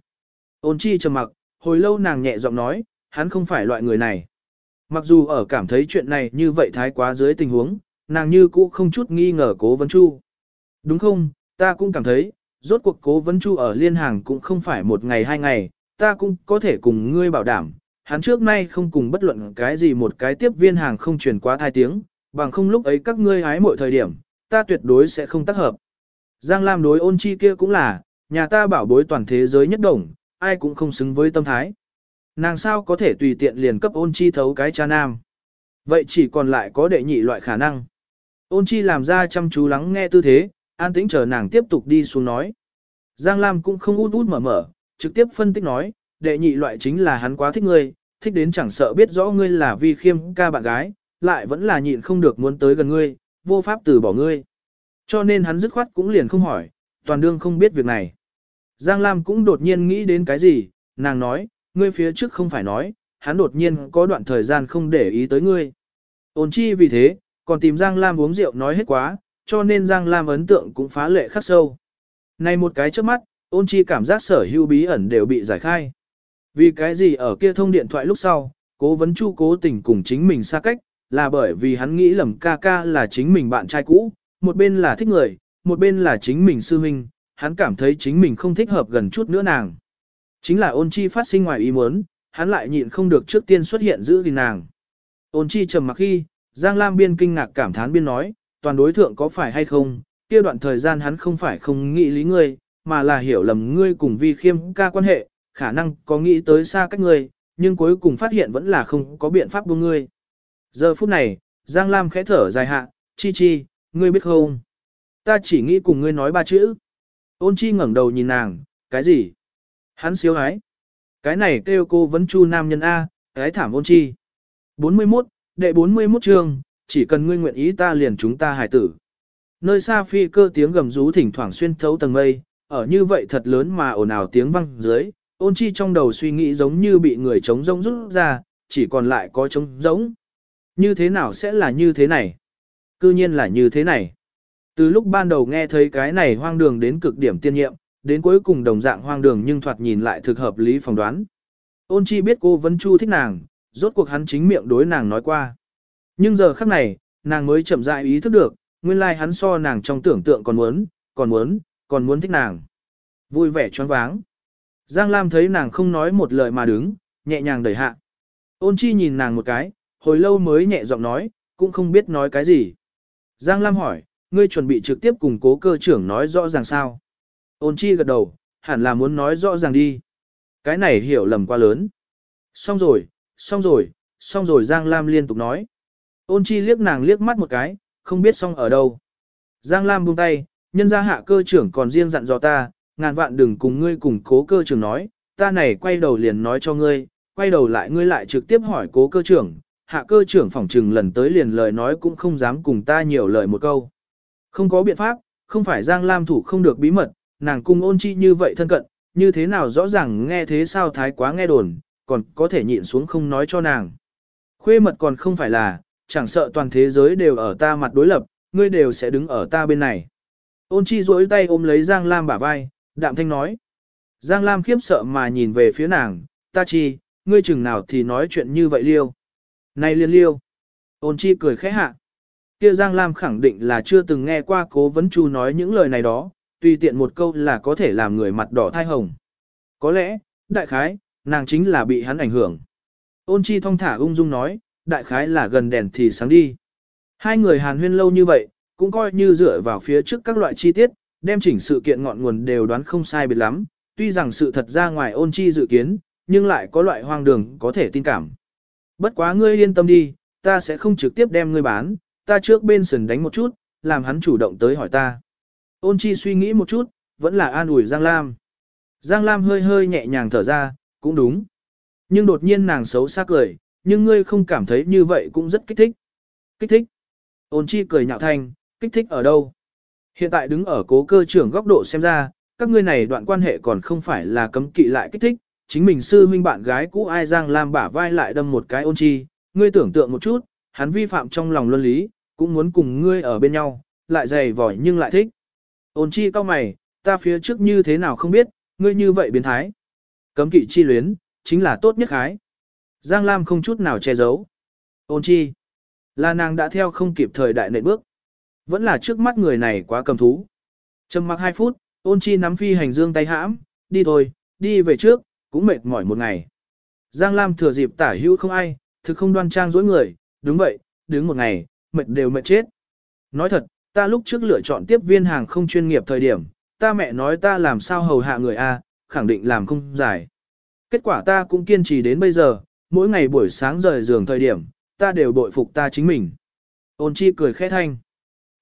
Ôn chi trầm mặc, hồi lâu nàng nhẹ giọng nói, hắn không phải loại người này. Mặc dù ở cảm thấy chuyện này như vậy thái quá dưới tình huống, nàng như cũ không chút nghi ngờ cố vấn chu. Đúng không, ta cũng cảm thấy, rốt cuộc cố vấn chu ở liên hàng cũng không phải một ngày hai ngày, ta cũng có thể cùng ngươi bảo đảm, hắn trước nay không cùng bất luận cái gì một cái tiếp viên hàng không truyền quá thai tiếng, bằng không lúc ấy các ngươi hái mọi thời điểm, ta tuyệt đối sẽ không tác hợp. Giang Lam đối ôn chi kia cũng là, nhà ta bảo bối toàn thế giới nhất đồng, ai cũng không xứng với tâm thái. Nàng sao có thể tùy tiện liền cấp ôn chi thấu cái cha nam. Vậy chỉ còn lại có đệ nhị loại khả năng. Ôn chi làm ra chăm chú lắng nghe tư thế, an tĩnh chờ nàng tiếp tục đi xuống nói. Giang Lam cũng không út út mở mở, trực tiếp phân tích nói, đệ nhị loại chính là hắn quá thích ngươi, thích đến chẳng sợ biết rõ ngươi là vi khiêm ca bạn gái, lại vẫn là nhịn không được muốn tới gần ngươi, vô pháp từ bỏ ngươi. Cho nên hắn dứt khoát cũng liền không hỏi, toàn đương không biết việc này. Giang Lam cũng đột nhiên nghĩ đến cái gì, nàng nói, ngươi phía trước không phải nói, hắn đột nhiên có đoạn thời gian không để ý tới ngươi. Ôn chi vì thế, còn tìm Giang Lam uống rượu nói hết quá, cho nên Giang Lam ấn tượng cũng phá lệ khắc sâu. Này một cái trước mắt, ôn chi cảm giác sở hữu bí ẩn đều bị giải khai. Vì cái gì ở kia thông điện thoại lúc sau, cố vấn chu cố tình cùng chính mình xa cách, là bởi vì hắn nghĩ lầm ca ca là chính mình bạn trai cũ, một bên là thích người, một bên là chính mình sư huynh, hắn cảm thấy chính mình không thích hợp gần chút nữa nàng. Chính là ôn chi phát sinh ngoài ý muốn, hắn lại nhịn không được trước tiên xuất hiện giữ gìn nàng. Ôn chi trầm mặc khi, Giang Lam biên kinh ngạc cảm thán biên nói, toàn đối thượng có phải hay không, kia đoạn thời gian hắn không phải không nghĩ lý ngươi, mà là hiểu lầm ngươi cùng vi khiêm ca quan hệ, khả năng có nghĩ tới xa cách ngươi, nhưng cuối cùng phát hiện vẫn là không có biện pháp buông ngươi. Giờ phút này, Giang Lam khẽ thở dài hạ, chi chi, ngươi biết không? Ta chỉ nghĩ cùng ngươi nói ba chữ. Ôn chi ngẩng đầu nhìn nàng, cái gì? Hắn siêu hái, Cái này kêu cô vấn chu nam nhân A, cái thảm ôn chi. 41, đệ 41 chương, chỉ cần ngươi nguyện ý ta liền chúng ta hài tử. Nơi xa phi cơ tiếng gầm rú thỉnh thoảng xuyên thấu tầng mây, ở như vậy thật lớn mà ồn ào tiếng vang dưới, ôn chi trong đầu suy nghĩ giống như bị người trống rỗng rút ra, chỉ còn lại có trống rỗng. Như thế nào sẽ là như thế này? Cư nhiên là như thế này. Từ lúc ban đầu nghe thấy cái này hoang đường đến cực điểm tiên nhiệm, đến cuối cùng đồng dạng hoang đường nhưng thoạt nhìn lại thực hợp lý phỏng đoán. Ôn chi biết cô vẫn chu thích nàng, rốt cuộc hắn chính miệng đối nàng nói qua. Nhưng giờ khắc này, nàng mới chậm rãi ý thức được, nguyên lai like hắn so nàng trong tưởng tượng còn muốn, còn muốn, còn muốn thích nàng. Vui vẻ choáng váng. Giang Lam thấy nàng không nói một lời mà đứng, nhẹ nhàng đẩy hạ. Ôn chi nhìn nàng một cái, hồi lâu mới nhẹ giọng nói, cũng không biết nói cái gì. Giang Lam hỏi, ngươi chuẩn bị trực tiếp cùng cố cơ trưởng nói rõ ràng sao? Ôn chi gật đầu, hẳn là muốn nói rõ ràng đi. Cái này hiểu lầm quá lớn. Xong rồi, xong rồi, xong rồi Giang Lam liên tục nói. Ôn chi liếc nàng liếc mắt một cái, không biết xong ở đâu. Giang Lam buông tay, nhân ra hạ cơ trưởng còn riêng dặn dò ta, ngàn vạn đừng cùng ngươi cùng cố cơ trưởng nói, ta này quay đầu liền nói cho ngươi, quay đầu lại ngươi lại trực tiếp hỏi cố cơ trưởng, hạ cơ trưởng phỏng trừng lần tới liền lời nói cũng không dám cùng ta nhiều lời một câu. Không có biện pháp, không phải Giang Lam thủ không được bí mật, nàng cung ôn chi như vậy thân cận, như thế nào rõ ràng nghe thế sao thái quá nghe đồn, còn có thể nhịn xuống không nói cho nàng. Khuê mật còn không phải là, chẳng sợ toàn thế giới đều ở ta mặt đối lập, ngươi đều sẽ đứng ở ta bên này. Ôn chi duỗi tay ôm lấy Giang Lam bả vai, đạm thanh nói. Giang Lam khiếp sợ mà nhìn về phía nàng, ta chi, ngươi chừng nào thì nói chuyện như vậy liêu. Này liên liêu. Ôn chi cười khẽ hạ. Kia Giang Lam khẳng định là chưa từng nghe qua cố vấn chu nói những lời này đó, tùy tiện một câu là có thể làm người mặt đỏ thai hồng. Có lẽ, đại khái, nàng chính là bị hắn ảnh hưởng. Ôn chi thong thả ung dung nói, đại khái là gần đèn thì sáng đi. Hai người hàn huyên lâu như vậy, cũng coi như dựa vào phía trước các loại chi tiết, đem chỉnh sự kiện ngọn nguồn đều đoán không sai biệt lắm, tuy rằng sự thật ra ngoài ôn chi dự kiến, nhưng lại có loại hoang đường có thể tin cảm. Bất quá ngươi yên tâm đi, ta sẽ không trực tiếp đem ngươi bán, ta trước bên sần đánh một chút, làm hắn chủ động tới hỏi ta. Ôn chi suy nghĩ một chút, vẫn là an ủi Giang Lam. Giang Lam hơi hơi nhẹ nhàng thở ra, cũng đúng. Nhưng đột nhiên nàng xấu xa cười, nhưng ngươi không cảm thấy như vậy cũng rất kích thích. Kích thích. Ôn chi cười nhạo thanh, kích thích ở đâu? Hiện tại đứng ở cố cơ trưởng góc độ xem ra, các ngươi này đoạn quan hệ còn không phải là cấm kỵ lại kích thích, chính mình sư huynh bạn gái cũ ai Giang làm bả vai lại đâm một cái ôn chi, ngươi tưởng tượng một chút, hắn vi phạm trong lòng luân lý, cũng muốn cùng ngươi ở bên nhau, lại dày vỏi nhưng lại thích. Ôn chi cao mày, ta phía trước như thế nào không biết, ngươi như vậy biến thái. Cấm kỵ chi luyến, chính là tốt nhất khái. Giang Lam không chút nào che giấu. Ôn chi, là nàng đã theo không kịp thời đại nệ bước. Vẫn là trước mắt người này quá cầm thú. Trầm mặc 2 phút, ôn chi nắm phi hành dương tay hãm, đi thôi, đi về trước, cũng mệt mỏi một ngày. Giang Lam thừa dịp tả hữu không ai, thực không đoan trang dối người, đúng vậy, đứng một ngày, mệt đều mệt chết. Nói thật, ta lúc trước lựa chọn tiếp viên hàng không chuyên nghiệp thời điểm, ta mẹ nói ta làm sao hầu hạ người A, khẳng định làm không giải. Kết quả ta cũng kiên trì đến bây giờ, mỗi ngày buổi sáng rời giường thời điểm, ta đều bội phục ta chính mình. Ôn chi cười khẽ thanh.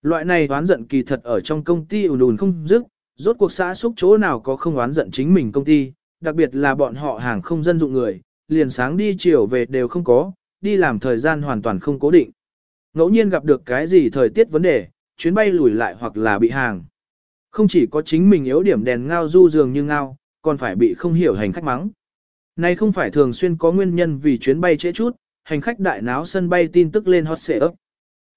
Loại này oán giận kỳ thật ở trong công ty ùn ùn không dứt, rốt cuộc xã xúc chỗ nào có không oán giận chính mình công ty, đặc biệt là bọn họ hàng không dân dụng người, liền sáng đi chiều về đều không có, đi làm thời gian hoàn toàn không cố định. Ngẫu nhiên gặp được cái gì thời tiết vấn đề, chuyến bay lùi lại hoặc là bị hàng. Không chỉ có chính mình yếu điểm đèn ngao du dường như ngao, còn phải bị không hiểu hành khách mắng. Này không phải thường xuyên có nguyên nhân vì chuyến bay trễ chút, hành khách đại náo sân bay tin tức lên hot xệ ấp.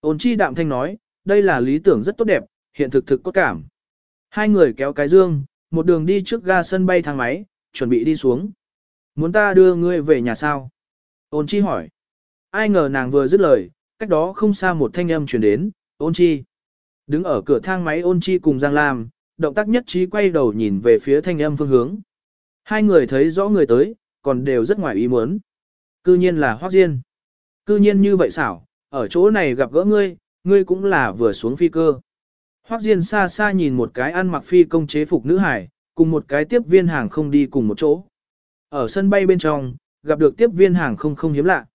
Ôn chi đạm thanh nói, đây là lý tưởng rất tốt đẹp, hiện thực thực có cảm. Hai người kéo cái dương, một đường đi trước ga sân bay thang máy, chuẩn bị đi xuống. Muốn ta đưa ngươi về nhà sao? Ôn chi hỏi. Ai ngờ nàng vừa dứt lời, cách đó không xa một thanh âm truyền đến, ôn chi. Đứng ở cửa thang máy ôn chi cùng Giang Lam, động tác nhất trí quay đầu nhìn về phía thanh âm phương hướng. Hai người thấy rõ người tới, còn đều rất ngoài ý muốn. Cư nhiên là Hoắc Diên. Cư nhiên như vậy xảo, ở chỗ này gặp gỡ ngươi, ngươi cũng là vừa xuống phi cơ. Hoắc Diên xa xa nhìn một cái ăn mặc phi công chế phục nữ hải, cùng một cái tiếp viên hàng không đi cùng một chỗ. Ở sân bay bên trong, gặp được tiếp viên hàng không không hiếm lạ.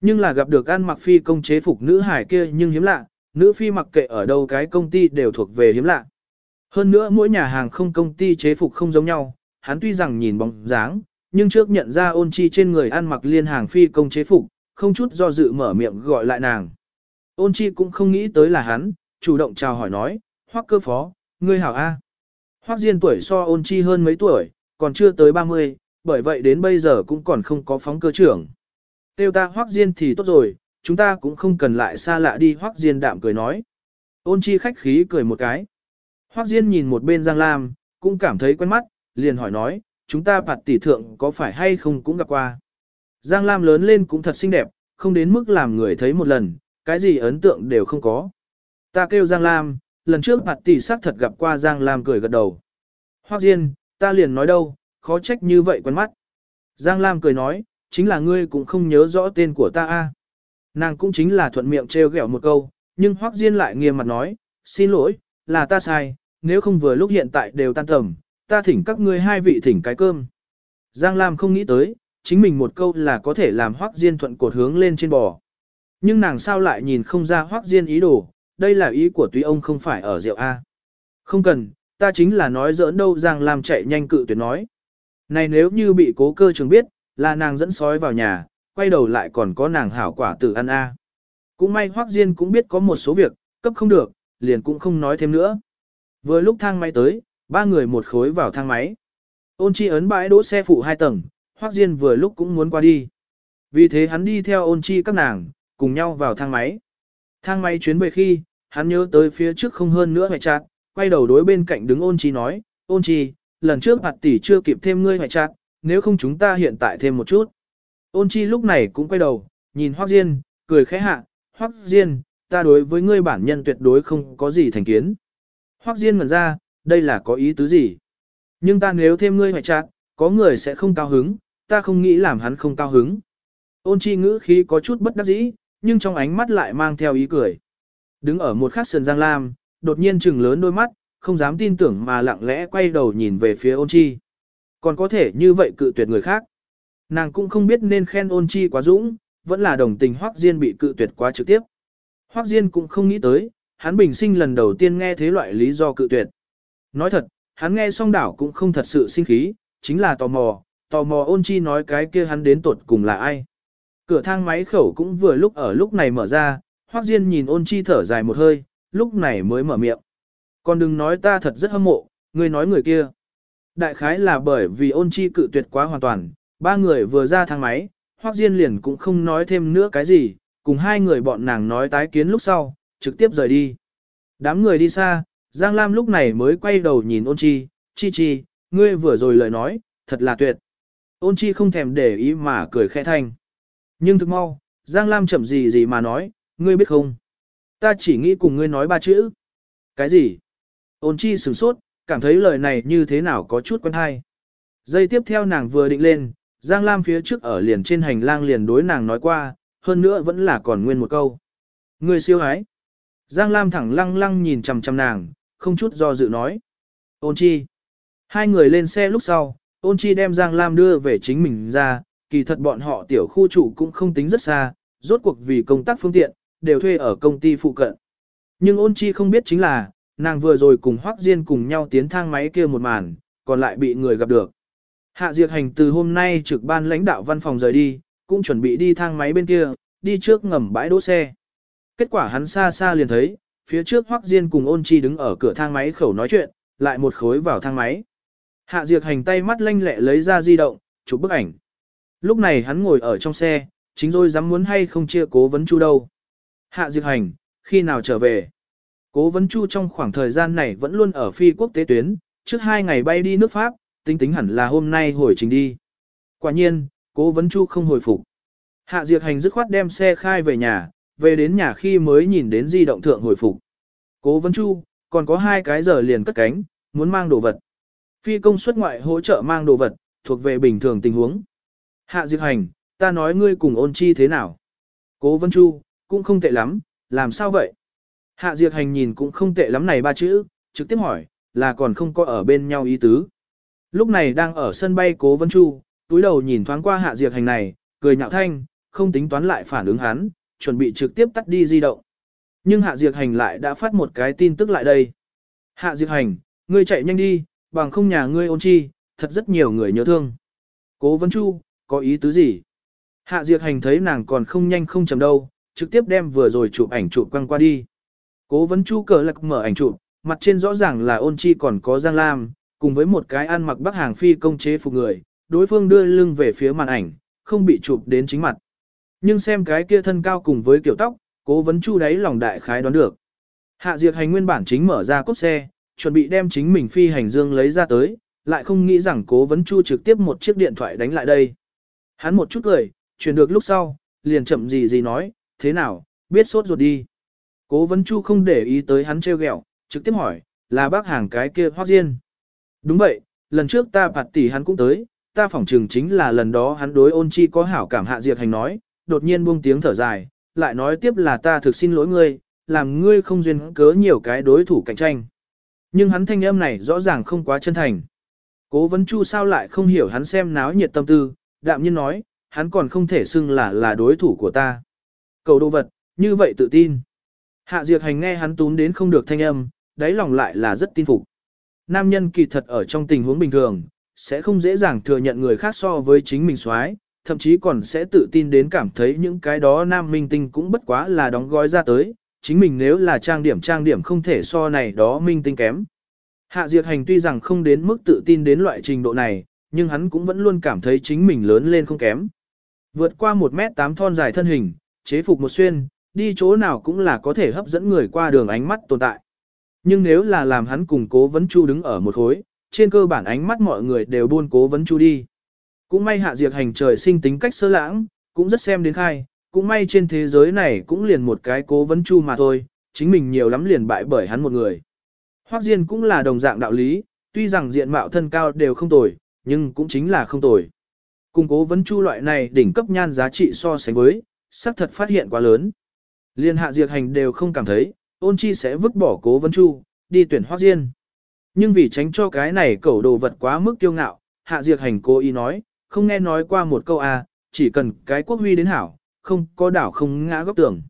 Nhưng là gặp được ăn mặc phi công chế phục nữ hải kia nhưng hiếm lạ, nữ phi mặc kệ ở đâu cái công ty đều thuộc về hiếm lạ. Hơn nữa mỗi nhà hàng không công ty chế phục không giống nhau, hắn tuy rằng nhìn bóng dáng, nhưng trước nhận ra ôn chi trên người ăn mặc liên hàng phi công chế phục, không chút do dự mở miệng gọi lại nàng. Ôn chi cũng không nghĩ tới là hắn, chủ động chào hỏi nói, hoắc cơ phó, ngươi hảo A. Hoắc Diên tuổi so ôn chi hơn mấy tuổi, còn chưa tới 30, bởi vậy đến bây giờ cũng còn không có phóng cơ trưởng. Tiêu ta Hoắc Diên thì tốt rồi, chúng ta cũng không cần lại xa lạ đi Hoắc Diên đạm cười nói. Ôn chi khách khí cười một cái. Hoắc Diên nhìn một bên Giang Lam, cũng cảm thấy quen mắt, liền hỏi nói, chúng ta bạt tỷ thượng có phải hay không cũng gặp qua. Giang Lam lớn lên cũng thật xinh đẹp, không đến mức làm người thấy một lần, cái gì ấn tượng đều không có. Ta kêu Giang Lam, lần trước bạt tỷ xác thật gặp qua Giang Lam cười gật đầu. Hoác Diên, ta liền nói đâu, khó trách như vậy quen mắt. Giang Lam cười nói, chính là ngươi cũng không nhớ rõ tên của ta a. Nàng cũng chính là thuận miệng trêu ghẹo một câu, nhưng Hoác Diên lại nghiêm mặt nói, xin lỗi, là ta sai, nếu không vừa lúc hiện tại đều tan tầm, ta thỉnh các ngươi hai vị thỉnh cái cơm. Giang Lam không nghĩ tới, chính mình một câu là có thể làm Hoác Diên thuận cột hướng lên trên bò. Nhưng nàng sao lại nhìn không ra Hoác Diên ý đồ, đây là ý của tuy ông không phải ở rượu A. Không cần, ta chính là nói giỡn đâu Giang Lam chạy nhanh cự tuyệt nói. Này nếu như bị cố cơ trường biết, là nàng dẫn sói vào nhà, quay đầu lại còn có nàng hảo quả tử ăn A. Cũng may Hoác Diên cũng biết có một số việc, cấp không được, liền cũng không nói thêm nữa. Vừa lúc thang máy tới, ba người một khối vào thang máy. Ôn chi ấn bãi đỗ xe phụ hai tầng, Hoác Diên vừa lúc cũng muốn qua đi. Vì thế hắn đi theo ôn chi các nàng, cùng nhau vào thang máy. Thang máy chuyến về khi, hắn nhớ tới phía trước không hơn nữa hoại chặt, quay đầu đối bên cạnh đứng ôn chi nói, ôn chi, lần trước mặt tỷ chưa kịp thêm ngươi hoại chặt, nếu không chúng ta hiện tại thêm một chút. Ôn chi lúc này cũng quay đầu, nhìn Hoác Diên, cười khẽ hạ, Hoác Diên, ta đối với ngươi bản nhân tuyệt đối không có gì thành kiến. Hoác Diên ngẩn ra, đây là có ý tứ gì? Nhưng ta nếu thêm ngươi hoại chặt, có người sẽ không cao hứng, ta không nghĩ làm hắn không cao hứng. Ôn chi ngữ khí có chút bất đắc dĩ, nhưng trong ánh mắt lại mang theo ý cười. Đứng ở một khắc sườn Giang Lam, đột nhiên trừng lớn đôi mắt, không dám tin tưởng mà lặng lẽ quay đầu nhìn về phía ôn chi. còn có thể như vậy cự tuyệt người khác. Nàng cũng không biết nên khen ôn chi quá dũng, vẫn là đồng tình Hoắc Diên bị cự tuyệt quá trực tiếp. Hoắc Diên cũng không nghĩ tới, hắn bình sinh lần đầu tiên nghe thế loại lý do cự tuyệt. Nói thật, hắn nghe xong đảo cũng không thật sự sinh khí, chính là tò mò, tò mò ôn chi nói cái kia hắn đến tuột cùng là ai. Cửa thang máy khẩu cũng vừa lúc ở lúc này mở ra, Hoắc Diên nhìn ôn chi thở dài một hơi, lúc này mới mở miệng. Còn đừng nói ta thật rất hâm mộ, người nói người kia. Đại khái là bởi vì ôn chi cự tuyệt quá hoàn toàn, ba người vừa ra thang máy, Hoắc Diên liền cũng không nói thêm nữa cái gì, cùng hai người bọn nàng nói tái kiến lúc sau, trực tiếp rời đi. Đám người đi xa, Giang Lam lúc này mới quay đầu nhìn ôn chi, chi chi, ngươi vừa rồi lời nói, thật là tuyệt. Ôn chi không thèm để ý mà cười khẽ thanh. Nhưng thực mau, Giang Lam chậm gì gì mà nói, ngươi biết không? Ta chỉ nghĩ cùng ngươi nói ba chữ. Cái gì? Ôn chi sửng sốt, cảm thấy lời này như thế nào có chút quen hay. Giây tiếp theo nàng vừa định lên, Giang Lam phía trước ở liền trên hành lang liền đối nàng nói qua, hơn nữa vẫn là còn nguyên một câu. Ngươi siêu hái. Giang Lam thẳng lăng lăng nhìn chằm chằm nàng, không chút do dự nói. Ôn chi. Hai người lên xe lúc sau, ôn chi đem Giang Lam đưa về chính mình ra, kỳ thật bọn họ tiểu khu trụ cũng không tính rất xa, rốt cuộc vì công tác phương tiện, đều thuê ở công ty phụ cận. Nhưng ôn chi không biết chính là, nàng vừa rồi cùng Hoác Diên cùng nhau tiến thang máy kia một màn, còn lại bị người gặp được. Hạ Diệt Hành từ hôm nay trực ban lãnh đạo văn phòng rời đi, cũng chuẩn bị đi thang máy bên kia, đi trước ngầm bãi đỗ xe. Kết quả hắn xa xa liền thấy, phía trước Hoắc Diên cùng ôn chi đứng ở cửa thang máy khẩu nói chuyện, lại một khối vào thang máy. Hạ Diệc Hành tay mắt lanh lẹ lấy ra di động, chụp bức ảnh. Lúc này hắn ngồi ở trong xe, chính rồi dám muốn hay không chia cố vấn chu đâu. Hạ Diệc Hành, khi nào trở về? Cố vấn chu trong khoảng thời gian này vẫn luôn ở phi quốc tế tuyến, trước hai ngày bay đi nước Pháp, tính tính hẳn là hôm nay hồi trình đi. Quả nhiên, cố vấn chu không hồi phục. Hạ Diệc Hành dứt khoát đem xe khai về nhà, về đến nhà khi mới nhìn đến di động thượng hồi phục. Cố vấn chu, còn có hai cái giờ liền cất cánh, muốn mang đồ vật. Phi công suất ngoại hỗ trợ mang đồ vật, thuộc về bình thường tình huống. Hạ Diệt Hành, ta nói ngươi cùng ôn chi thế nào? Cố vấn chu, cũng không tệ lắm, làm sao vậy? Hạ Diệt Hành nhìn cũng không tệ lắm này ba chữ, trực tiếp hỏi, là còn không có ở bên nhau ý tứ. Lúc này đang ở sân bay cố vấn chu, túi đầu nhìn thoáng qua Hạ Diệt Hành này, cười nhạo thanh, không tính toán lại phản ứng hắn, chuẩn bị trực tiếp tắt đi di động. Nhưng Hạ Diệt Hành lại đã phát một cái tin tức lại đây. Hạ Diệt Hành, ngươi chạy nhanh đi, bằng không nhà ngươi ôn chi, thật rất nhiều người nhớ thương. Cố vấn chu, có ý tứ gì? Hạ Diệt Hành thấy nàng còn không nhanh không chậm đâu, trực tiếp đem vừa rồi chụp ảnh chụp quăng qua đi. Cố vấn chu cờ lạc mở ảnh chụp, mặt trên rõ ràng là ôn chi còn có Giang Lam, cùng với một cái ăn mặc bắc hàng phi công chế phục người, đối phương đưa lưng về phía màn ảnh, không bị chụp đến chính mặt. Nhưng xem cái kia thân cao cùng với kiểu tóc, cố vấn chu đáy lòng đại khái đoán được. Hạ Diệt Hành nguyên bản chính mở ra cốp xe, chuẩn bị đem chính mình phi hành dương lấy ra tới, lại không nghĩ rằng cố vấn chu trực tiếp một chiếc điện thoại đánh lại đây. Hắn một chút cười, chuyển được lúc sau, liền chậm gì gì nói, thế nào, biết sốt ruột đi. Cố vấn chu không để ý tới hắn treo ghẹo, trực tiếp hỏi, là bác hàng cái kia hoác diên. Đúng vậy, lần trước ta phạt tỷ hắn cũng tới, ta phỏng trường chính là lần đó hắn đối ôn chi có hảo cảm hạ diệt hành nói, đột nhiên buông tiếng thở dài, lại nói tiếp là ta thực xin lỗi ngươi, làm ngươi không duyên cớ nhiều cái đối thủ cạnh tranh. Nhưng hắn thanh âm này rõ ràng không quá chân thành. Cố vấn chu sao lại không hiểu hắn xem náo nhiệt tâm tư, đạm nhiên nói, hắn còn không thể xưng là là đối thủ của ta. Cầu đồ vật, như vậy tự tin. Hạ diệt hành nghe hắn tún đến không được thanh âm, đáy lòng lại là rất tin phục. Nam nhân kỳ thật ở trong tình huống bình thường, sẽ không dễ dàng thừa nhận người khác so với chính mình soái, thậm chí còn sẽ tự tin đến cảm thấy những cái đó nam minh tinh cũng bất quá là đóng gói ra tới, chính mình nếu là trang điểm trang điểm không thể so này đó minh tinh kém. Hạ Diệt Hành tuy rằng không đến mức tự tin đến loại trình độ này, nhưng hắn cũng vẫn luôn cảm thấy chính mình lớn lên không kém. Vượt qua 1 mét 8 thon dài thân hình, chế phục một xuyên, đi chỗ nào cũng là có thể hấp dẫn người qua đường ánh mắt tồn tại. Nhưng nếu là làm hắn cùng cố vấn chu đứng ở một khối, trên cơ bản ánh mắt mọi người đều buôn cố vấn chu đi. Cũng may hạ diệt hành trời sinh tính cách sơ lãng, cũng rất xem đến khai, cũng may trên thế giới này cũng liền một cái cố vấn chu mà thôi, chính mình nhiều lắm liền bại bởi hắn một người. Hoác Diên cũng là đồng dạng đạo lý, tuy rằng diện mạo thân cao đều không tồi, nhưng cũng chính là không tồi. Cùng cố vấn chu loại này đỉnh cấp nhan giá trị so sánh với, xác thật phát hiện quá lớn. Liên hạ diệt hành đều không cảm thấy, ôn chi sẽ vứt bỏ cố vấn chu, đi tuyển Hoác Diên. Nhưng vì tránh cho cái này cẩu đồ vật quá mức kiêu ngạo, hạ diệt hành cố ý nói, không nghe nói qua một câu à, chỉ cần cái quốc huy đến hảo, không có đảo không ngã góc tường.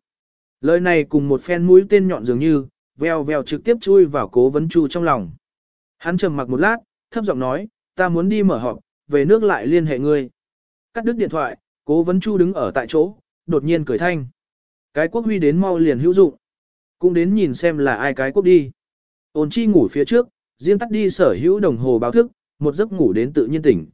Lời này cùng một phen mũi tên nhọn dường như, veo veo trực tiếp chui vào cố vấn chu trong lòng. Hắn trầm mặc một lát, thấp giọng nói, ta muốn đi mở họp, về nước lại liên hệ ngươi. Cắt đứt điện thoại, cố vấn chu đứng ở tại chỗ, đột nhiên cười thanh. Cái quốc huy đến mau liền hữu dụng. Cũng đến nhìn xem là ai cái quốc đi. Ôn chi ngủ phía trước, riêng tắt đi sở hữu đồng hồ báo thức, một giấc ngủ đến tự nhiên tỉnh.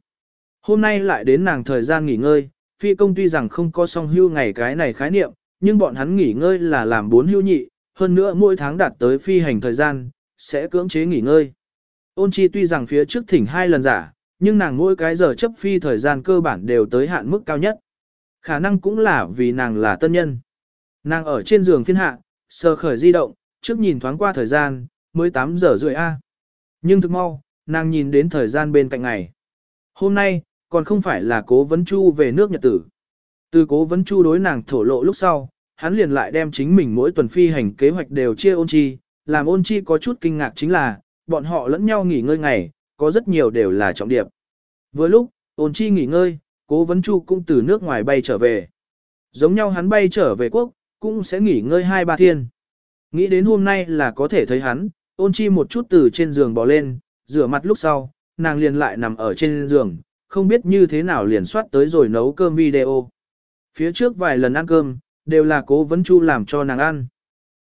Hôm nay lại đến nàng thời gian nghỉ ngơi, phi công tuy rằng không có song hưu ngày cái này khái niệm, nhưng bọn hắn nghỉ ngơi là làm bốn hưu nhị, hơn nữa mỗi tháng đạt tới phi hành thời gian, sẽ cưỡng chế nghỉ ngơi. Ôn chi tuy rằng phía trước thỉnh hai lần giả, nhưng nàng mỗi cái giờ chấp phi thời gian cơ bản đều tới hạn mức cao nhất. Khả năng cũng là vì nàng là tân nhân. Nàng ở trên giường phiên hạ, sờ khởi di động, trước nhìn thoáng qua thời gian, mới 8 giờ rưỡi A. Nhưng thực mau, nàng nhìn đến thời gian bên cạnh ngày. Hôm nay, còn không phải là cố vấn chu về nước Nhật tử. Từ cố vấn chu đối nàng thổ lộ lúc sau, hắn liền lại đem chính mình mỗi tuần phi hành kế hoạch đều chia ôn chi, làm ôn chi có chút kinh ngạc chính là, bọn họ lẫn nhau nghỉ ngơi ngày, có rất nhiều đều là trọng điệp. Vừa lúc, ôn chi nghỉ ngơi, cố vấn chu cũng từ nước ngoài bay trở về. Giống nhau hắn bay trở về quốc, cũng sẽ nghỉ ngơi hai ba thiên. Nghĩ đến hôm nay là có thể thấy hắn, ôn chi một chút từ trên giường bò lên, rửa mặt lúc sau, nàng liền lại nằm ở trên giường, không biết như thế nào liền soát tới rồi nấu cơm video. Phía trước vài lần ăn cơm, đều là cố vấn chu làm cho nàng ăn.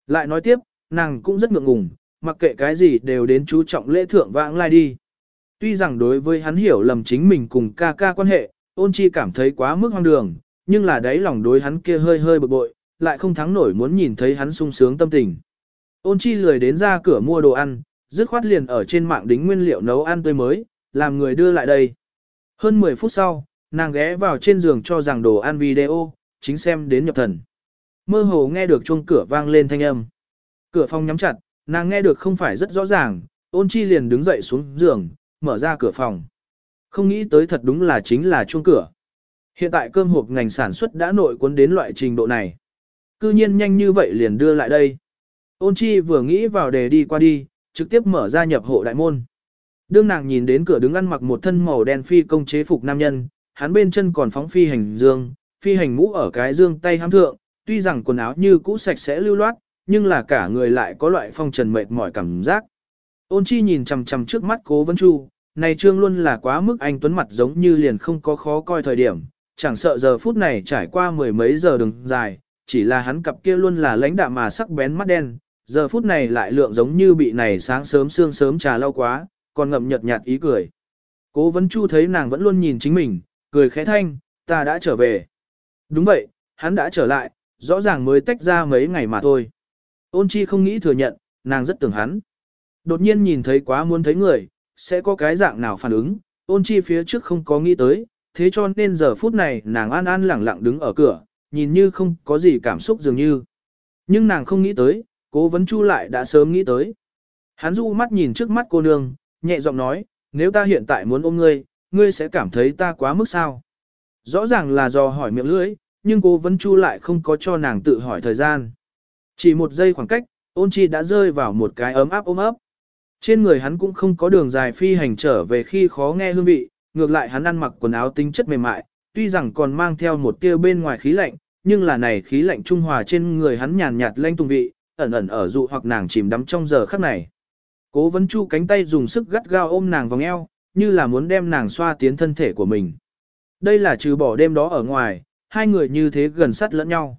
Lại nói tiếp, nàng cũng rất ngượng ngùng, mặc kệ cái gì đều đến chú trọng lễ thượng vãng lai đi. Tuy rằng đối với hắn hiểu lầm chính mình cùng ca ca quan hệ, ôn chi cảm thấy quá mức hoang đường, nhưng là đấy lòng đối hắn kia hơi hơi bực bội, lại không thắng nổi muốn nhìn thấy hắn sung sướng tâm tình. Ôn chi lười đến ra cửa mua đồ ăn, dứt khoát liền ở trên mạng đính nguyên liệu nấu ăn tươi mới, làm người đưa lại đây. Hơn 10 phút sau, nàng ghé vào trên giường cho rằng đồ ăn video, chính xem đến nhập thần. Mơ hồ nghe được chuông cửa vang lên thanh âm. Cửa phòng nhắm chặt, nàng nghe được không phải rất rõ ràng, ôn chi liền đứng dậy xuống giường, mở ra cửa phòng. Không nghĩ tới thật đúng là chính là chuông cửa. Hiện tại cơm hộp ngành sản xuất đã nội cuốn đến loại trình độ này. Cư nhiên nhanh như vậy liền đưa lại đây. Ôn chi vừa nghĩ vào để đi qua đi, trực tiếp mở ra nhập hộ đại môn. Đương nàng nhìn đến cửa đứng ăn mặc một thân màu đen phi công chế phục nam nhân, hắn bên chân còn phóng phi hành dương, phi hành mũ ở cái dương tay hám thượng, tuy rằng quần áo như cũ sạch sẽ lưu loát, nhưng là cả người lại có loại phong trần mệt mỏi cảm giác. Ôn chi nhìn chằm chằm trước mắt cố vấn chu, này trương luôn là quá mức anh tuấn mặt giống như liền không có khó coi thời điểm, chẳng sợ giờ phút này trải qua mười mấy giờ đường dài, chỉ là hắn cặp kia luôn là lãnh đạm mà sắc bén mắt đen, giờ phút này lại lượng giống như bị này sáng sớm sương sớm trà lau quá, còn ngậm nhật nhạt ý cười. Cố vấn chu thấy nàng vẫn luôn nhìn chính mình, cười khẽ thanh, ta đã trở về. Đúng vậy, hắn đã trở lại, rõ ràng mới tách ra mấy ngày mà thôi. Ôn chi không nghĩ thừa nhận, nàng rất tưởng hắn. Đột nhiên nhìn thấy quá muốn thấy người, sẽ có cái dạng nào phản ứng, ôn chi phía trước không có nghĩ tới, thế cho nên giờ phút này nàng an an lẳng lặng đứng ở cửa, nhìn như không có gì cảm xúc dường như. Nhưng nàng không nghĩ tới, cố vấn chu lại đã sớm nghĩ tới. Hắn du mắt nhìn trước mắt cô nương, nhẹ giọng nói, nếu ta hiện tại muốn ôm ngươi, ngươi sẽ cảm thấy ta quá mức sao. Rõ ràng là do hỏi miệng lưỡi, nhưng cố vấn chu lại không có cho nàng tự hỏi thời gian. Chỉ một giây khoảng cách, ôn chi đã rơi vào một cái ấm áp ôm ấp. Trên người hắn cũng không có đường dài phi hành trở về khi khó nghe hương vị, ngược lại hắn ăn mặc quần áo tính chất mềm mại, tuy rằng còn mang theo một tia bên ngoài khí lạnh, nhưng là này khí lạnh trung hòa trên người hắn nhàn nhạt lanh tung vị, ẩn ẩn ở dụ hoặc nàng chìm đắm trong giờ khắc này. Cố vấn chu cánh tay dùng sức gắt gao ôm nàng vòng eo, như là muốn đem nàng xoa tiến thân thể của mình. Đây là trừ bỏ đêm đó ở ngoài, hai người như thế gần sát lẫn nhau.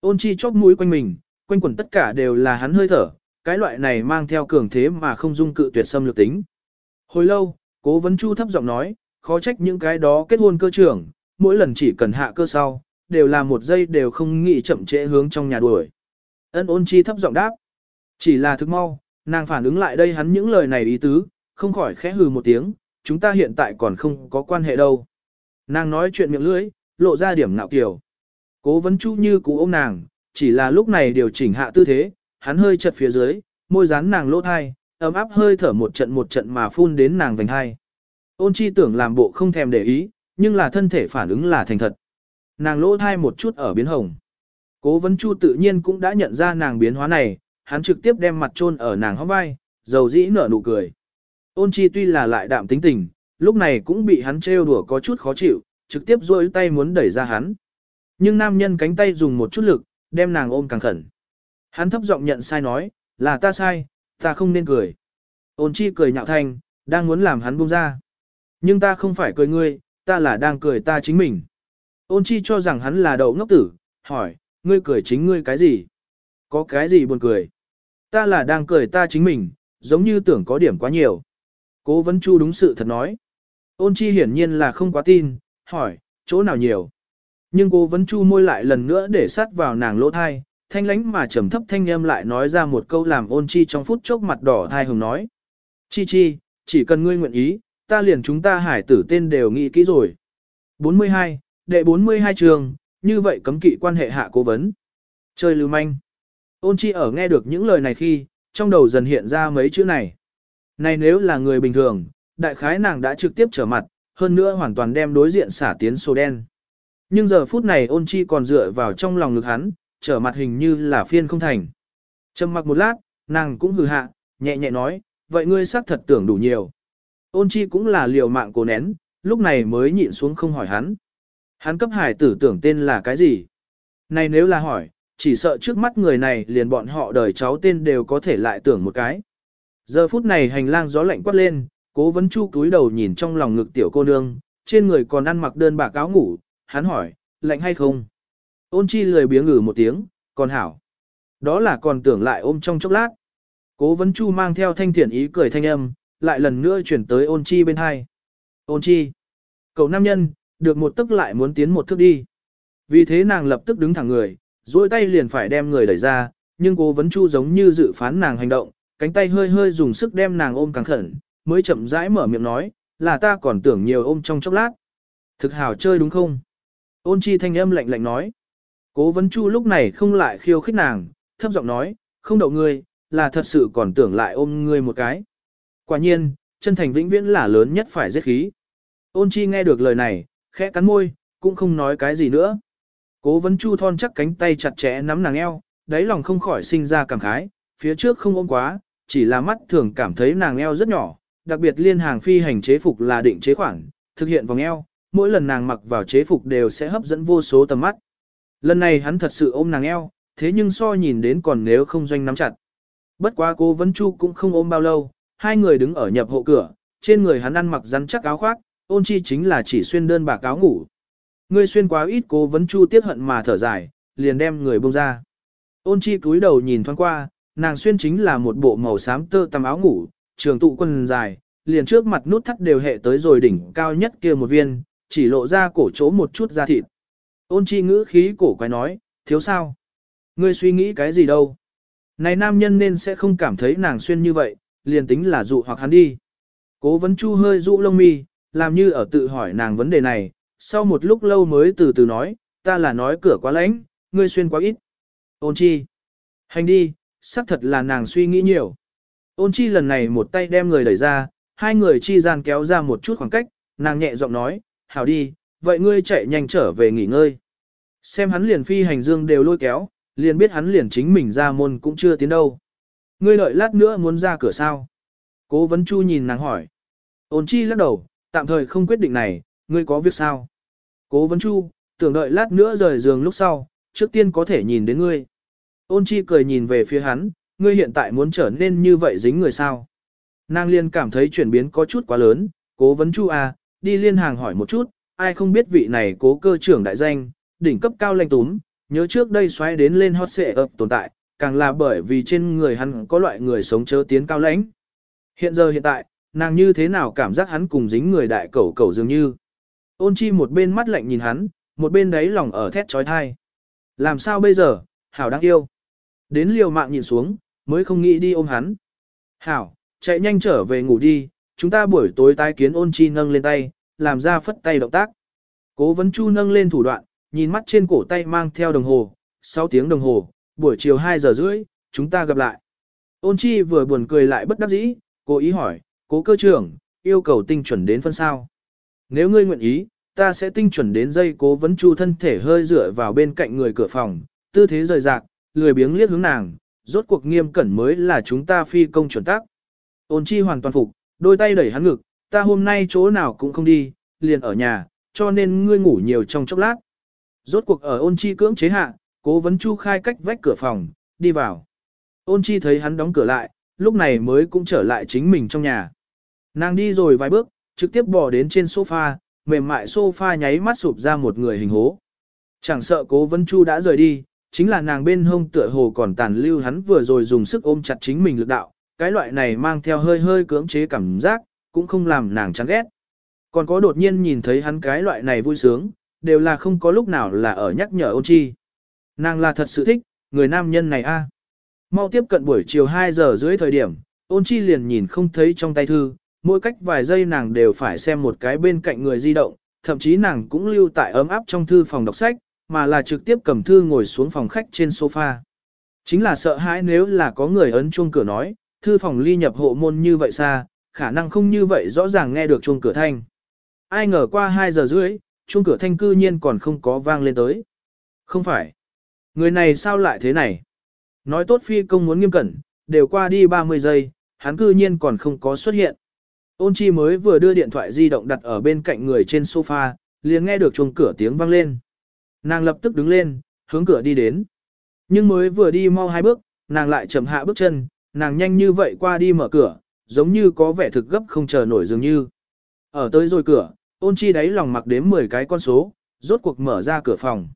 Ôn chi chóp mũi quanh mình, quanh quẩn tất cả đều là hắn hơi thở, cái loại này mang theo cường thế mà không dung cự tuyệt xâm lược tính. Hồi lâu, cố vấn chu thấp giọng nói, khó trách những cái đó kết hôn cơ trưởng, mỗi lần chỉ cần hạ cơ sau, đều là một giây đều không nghĩ chậm trễ hướng trong nhà đuổi. Ân ôn chi thấp giọng đáp. Chỉ là thức mau, nàng phản ứng lại đây hắn những lời này ý tứ, không khỏi khẽ hừ một tiếng, chúng ta hiện tại còn không có quan hệ đâu. Nàng nói chuyện miệng lưỡi, lộ ra điểm ngạo kiểu. Cố vấn chu như cú ôm nàng, chỉ là lúc này điều chỉnh hạ tư thế, hắn hơi chật phía dưới, môi dán nàng lỗ thai, ấm áp hơi thở một trận một trận mà phun đến nàng vành hai. Ôn chi tưởng làm bộ không thèm để ý, nhưng là thân thể phản ứng là thành thật. Nàng lỗ thai một chút ở biến hồng. Cố vấn chu tự nhiên cũng đã nhận ra nàng biến hóa này, hắn trực tiếp đem mặt chôn ở nàng hóc vai, dầu dĩ nở nụ cười. Ôn chi tuy là lại đạm tính tình, lúc này cũng bị hắn trêu đùa có chút khó chịu, trực tiếp duỗi tay muốn đẩy ra hắn. Nhưng nam nhân cánh tay dùng một chút lực, đem nàng ôm càng khẩn. Hắn thấp giọng nhận sai nói, là ta sai, ta không nên cười. Ôn chi cười nhạo thanh, đang muốn làm hắn buông ra. Nhưng ta không phải cười ngươi, ta là đang cười ta chính mình. Ôn chi cho rằng hắn là đầu ngốc tử, hỏi, ngươi cười chính ngươi cái gì? Có cái gì buồn cười? Ta là đang cười ta chính mình, giống như tưởng có điểm quá nhiều. Cố vấn chu đúng sự thật nói. Ôn chi hiển nhiên là không quá tin, hỏi, chỗ nào nhiều? Nhưng cố vấn chu môi lại lần nữa để sát vào nàng lỗ thai, thanh lánh mà trầm thấp thanh âm lại nói ra một câu làm ôn chi trong phút chốc mặt đỏ thai hồng nói. Chi chi, chỉ cần ngươi nguyện ý, ta liền chúng ta hải tử tên đều nghĩ kỹ rồi. 42, đệ 42 trường, như vậy cấm kỵ quan hệ hạ cố vấn. Chơi lưu manh. Ôn chi ở nghe được những lời này khi, trong đầu dần hiện ra mấy chữ này. Này nếu là người bình thường, đại khái nàng đã trực tiếp trở mặt, hơn nữa hoàn toàn đem đối diện xả tiến sổ đen. Nhưng giờ phút này ôn chi còn dựa vào trong lòng ngực hắn, trở mặt hình như là phiên không thành. Trầm mặc một lát, nàng cũng hừ hạ, nhẹ nhẹ nói, vậy ngươi xác thật tưởng đủ nhiều. Ôn chi cũng là liều mạng cố nén, lúc này mới nhịn xuống không hỏi hắn. Hắn cấp hải tử tưởng tên là cái gì? Này nếu là hỏi, chỉ sợ trước mắt người này liền bọn họ đời cháu tên đều có thể lại tưởng một cái. Giờ phút này hành lang gió lạnh quát lên, cố vấn chu túi đầu nhìn trong lòng ngực tiểu cô nương, trên người còn ăn mặc đơn bạc áo ngủ, hắn hỏi, lạnh hay không? Ôn chi lười biếng ngử một tiếng, còn hảo. Đó là còn tưởng lại ôm trong chốc lát. Cố vấn chu mang theo thanh thiện ý cười thanh âm, lại lần nữa chuyển tới ôn chi bên hai. Ôn chi. Cậu nam nhân, được một tức lại muốn tiến một thước đi. Vì thế nàng lập tức đứng thẳng người, duỗi tay liền phải đem người đẩy ra, nhưng cố vấn chu giống như dự phán nàng hành động, cánh tay hơi hơi dùng sức đem nàng ôm càng khẩn, mới chậm rãi mở miệng nói, là ta còn tưởng nhiều ôm trong chốc lát. Thực hào chơi đúng không? Ôn chi thanh âm lạnh lạnh nói. Cố vấn chu lúc này không lại khiêu khích nàng, thấp giọng nói, không đậu ngươi, là thật sự còn tưởng lại ôm ngươi một cái. Quả nhiên, chân thành vĩnh viễn là lớn nhất phải giết khí. Ôn chi nghe được lời này, khẽ cắn môi, cũng không nói cái gì nữa. Cố vấn chu thon chắc cánh tay chặt chẽ nắm nàng eo, đáy lòng không khỏi sinh ra cảm khái, phía trước không ôm quá, chỉ là mắt thường cảm thấy nàng eo rất nhỏ, đặc biệt liên hàng phi hành chế phục là định chế khoản, thực hiện vòng eo, mỗi lần nàng mặc vào chế phục đều sẽ hấp dẫn vô số tầm mắt. Lần này hắn thật sự ôm nàng eo, thế nhưng so nhìn đến còn nếu không doanh nắm chặt. Bất quá cố Vấn Chu cũng không ôm bao lâu, hai người đứng ở nhập hộ cửa, trên người hắn ăn mặc rắn chắc áo khoác, ôn chi chính là chỉ xuyên đơn bạc áo ngủ. Ngươi xuyên quá ít cố Vấn Chu tiếc hận mà thở dài, liền đem người buông ra. Ôn chi cúi đầu nhìn thoáng qua, nàng xuyên chính là một bộ màu xám tơ tằm áo ngủ, trường tụ quần dài, liền trước mặt nút thắt đều hệ tới rồi đỉnh cao nhất kia một viên, chỉ lộ ra cổ chỗ một chút da thịt. Ôn chi ngữ khí cổ quái nói, thiếu sao? Ngươi suy nghĩ cái gì đâu? Này nam nhân nên sẽ không cảm thấy nàng xuyên như vậy, liền tính là dụ hoặc hắn đi. Cố vấn chu hơi dụ lông mi, làm như ở tự hỏi nàng vấn đề này, sau một lúc lâu mới từ từ nói, ta là nói cửa quá lạnh, ngươi xuyên quá ít. Ôn chi. Hành đi, xác thật là nàng suy nghĩ nhiều. Ôn chi lần này một tay đem người đẩy ra, hai người chi gian kéo ra một chút khoảng cách, nàng nhẹ giọng nói, hảo đi, vậy ngươi chạy nhanh trở về nghỉ ngơi. Xem hắn liền phi hành dương đều lôi kéo, liền biết hắn liền chính mình ra môn cũng chưa tiến đâu. Ngươi đợi lát nữa muốn ra cửa sao? Cố vấn chu nhìn nàng hỏi. Ôn chi lắc đầu, tạm thời không quyết định này, ngươi có việc sao? Cố vấn chu, tưởng đợi lát nữa rời giường lúc sau, trước tiên có thể nhìn đến ngươi. Ôn chi cười nhìn về phía hắn, ngươi hiện tại muốn trở nên như vậy dính người sao? Nàng liên cảm thấy chuyển biến có chút quá lớn, cố vấn chu à, đi liên hàng hỏi một chút, ai không biết vị này cố cơ trưởng đại danh, đỉnh cấp cao lanh túm, nhớ trước đây xoáy đến lên hot xệ ập tồn tại, càng là bởi vì trên người hắn có loại người sống chớ tiến cao lãnh. Hiện giờ hiện tại, nàng như thế nào cảm giác hắn cùng dính người đại cẩu cẩu dường như. Ôn chi một bên mắt lạnh nhìn hắn, một bên đấy lòng ở thét trói thai. Làm sao bây giờ, Hảo đang yêu. Đến liều mạng nhìn xuống, mới không nghĩ đi ôm hắn. Hảo, chạy nhanh trở về ngủ đi, chúng ta buổi tối tái kiến ôn chi nâng lên tay, làm ra phất tay động tác. Cố vấn chu nâng lên thủ đoạn, nhìn mắt trên cổ tay mang theo đồng hồ, 6 tiếng đồng hồ, buổi chiều 2 giờ rưỡi, chúng ta gặp lại. Ôn chi vừa buồn cười lại bất đắc dĩ, cố ý hỏi, cố cơ trưởng, yêu cầu tinh chuẩn đến phân sao. Nếu ngươi nguyện ý, ta sẽ tinh chuẩn đến dây cố vấn chu thân thể hơi dựa vào bên cạnh người cửa phòng, tư thế rời rạc, lười biếng liếc hướng nàng, rốt cuộc nghiêm cẩn mới là chúng ta phi công chuẩn tác. Ôn chi hoàn toàn phục, đôi tay đẩy hắn ngực, ta hôm nay chỗ nào cũng không đi, liền ở nhà, cho nên ngươi ngủ nhiều trong chốc lát. Rốt cuộc ở ôn chi cưỡng chế hạ, cố vấn chu khai cách vách cửa phòng, đi vào. Ôn chi thấy hắn đóng cửa lại, lúc này mới cũng trở lại chính mình trong nhà. Nàng đi rồi vài bước, trực tiếp bỏ đến trên sofa, mềm mại sofa nháy mắt sụp ra một người hình hố. Chẳng sợ cố vấn chu đã rời đi, chính là nàng bên hông tựa hồ còn tàn lưu hắn vừa rồi dùng sức ôm chặt chính mình lực đạo, cái loại này mang theo hơi hơi cưỡng chế cảm giác, cũng không làm nàng chán ghét. Còn có đột nhiên nhìn thấy hắn cái loại này vui sướng, đều là không có lúc nào là ở nhắc nhở ôn chi. Nàng là thật sự thích, người nam nhân này a. Mau tiếp cận buổi chiều 2 giờ dưới thời điểm, ôn chi liền nhìn không thấy trong tay thư, mỗi cách vài giây nàng đều phải xem một cái bên cạnh người di động, thậm chí nàng cũng lưu tại ấm áp trong thư phòng đọc sách, mà là trực tiếp cầm thư ngồi xuống phòng khách trên sofa. Chính là sợ hãi nếu là có người ấn chuông cửa nói, thư phòng ly nhập hộ môn như vậy xa, khả năng không như vậy rõ ràng nghe được chuông cửa thanh. Ai ngờ qua 2 giờ rưỡi, chuông cửa thanh cư nhiên còn không có vang lên tới. Không phải. Người này sao lại thế này? Nói tốt phi công muốn nghiêm cẩn, đều qua đi 30 giây, hắn cư nhiên còn không có xuất hiện. Ôn chi mới vừa đưa điện thoại di động đặt ở bên cạnh người trên sofa, liền nghe được chuông cửa tiếng vang lên. Nàng lập tức đứng lên, hướng cửa đi đến. Nhưng mới vừa đi mau hai bước, nàng lại chậm hạ bước chân, nàng nhanh như vậy qua đi mở cửa, giống như có vẻ thực gấp không chờ nổi dường như. Ở tới rồi cửa, ôn chi đáy lòng mặc đếm 10 cái con số, rốt cuộc mở ra cửa phòng.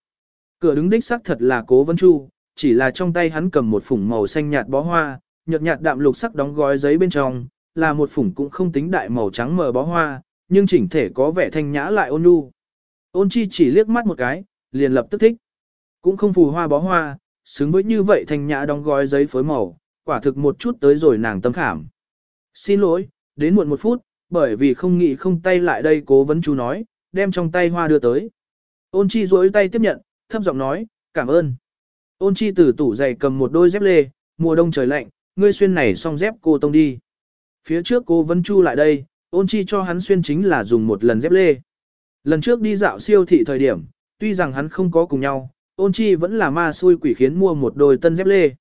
Cửa đứng đích sắc thật là cố vấn chu, chỉ là trong tay hắn cầm một phủng màu xanh nhạt bó hoa, nhợt nhạt đạm lục sắc đóng gói giấy bên trong, là một phủng cũng không tính đại màu trắng mờ bó hoa, nhưng chỉnh thể có vẻ thanh nhã lại ôn nhu. Ôn chi chỉ liếc mắt một cái, liền lập tức thích. Cũng không phù hoa bó hoa, xứng với như vậy thanh nhã đóng gói giấy phối màu, quả thực một chút tới rồi nàng tâm khảm. Xin lỗi, đến muộn một phút, bởi vì không nghĩ không tay lại đây cố vấn chú nói, đem trong tay hoa đưa tới. Ôn chi duỗi tay tiếp nhận, thấp giọng nói, cảm ơn. Ôn chi từ tủ giày cầm một đôi dép lê, mùa đông trời lạnh, ngươi xuyên này xong dép cô tông đi. Phía trước cô Vân chu lại đây, ôn chi cho hắn xuyên chính là dùng một lần dép lê. Lần trước đi dạo siêu thị thời điểm, tuy rằng hắn không có cùng nhau, ôn chi vẫn là ma xui quỷ khiến mua một đôi tân dép lê.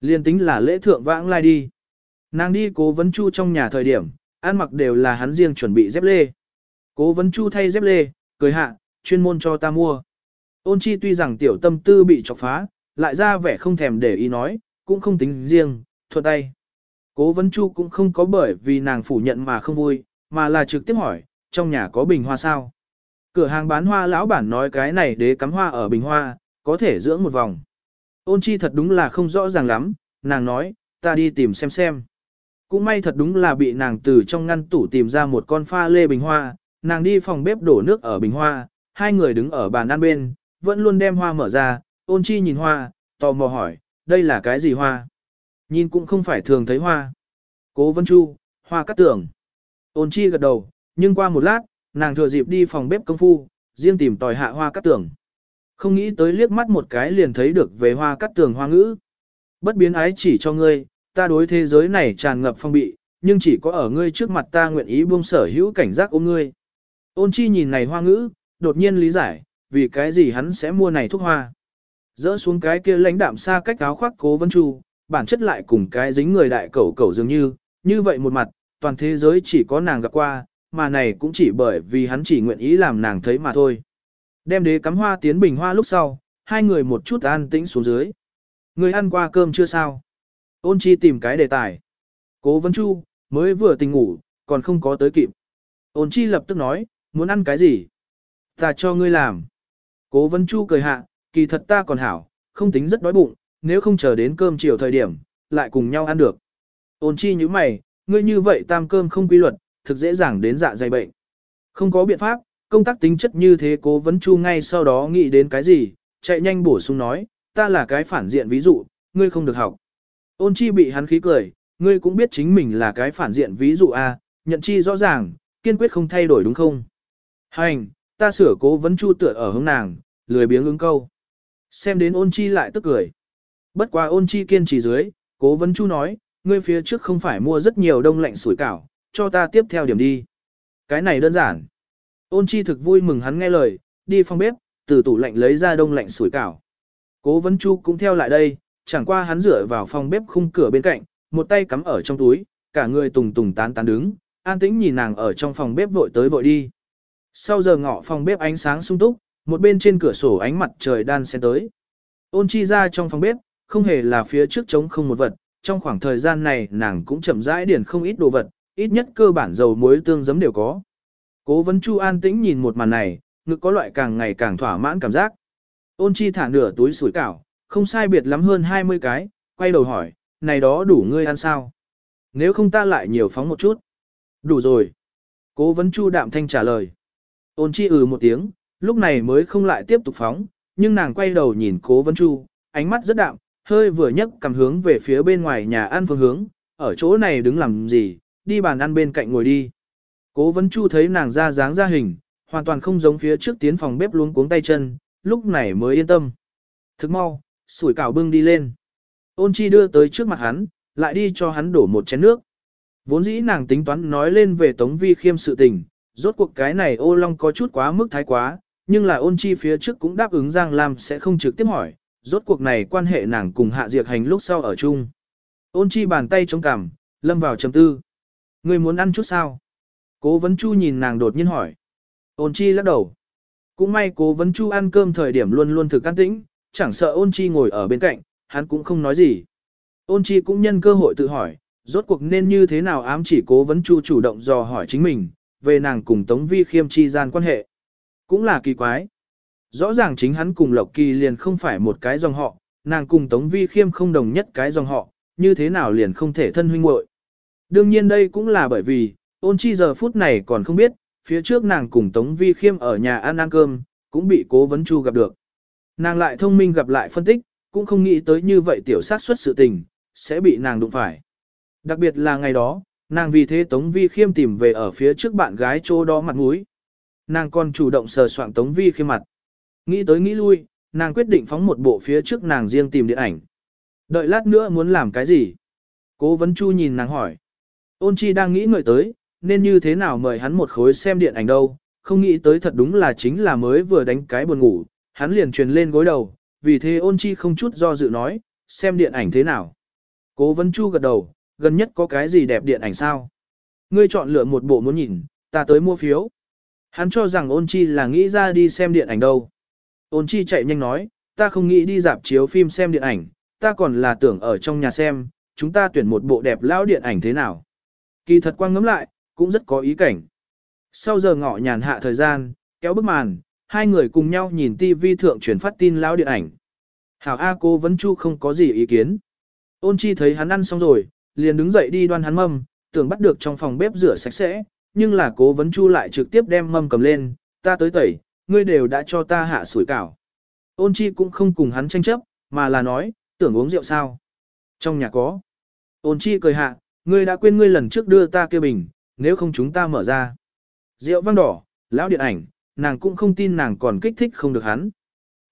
Liên tính là lễ thượng vãng lai đi. Nàng đi cố vấn chu trong nhà thời điểm, ăn mặc đều là hắn riêng chuẩn bị dép lê. Cố vấn chu thay dép lê, cười hạ, chuyên môn cho ta mua. Ôn chi tuy rằng tiểu tâm tư bị chọc phá, lại ra vẻ không thèm để ý nói, cũng không tính riêng, thuận tay. Cố vấn chu cũng không có bởi vì nàng phủ nhận mà không vui, mà là trực tiếp hỏi, trong nhà có bình hoa sao? Cửa hàng bán hoa lão bản nói cái này đế cắm hoa ở bình hoa, có thể dưỡng một vòng. Ôn chi thật đúng là không rõ ràng lắm, nàng nói, ta đi tìm xem xem. Cũng may thật đúng là bị nàng từ trong ngăn tủ tìm ra một con pha lê bình hoa, nàng đi phòng bếp đổ nước ở bình hoa, hai người đứng ở bàn ăn bên, vẫn luôn đem hoa mở ra, ôn chi nhìn hoa, tò mò hỏi, đây là cái gì hoa? Nhìn cũng không phải thường thấy hoa. Cố Vân Chu, hoa cắt tưởng. Ôn chi gật đầu, nhưng qua một lát, nàng thừa dịp đi phòng bếp công phu, riêng tìm tòi hạ hoa cắt tưởng. Không nghĩ tới liếc mắt một cái liền thấy được về hoa cắt tường hoa ngữ. Bất biến ái chỉ cho ngươi, ta đối thế giới này tràn ngập phong bị, nhưng chỉ có ở ngươi trước mặt ta nguyện ý buông sở hữu cảnh giác ôm ngươi. Ôn chi nhìn này hoa ngữ, đột nhiên lý giải, vì cái gì hắn sẽ mua này thuốc hoa. Dỡ xuống cái kia lãnh đạm xa cách áo khoác cố vân chu, bản chất lại cùng cái dính người đại cẩu cẩu dường như, như vậy một mặt, toàn thế giới chỉ có nàng gặp qua, mà này cũng chỉ bởi vì hắn chỉ nguyện ý làm nàng thấy mà thôi. Đem đế cắm hoa tiến bình hoa lúc sau, hai người một chút an tĩnh xuống dưới. Người ăn qua cơm chưa sao? Ôn chi tìm cái đề tài. Cố Vân Chu, mới vừa tỉnh ngủ, còn không có tới kịp. Ôn chi lập tức nói, muốn ăn cái gì? Ta cho ngươi làm. Cố Vân Chu cười hạ, kỳ thật ta còn hảo, không tính rất đói bụng, nếu không chờ đến cơm chiều thời điểm, lại cùng nhau ăn được. Ôn chi như mày, ngươi như vậy tam cơm không quy luật, thực dễ dàng đến dạ dày bệnh. Không có biện pháp, công tác tính chất như thế cố vấn chu ngay sau đó nghĩ đến cái gì, chạy nhanh bổ sung nói, ta là cái phản diện ví dụ, ngươi không được học. Ôn chi bị hắn khí cười, ngươi cũng biết chính mình là cái phản diện ví dụ a, nhận chi rõ ràng, kiên quyết không thay đổi đúng không? Hành, ta sửa cố vấn chu tựa ở hướng nàng, lười biếng ứng câu. Xem đến ôn chi lại tức cười. Bất quá ôn chi kiên trì dưới, cố vấn chu nói, ngươi phía trước không phải mua rất nhiều đông lạnh sủi cảo, cho ta tiếp theo điểm đi. Cái này đơn giản. Ôn chi thực vui mừng hắn nghe lời, đi phòng bếp, từ tủ lạnh lấy ra đông lạnh sủi cảo. Cố vấn chu cũng theo lại đây, chẳng qua hắn rửa vào phòng bếp khung cửa bên cạnh, một tay cắm ở trong túi, cả người tùng tùng tán tán đứng, an tĩnh nhìn nàng ở trong phòng bếp vội tới vội đi. Sau giờ ngọ phòng bếp ánh sáng sung túc, một bên trên cửa sổ ánh mặt trời đan xen tới. Ôn chi ra trong phòng bếp, không hề là phía trước trống không một vật, trong khoảng thời gian này nàng cũng chậm rãi điển không ít đồ vật, ít nhất cơ bản dầu muối tương giấm đều có. Cố vấn Chu an tĩnh nhìn một màn này, ngực có loại càng ngày càng thỏa mãn cảm giác. Ôn chi thả nửa túi sủi cảo, không sai biệt lắm hơn 20 cái, quay đầu hỏi, này đó đủ ngươi ăn sao? Nếu không ta lại nhiều phóng một chút. Đủ rồi. Cố vấn Chu đạm thanh trả lời. Ôn chi ừ một tiếng, lúc này mới không lại tiếp tục phóng, nhưng nàng quay đầu nhìn cố vấn Chu, ánh mắt rất đạm, hơi vừa nhấc cầm hướng về phía bên ngoài nhà ăn phương hướng, ở chỗ này đứng làm gì, đi bàn ăn bên cạnh ngồi đi. Cố vấn chu thấy nàng ra dáng ra hình, hoàn toàn không giống phía trước tiến phòng bếp luống cuống tay chân, lúc này mới yên tâm. Thức mau, sủi cảo bưng đi lên. Ôn chi đưa tới trước mặt hắn, lại đi cho hắn đổ một chén nước. Vốn dĩ nàng tính toán nói lên về Tống Vi Khiêm sự tình, rốt cuộc cái này ô long có chút quá mức thái quá, nhưng là ôn chi phía trước cũng đáp ứng Giang Lam sẽ không trực tiếp hỏi, rốt cuộc này quan hệ nàng cùng hạ diệt hành lúc sau ở chung. Ôn chi bàn tay chống cằm, lâm vào trầm tư. Ngươi muốn ăn chút sao? Cố vấn chu nhìn nàng đột nhiên hỏi. Ôn chi lắc đầu. Cũng may cố vấn chu ăn cơm thời điểm luôn luôn thực can tĩnh, chẳng sợ ôn chi ngồi ở bên cạnh, hắn cũng không nói gì. Ôn chi cũng nhân cơ hội tự hỏi, rốt cuộc nên như thế nào ám chỉ cố vấn chu chủ động dò hỏi chính mình, về nàng cùng Tống Vi Khiêm chi gian quan hệ. Cũng là kỳ quái. Rõ ràng chính hắn cùng Lộc Kỳ liền không phải một cái dòng họ, nàng cùng Tống Vi Khiêm không đồng nhất cái dòng họ, như thế nào liền không thể thân huynh muội. Đương nhiên đây cũng là bởi vì, ôn chi giờ phút này còn không biết, phía trước nàng cùng Tống Vi Khiêm ở nhà ăn ăn cơm, cũng bị cố vấn chu gặp được. Nàng lại thông minh gặp lại phân tích, cũng không nghĩ tới như vậy tiểu sát xuất sự tình, sẽ bị nàng đụng phải. Đặc biệt là ngày đó, nàng vì thế Tống Vi Khiêm tìm về ở phía trước bạn gái chỗ đó mặt mũi. Nàng còn chủ động sờ soạn Tống Vi Khiêm mặt. Nghĩ tới nghĩ lui, nàng quyết định phóng một bộ phía trước nàng riêng tìm điện ảnh. Đợi lát nữa muốn làm cái gì? Cố vấn chu nhìn nàng hỏi. Ôn chi đang nghĩ ngợi tới, nên như thế nào mời hắn một khối xem điện ảnh đâu, không nghĩ tới thật đúng là chính là mới vừa đánh cái buồn ngủ, hắn liền truyền lên gối đầu, vì thế ôn chi không chút do dự nói, xem điện ảnh thế nào. Cố vấn chu gật đầu, gần nhất có cái gì đẹp điện ảnh sao? Ngươi chọn lựa một bộ muốn nhìn, ta tới mua phiếu. Hắn cho rằng ôn chi là nghĩ ra đi xem điện ảnh đâu. Ôn chi chạy nhanh nói, ta không nghĩ đi dạp chiếu phim xem điện ảnh, ta còn là tưởng ở trong nhà xem, chúng ta tuyển một bộ đẹp lão điện ảnh thế nào. Kỳ thật quang ngắm lại, cũng rất có ý cảnh. Sau giờ ngọ nhàn hạ thời gian, kéo bức màn, hai người cùng nhau nhìn TV thượng truyền phát tin lão điện ảnh. Hảo A cô vẫn chu không có gì ý kiến. Ôn chi thấy hắn ăn xong rồi, liền đứng dậy đi đoan hắn mâm, tưởng bắt được trong phòng bếp rửa sạch sẽ, nhưng là cố vấn chu lại trực tiếp đem mâm cầm lên, ta tới tẩy, ngươi đều đã cho ta hạ sủi cảo. Ôn chi cũng không cùng hắn tranh chấp, mà là nói, tưởng uống rượu sao. Trong nhà có. Ôn chi cười hạ, ngươi đã quên ngươi lần trước đưa ta kia bình, nếu không chúng ta mở ra. Rượu vang đỏ, lão điện ảnh, nàng cũng không tin nàng còn kích thích không được hắn.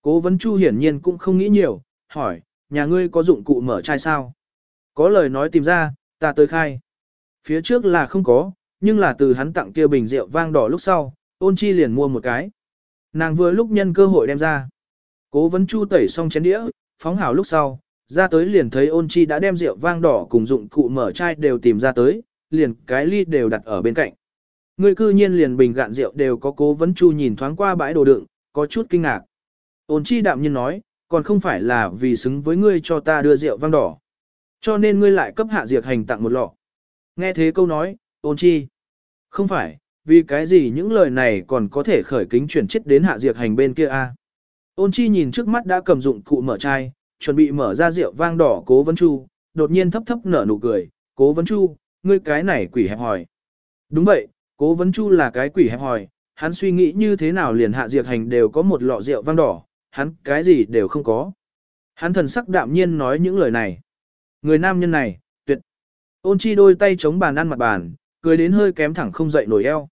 Cố vấn chu hiển nhiên cũng không nghĩ nhiều, hỏi, nhà ngươi có dụng cụ mở chai sao? Có lời nói tìm ra, ta tới khai. Phía trước là không có, nhưng là từ hắn tặng kia bình rượu vang đỏ lúc sau, ôn chi liền mua một cái. Nàng vừa lúc nhân cơ hội đem ra. Cố vấn chu tẩy xong chén đĩa, phóng hảo lúc sau, ra tới liền thấy ôn chi đã đem rượu vang đỏ cùng dụng cụ mở chai đều tìm ra tới, liền cái ly đều đặt ở bên cạnh. Người cư nhiên liền bình gạn rượu đều có cố vấn chu nhìn thoáng qua bãi đồ đựng, có chút kinh ngạc. Ôn chi đạm nhiên nói, còn không phải là vì xứng với ngươi cho ta đưa rượu vang đỏ. Cho nên ngươi lại cấp hạ diệt hành tặng một lọ. Nghe thế câu nói, ôn chi. Không phải, vì cái gì những lời này còn có thể khởi kính chuyển chết đến hạ diệt hành bên kia a? Ôn chi nhìn trước mắt đã cầm dụng cụ mở chai, chuẩn bị mở ra rượu vang đỏ cố vấn chu, đột nhiên thấp thấp nở nụ cười, cố vấn chu, ngươi cái này quỷ hẹp hòi. Đúng vậy, cố vấn chu là cái quỷ hẹp hòi, hắn suy nghĩ như thế nào liền hạ diệt hành đều có một lọ rượu vang đỏ, hắn cái gì đều không có. Hắn thần sắc đạm nhiên nói những lời này. Người nam nhân này, tuyệt. Ôn chi đôi tay chống bàn ăn mặt bàn, cười đến hơi kém thẳng không dậy nổi eo.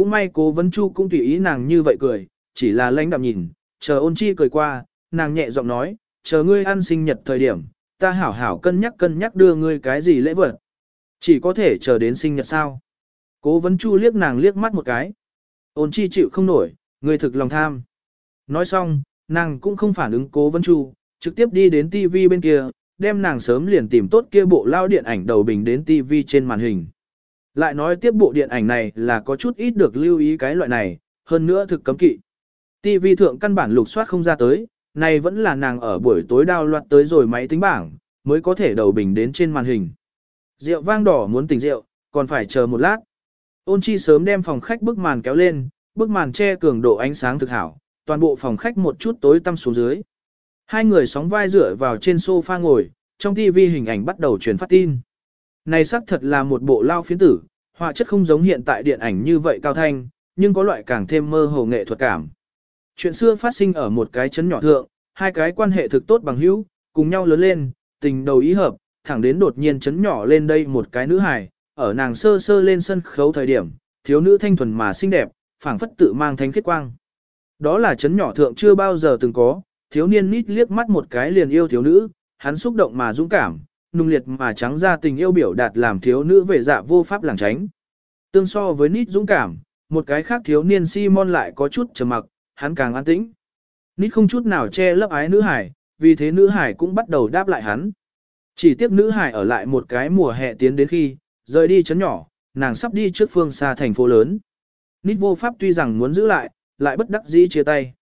Cũng may cố vấn chu cũng tùy ý nàng như vậy cười, chỉ là lãnh đạm nhìn, chờ ôn chi cười qua, nàng nhẹ giọng nói, chờ ngươi ăn sinh nhật thời điểm, ta hảo hảo cân nhắc cân nhắc đưa ngươi cái gì lễ vật. Chỉ có thể chờ đến sinh nhật sao. Cố vấn chu liếc nàng liếc mắt một cái. Ôn chi chịu không nổi, ngươi thực lòng tham. Nói xong, nàng cũng không phản ứng cố vấn chu, trực tiếp đi đến TV bên kia, đem nàng sớm liền tìm tốt kia bộ lao điện ảnh đầu bình đến TV trên màn hình. Lại nói tiếp bộ điện ảnh này là có chút ít được lưu ý cái loại này, hơn nữa thực cấm kỵ. TV thượng căn bản lục soát không ra tới, này vẫn là nàng ở buổi tối đao loạt tới rồi máy tính bảng, mới có thể đầu bình đến trên màn hình. Rượu vang đỏ muốn tỉnh rượu, còn phải chờ một lát. Ôn chi sớm đem phòng khách bức màn kéo lên, bức màn che cường độ ánh sáng thực hảo, toàn bộ phòng khách một chút tối tăm xuống dưới. Hai người sóng vai dựa vào trên sofa ngồi, trong TV hình ảnh bắt đầu truyền phát tin. Này xác thật là một bộ lao phiến tử, họa chất không giống hiện tại điện ảnh như vậy cao thanh, nhưng có loại càng thêm mơ hồ nghệ thuật cảm. Chuyện xưa phát sinh ở một cái chấn nhỏ thượng, hai cái quan hệ thực tốt bằng hữu, cùng nhau lớn lên, tình đầu ý hợp, thẳng đến đột nhiên chấn nhỏ lên đây một cái nữ hài, ở nàng sơ sơ lên sân khấu thời điểm, thiếu nữ thanh thuần mà xinh đẹp, phảng phất tự mang thánh kết quang. Đó là chấn nhỏ thượng chưa bao giờ từng có, thiếu niên nít liếc mắt một cái liền yêu thiếu nữ, hắn xúc động mà dũng cảm, nung liệt mà trắng ra tình yêu biểu đạt làm thiếu nữ về dạ vô pháp làng tránh. Tương so với nít dũng cảm, một cái khác thiếu niên Simon lại có chút trầm mặc, hắn càng an tĩnh. Nít không chút nào che lấp ái nữ hải, vì thế nữ hải cũng bắt đầu đáp lại hắn. Chỉ tiếc nữ hải ở lại một cái mùa hè tiến đến khi, rời đi chấn nhỏ, nàng sắp đi trước phương xa thành phố lớn. Nít vô pháp tuy rằng muốn giữ lại, lại bất đắc dĩ chia tay.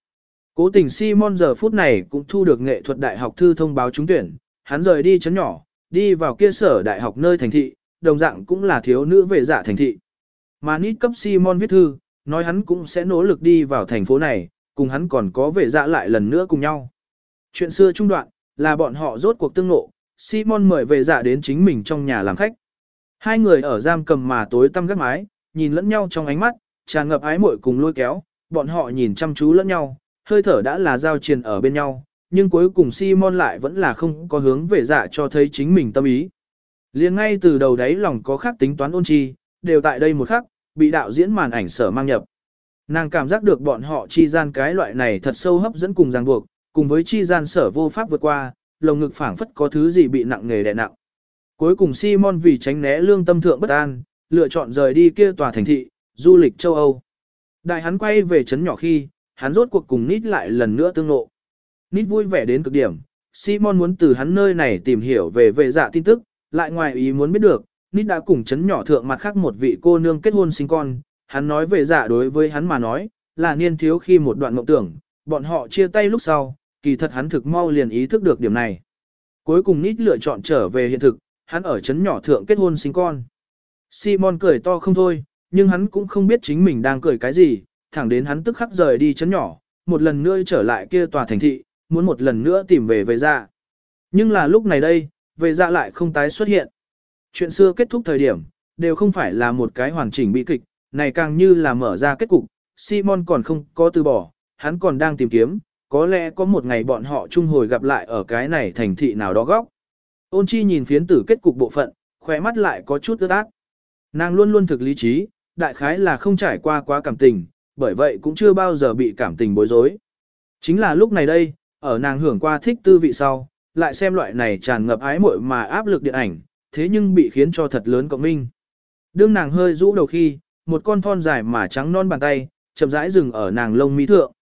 Cố tình Simon giờ phút này cũng thu được nghệ thuật đại học thư thông báo trúng tuyển, hắn rời đi chấn nhỏ, đi vào kia sở đại học nơi thành thị, đồng dạng cũng là thiếu nữ về dạ thành thị. Mà nít cấp Simon viết thư, nói hắn cũng sẽ nỗ lực đi vào thành phố này, cùng hắn còn có về dạ lại lần nữa cùng nhau. Chuyện xưa trung đoạn, là bọn họ rốt cuộc tương ngộ, Simon mời về dạ đến chính mình trong nhà làm khách. Hai người ở giam cầm mà tối tăm gác mái, nhìn lẫn nhau trong ánh mắt, tràn ngập ái muội cùng lôi kéo, bọn họ nhìn chăm chú lẫn nhau, hơi thở đã là giao triền ở bên nhau, nhưng cuối cùng Simon lại vẫn là không có hướng về dạ cho thấy chính mình tâm ý. Liền ngay từ đầu đấy lòng có khác tính toán ôn chi, đều tại đây một khắc, bị đạo diễn màn ảnh sở mang nhập. Nàng cảm giác được bọn họ chi gian cái loại này thật sâu hấp dẫn cùng ràng buộc, cùng với chi gian sở vô pháp vượt qua, lồng ngực phảng phất có thứ gì bị nặng nghề đè nặng. Cuối cùng Simon vì tránh né lương tâm thượng bất an, lựa chọn rời đi kia tòa thành thị, du lịch châu Âu. Đại hắn quay về trấn nhỏ khi, hắn rốt cuộc cùng Nít lại lần nữa tương ngộ. Nít vui vẻ đến cực điểm, Simon muốn từ hắn nơi này tìm hiểu về về dạ tin tức, lại ngoài ý muốn biết được, Nít đã cùng chấn nhỏ thượng mặt khác một vị cô nương kết hôn sinh con, hắn nói về dạ đối với hắn mà nói, là niên thiếu khi một đoạn mộng tưởng, bọn họ chia tay lúc sau, kỳ thật hắn thực mau liền ý thức được điểm này. Cuối cùng Nít lựa chọn trở về hiện thực, hắn ở chấn nhỏ thượng kết hôn sinh con. Simon cười to không thôi, nhưng hắn cũng không biết chính mình đang cười cái gì, thẳng đến hắn tức khắc rời đi chấn nhỏ, một lần nữa trở lại kia tòa thành thị, muốn một lần nữa tìm về về dạ. Nhưng là lúc này đây, về dạ lại không tái xuất hiện. Chuyện xưa kết thúc thời điểm, đều không phải là một cái hoàn chỉnh bi kịch, này càng như là mở ra kết cục, Simon còn không có từ bỏ, hắn còn đang tìm kiếm, có lẽ có một ngày bọn họ chung hồi gặp lại ở cái này thành thị nào đó góc. Ôn chi nhìn phiến tử kết cục bộ phận, khỏe mắt lại có chút ướt ác. Nàng luôn luôn thực lý trí, đại khái là không trải qua quá cảm tình, bởi vậy cũng chưa bao giờ bị cảm tình bối rối. Chính là lúc này đây, ở nàng hưởng qua thích tư vị sau, lại xem loại này tràn ngập ái muội mà áp lực điện ảnh, thế nhưng bị khiến cho thật lớn cộng minh. Đương nàng hơi rũ đầu khi, một con thon dài mà trắng non bàn tay, chậm rãi dừng ở nàng lông mi thượng.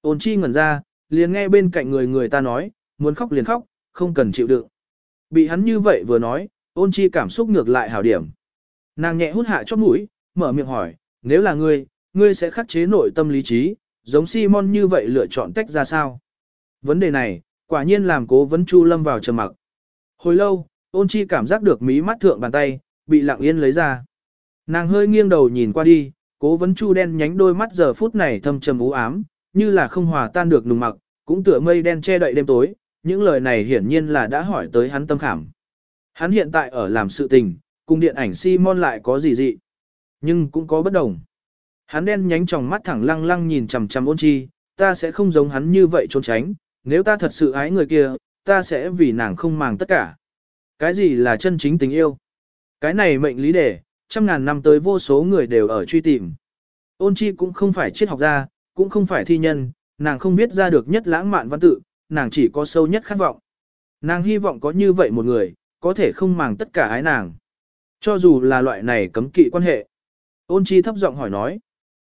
Ôn chi ngẩn ra, liền nghe bên cạnh người người ta nói, muốn khóc liền khóc, không cần chịu đựng. Bị hắn như vậy vừa nói, ôn chi cảm xúc ngược lại hảo điểm. Nàng nhẹ hút hạ chót mũi, mở miệng hỏi, nếu là ngươi, ngươi sẽ khắc chế nội tâm lý trí, giống Simon như vậy lựa chọn tách ra sao? Vấn đề này, quả nhiên làm cố vấn Chu Lâm vào trầm mặc. Hồi lâu, ôn chi cảm giác được mí mắt thượng bàn tay, bị lặng yên lấy ra. Nàng hơi nghiêng đầu nhìn qua đi, cố vấn Chu đen nhánh đôi mắt giờ phút này thâm trầm u ám, như là không hòa tan được nùng mặc, cũng tựa mây đen che đậy đêm tối, những lời này hiển nhiên là đã hỏi tới hắn tâm khảm. Hắn hiện tại ở làm sự tình, cùng điện ảnh Simon lại có gì dị, nhưng cũng có bất đồng. Hắn đen nhánh tròng mắt thẳng lăng lăng nhìn chằm chằm ôn chi, ta sẽ không giống hắn như vậy trốn tránh, nếu ta thật sự ái người kia, ta sẽ vì nàng không màng tất cả. Cái gì là chân chính tình yêu? Cái này mệnh lý đề, trăm ngàn năm tới vô số người đều ở truy tìm. Ôn chi cũng không phải triết học gia, cũng không phải thi nhân, nàng không biết ra được nhất lãng mạn văn tự, nàng chỉ có sâu nhất khát vọng. Nàng hy vọng có như vậy một người, có thể không màng tất cả ái nàng. Cho dù là loại này cấm kỵ quan hệ. Ôn chi thấp giọng hỏi nói.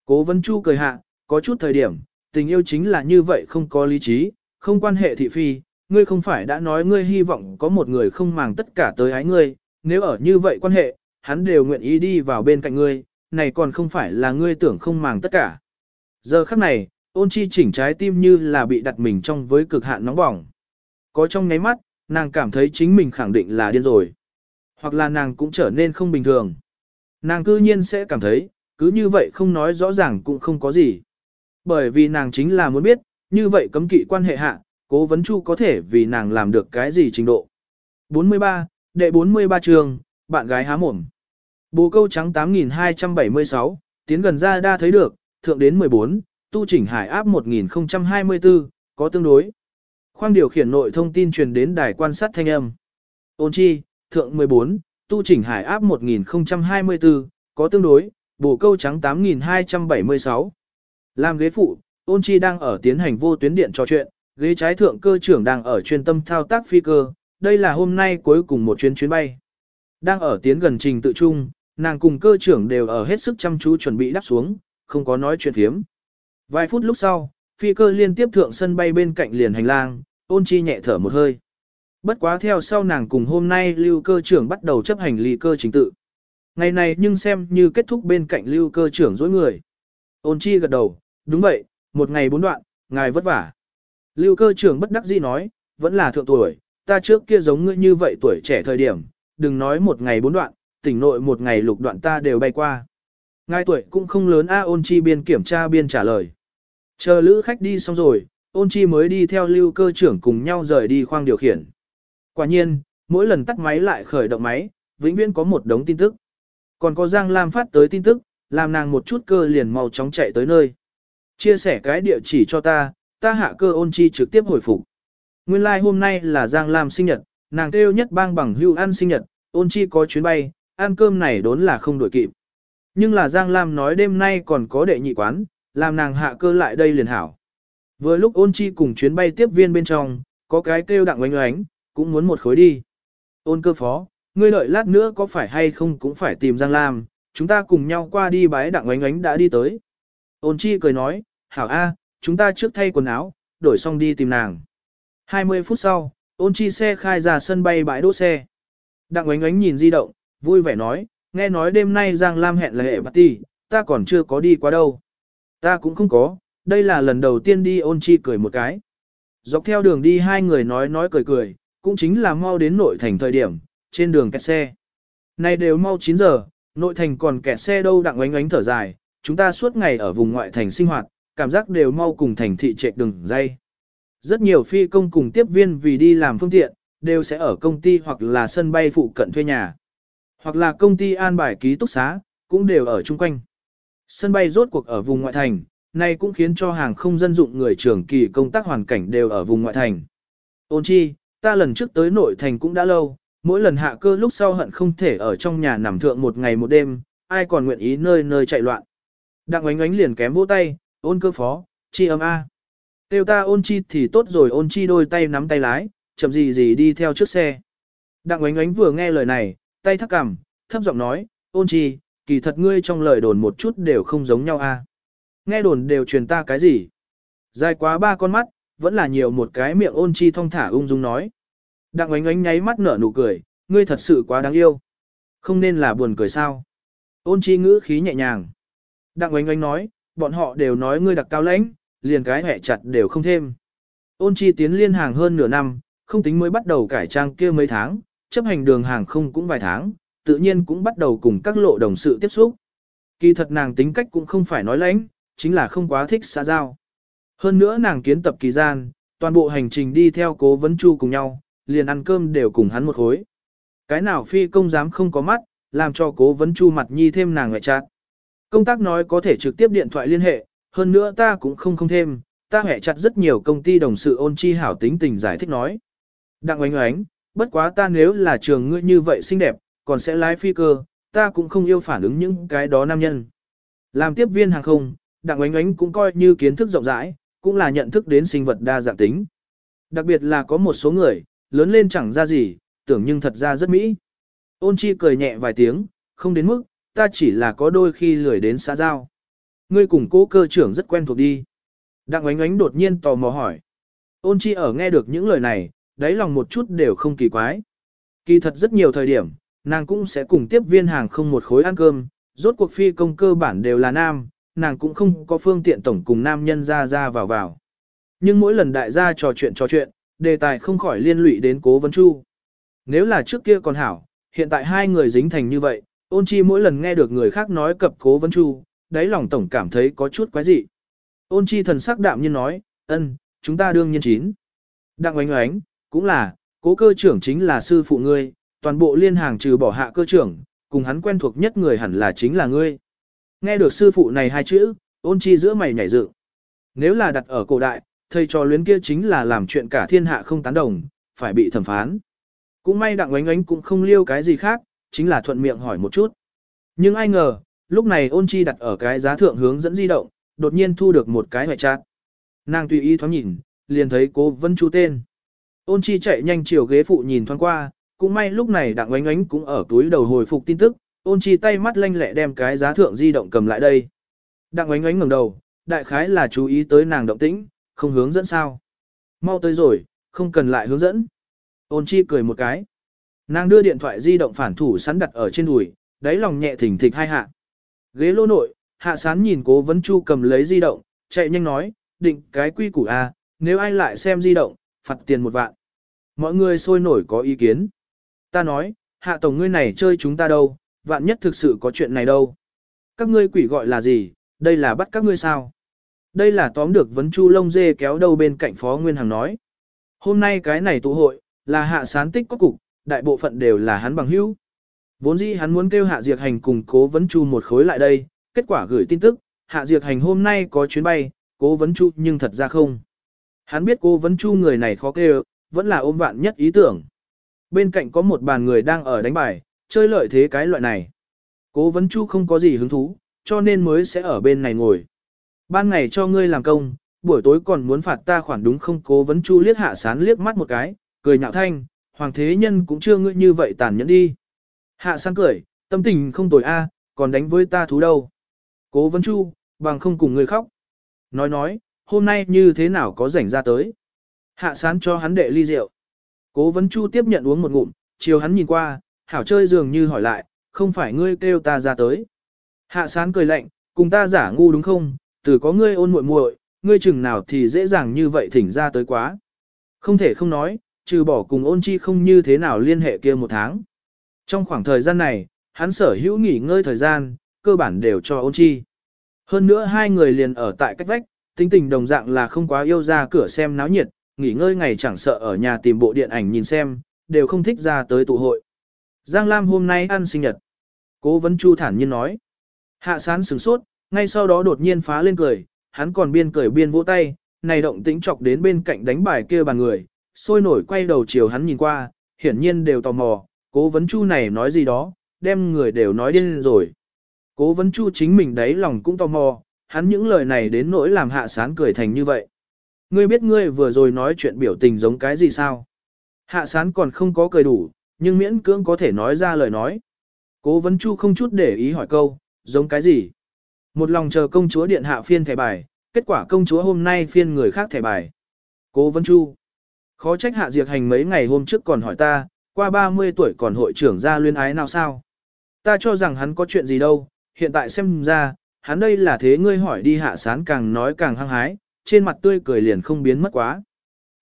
Cố Vân Chu cười hạ, có chút thời điểm, tình yêu chính là như vậy không có lý trí, không quan hệ thị phi, ngươi không phải đã nói ngươi hy vọng có một người không màng tất cả tới ái ngươi, nếu ở như vậy quan hệ, hắn đều nguyện ý đi vào bên cạnh ngươi, này còn không phải là ngươi tưởng không màng tất cả. Giờ khắc này, ôn chi chỉnh trái tim như là bị đặt mình trong với cực hạn nóng bỏng. Có trong nháy mắt, nàng cảm thấy chính mình khẳng định là điên rồi. Hoặc là nàng cũng trở nên không bình thường. Nàng cư nhiên sẽ cảm thấy, cứ như vậy không nói rõ ràng cũng không có gì. Bởi vì nàng chính là muốn biết, như vậy cấm kỵ quan hệ hạ, cố vấn chu có thể vì nàng làm được cái gì trình độ. 43, đệ 43 trường, bạn gái há mồm. Bồ câu trắng 8276, tiến gần ra đa thấy được, thượng đến 14, tu chỉnh hải áp 1024, có tương đối. Khoang điều khiển nội thông tin truyền đến đài quan sát thanh âm. Ôn chi, thượng 14, tu chỉnh hải áp 1024, có tương đối, bồ câu trắng 8276. Làm ghế phụ, ôn chi đang ở tiến hành vô tuyến điện trò chuyện, ghế trái thượng cơ trưởng đang ở chuyên tâm thao tác phi cơ, đây là hôm nay cuối cùng một chuyến chuyến bay. Đang ở tiến gần trình tự trung, nàng cùng cơ trưởng đều ở hết sức chăm chú chuẩn bị đáp xuống, không có nói chuyện thiếm. Vài phút lúc sau, phi cơ liên tiếp thượng sân bay bên cạnh liền hành lang, ôn chi nhẹ thở một hơi. Bất quá theo sau nàng cùng hôm nay lưu cơ trưởng bắt đầu chấp hành ly cơ chính tự. Ngày này nhưng xem như kết thúc bên cạnh lưu cơ trưởng dối người. Ôn chi gật đầu, đúng vậy, một ngày bốn đoạn, ngài vất vả. Lưu cơ trưởng bất đắc dĩ nói, vẫn là thượng tuổi, ta trước kia giống ngươi như vậy tuổi trẻ thời điểm, đừng nói một ngày bốn đoạn, tỉnh nội một ngày lục đoạn ta đều bay qua. Ngài tuổi cũng không lớn a ôn chi biên kiểm tra biên trả lời. Chờ lữ khách đi xong rồi, ôn chi mới đi theo lưu cơ trưởng cùng nhau rời đi khoang điều khiển. Quả nhiên, mỗi lần tắt máy lại khởi động máy, vĩnh viễn có một đống tin tức. Còn có Giang Lam phát tới tin tức, làm nàng một chút cơ liền mau chóng chạy tới nơi. Chia sẻ cái địa chỉ cho ta, ta hạ cơ ôn chi trực tiếp hồi phục. Nguyên lai like hôm nay là Giang Lam sinh nhật, nàng kêu nhất bang bằng hưu ăn sinh nhật, ôn chi có chuyến bay, ăn cơm này đốn là không đổi kịp. Nhưng là Giang Lam nói đêm nay còn có đệ nhị quán, làm nàng hạ cơ lại đây liền hảo. Vừa lúc ôn chi cùng chuyến bay tiếp viên bên trong, có cái kêu đặng oánh oánh, cũng muốn một khối đi. Ôn cơ phó, ngươi đợi lát nữa có phải hay không cũng phải tìm Giang Lam, chúng ta cùng nhau qua đi bái đặng oánh oánh đã đi tới. Ôn chi cười nói, hảo a, chúng ta trước thay quần áo, đổi xong đi tìm nàng. 20 phút sau, ôn chi xe khai ra sân bay bãi đỗ xe. Đặng ánh ánh nhìn di động, vui vẻ nói, nghe nói đêm nay Giang Lam hẹn là hệ party, ta còn chưa có đi qua đâu. Ta cũng không có, đây là lần đầu tiên đi ôn chi cười một cái. Dọc theo đường đi hai người nói nói cười cười, cũng chính là mau đến nội thành thời điểm, trên đường kẹt xe. Nay đều mau 9 giờ, nội thành còn kẹt xe đâu đặng ánh ánh thở dài, chúng ta suốt ngày ở vùng ngoại thành sinh hoạt, cảm giác đều mau cùng thành thị trệ đường dây. Rất nhiều phi công cùng tiếp viên vì đi làm phương tiện, đều sẽ ở công ty hoặc là sân bay phụ cận thuê nhà. Hoặc là công ty an bài ký túc xá, cũng đều ở chung quanh. Sân bay rốt cuộc ở vùng ngoại thành, này cũng khiến cho hàng không dân dụng người trưởng kỳ công tác hoàn cảnh đều ở vùng ngoại thành. Ôn chi, ta lần trước tới nội thành cũng đã lâu, mỗi lần hạ cơ lúc sau hận không thể ở trong nhà nằm thượng một ngày một đêm, ai còn nguyện ý nơi nơi chạy loạn. Đặng ánh ánh liền kém vỗ tay, ôn cơ phó, chi âm A. Tiêu ta ôn chi thì tốt rồi ôn chi đôi tay nắm tay lái, chậm gì gì đi theo trước xe. Đặng oánh oánh vừa nghe lời này, tay thắc cằm, thấp giọng nói, ôn chi, kỳ thật ngươi trong lời đồn một chút đều không giống nhau a. Nghe đồn đều truyền ta cái gì? Dài quá ba con mắt, vẫn là nhiều một cái miệng ôn chi thong thả ung dung nói. Đặng oánh oánh nháy mắt nở nụ cười, ngươi thật sự quá đáng yêu. Không nên là buồn cười sao. Ôn chi ngữ khí nhẹ nhàng. Đặng oánh oánh nói, bọn họ đều nói ngươi đặc cao lãnh, liền cái hẹ chặt đều không thêm. Ôn chi tiến liên hàng hơn nửa năm, không tính mới bắt đầu cải trang kia mấy tháng, chấp hành đường hàng không cũng vài tháng, tự nhiên cũng bắt đầu cùng các lộ đồng sự tiếp xúc. Kỳ thật nàng tính cách cũng không phải nói lãnh, chính là không quá thích xã giao. Hơn nữa nàng kiến tập kỳ gian, toàn bộ hành trình đi theo cố vấn chu cùng nhau, liền ăn cơm đều cùng hắn một khối. Cái nào phi công dám không có mắt, làm cho cố vấn chu mặt nhi thêm nàng ngoại chặt. Công tác nói có thể trực tiếp điện thoại liên hệ, hơn nữa ta cũng không không thêm, ta hẹ chặt rất nhiều công ty đồng sự ôn chi hảo tính tình giải thích nói. Đặng oánh oánh, bất quá ta nếu là trường ngươi như vậy xinh đẹp, còn sẽ lái phi cơ, ta cũng không yêu phản ứng những cái đó nam nhân. Làm tiếp viên hàng không, đặng oánh oánh cũng coi như kiến thức rộng rãi, cũng là nhận thức đến sinh vật đa dạng tính. Đặc biệt là có một số người, lớn lên chẳng ra gì, tưởng nhưng thật ra rất mỹ. Ôn chi cười nhẹ vài tiếng, không đến mức, ta chỉ là có đôi khi lười đến xã giao. Ngươi cùng cố cơ trưởng rất quen thuộc đi. Đặng Ánh Ánh đột nhiên tò mò hỏi. Ôn chi ở nghe được những lời này, đáy lòng một chút đều không kỳ quái. Kỳ thật rất nhiều thời điểm, nàng cũng sẽ cùng tiếp viên hàng không một khối ăn cơm, rốt cuộc phi công cơ bản đều là nam, nàng cũng không có phương tiện tổng cùng nam nhân ra ra vào vào. Nhưng mỗi lần đại gia trò chuyện trò chuyện, đề tài không khỏi liên lụy đến cố vấn chu. Nếu là trước kia còn hảo, hiện tại hai người dính thành như vậy, ôn chi mỗi lần nghe được người khác nói cập cố vấn chu, đáy lòng tổng cảm thấy có chút quái dị. Ôn chi thần sắc đạm nhiên nói, ân, chúng ta đương nhiên chín. Đặng oánh oánh, cũng là, cố cơ trưởng chính là sư phụ ngươi, toàn bộ liên hàng trừ bỏ hạ cơ trưởng, cùng hắn quen thuộc nhất người hẳn là chính là ngươi. Nghe được sư phụ này hai chữ, ôn chi giữa mày nhảy dựng. Nếu là đặt ở cổ đại, thầy trò luyến kia chính là làm chuyện cả thiên hạ không tán đồng, phải bị thẩm phán. Cũng may đặng oánh oánh cũng không liêu cái gì khác, chính là thuận miệng hỏi một chút. Nhưng ai ngờ, lúc này ôn chi đặt ở cái giá thượng hướng dẫn di động, đột nhiên thu được một cái hoại chát. Nàng tùy ý thoáng nhìn, liền thấy cố vân chú tên. Ôn chi chạy nhanh chiều ghế phụ nhìn thoáng qua, cũng may lúc này đặng oánh oánh cũng ở túi đầu hồi phục tin tức, ôn chi tay mắt lanh lẹ đem cái giá thượng di động cầm lại đây. Đặng oánh oánh ngẩng đầu, đại khái là chú ý tới nàng động tĩnh, không hướng dẫn sao. Mau tới rồi, không cần lại hướng dẫn. Ôn chi cười một cái. Nàng đưa điện thoại di động phản thủ sắn đặt ở trên đùi, đáy lòng nhẹ thỉnh thịch hai hạ. Ghế lô nội, hạ sán nhìn cố vấn chu cầm lấy di động, chạy nhanh nói, định cái quy củ A, nếu ai lại xem di động, phạt tiền một vạn. Mọi người sôi nổi có ý kiến. Ta nói, hạ tổng ngươi này chơi chúng ta đâu, vạn nhất thực sự có chuyện này đâu. Các ngươi quỷ gọi là gì, đây là bắt các ngươi sao? Đây là tóm được vấn chu lông dê kéo đầu bên cạnh Phó Nguyên Hằng nói. Hôm nay cái này tụ hội, là hạ sán tích có cục, đại bộ phận đều là hắn bằng hữu. Vốn dĩ hắn muốn kêu hạ diệt hành cùng cố vấn chu một khối lại đây, kết quả gửi tin tức, hạ diệt hành hôm nay có chuyến bay, cố vấn chu nhưng thật ra không. Hắn biết cố vấn chu người này khó kêu, vẫn là ôm vạn nhất ý tưởng. Bên cạnh có một bàn người đang ở đánh bài, chơi lợi thế cái loại này. Cố vấn chu không có gì hứng thú, cho nên mới sẽ ở bên này ngồi. Ban ngày cho ngươi làm công, buổi tối còn muốn phạt ta khoản đúng không cố vấn chu liếc hạ sán liếc mắt một cái, cười nhạo thanh, hoàng thế nhân cũng chưa ngươi như vậy tàn nhẫn đi. Hạ San cười, tâm tình không tồi a, còn đánh với ta thú đâu. Cố vấn chu, bằng không cùng ngươi khóc. Nói nói, hôm nay như thế nào có rảnh ra tới. Hạ sán cho hắn đệ ly rượu. Cố vấn chu tiếp nhận uống một ngụm, chiều hắn nhìn qua, hảo chơi dường như hỏi lại, không phải ngươi kêu ta ra tới. Hạ sán cười lạnh, cùng ta giả ngu đúng không, từ có ngươi ôn muội muội, ngươi chừng nào thì dễ dàng như vậy thỉnh ra tới quá. Không thể không nói, trừ bỏ cùng ôn chi không như thế nào liên hệ kia một tháng. Trong khoảng thời gian này, hắn sở hữu nghỉ ngơi thời gian, cơ bản đều cho ôn chi. Hơn nữa hai người liền ở tại cách vách, tính tình đồng dạng là không quá yêu ra cửa xem náo nhiệt, nghỉ ngơi ngày chẳng sợ ở nhà tìm bộ điện ảnh nhìn xem, đều không thích ra tới tụ hội. Giang Lam hôm nay ăn sinh nhật. Cố vấn Chu thản nhiên nói. Hạ sán sửng sốt, ngay sau đó đột nhiên phá lên cười, hắn còn biên cười biên vỗ tay, này động tĩnh chọc đến bên cạnh đánh bài kia bàn người, sôi nổi quay đầu chiều hắn nhìn qua, hiển nhiên đều tò mò, cố vấn chu này nói gì đó, đem người đều nói điên rồi. Cố vấn chu chính mình đấy lòng cũng tò mò, hắn những lời này đến nỗi làm hạ sán cười thành như vậy. Ngươi biết ngươi vừa rồi nói chuyện biểu tình giống cái gì sao? Hạ sán còn không có cười đủ, nhưng miễn cưỡng có thể nói ra lời nói. Cố vấn chu không chút để ý hỏi câu, giống cái gì? Một lòng chờ công chúa điện hạ phiên thẻ bài, kết quả công chúa hôm nay phiên người khác thẻ bài. Cố vấn chu. Khó trách hạ diệt hành mấy ngày hôm trước còn hỏi ta, qua 30 tuổi còn hội trưởng ra luyên ái nào sao? Ta cho rằng hắn có chuyện gì đâu, hiện tại xem ra, hắn đây là thế ngươi hỏi đi hạ sán càng nói càng hăng hái, trên mặt tươi cười liền không biến mất quá.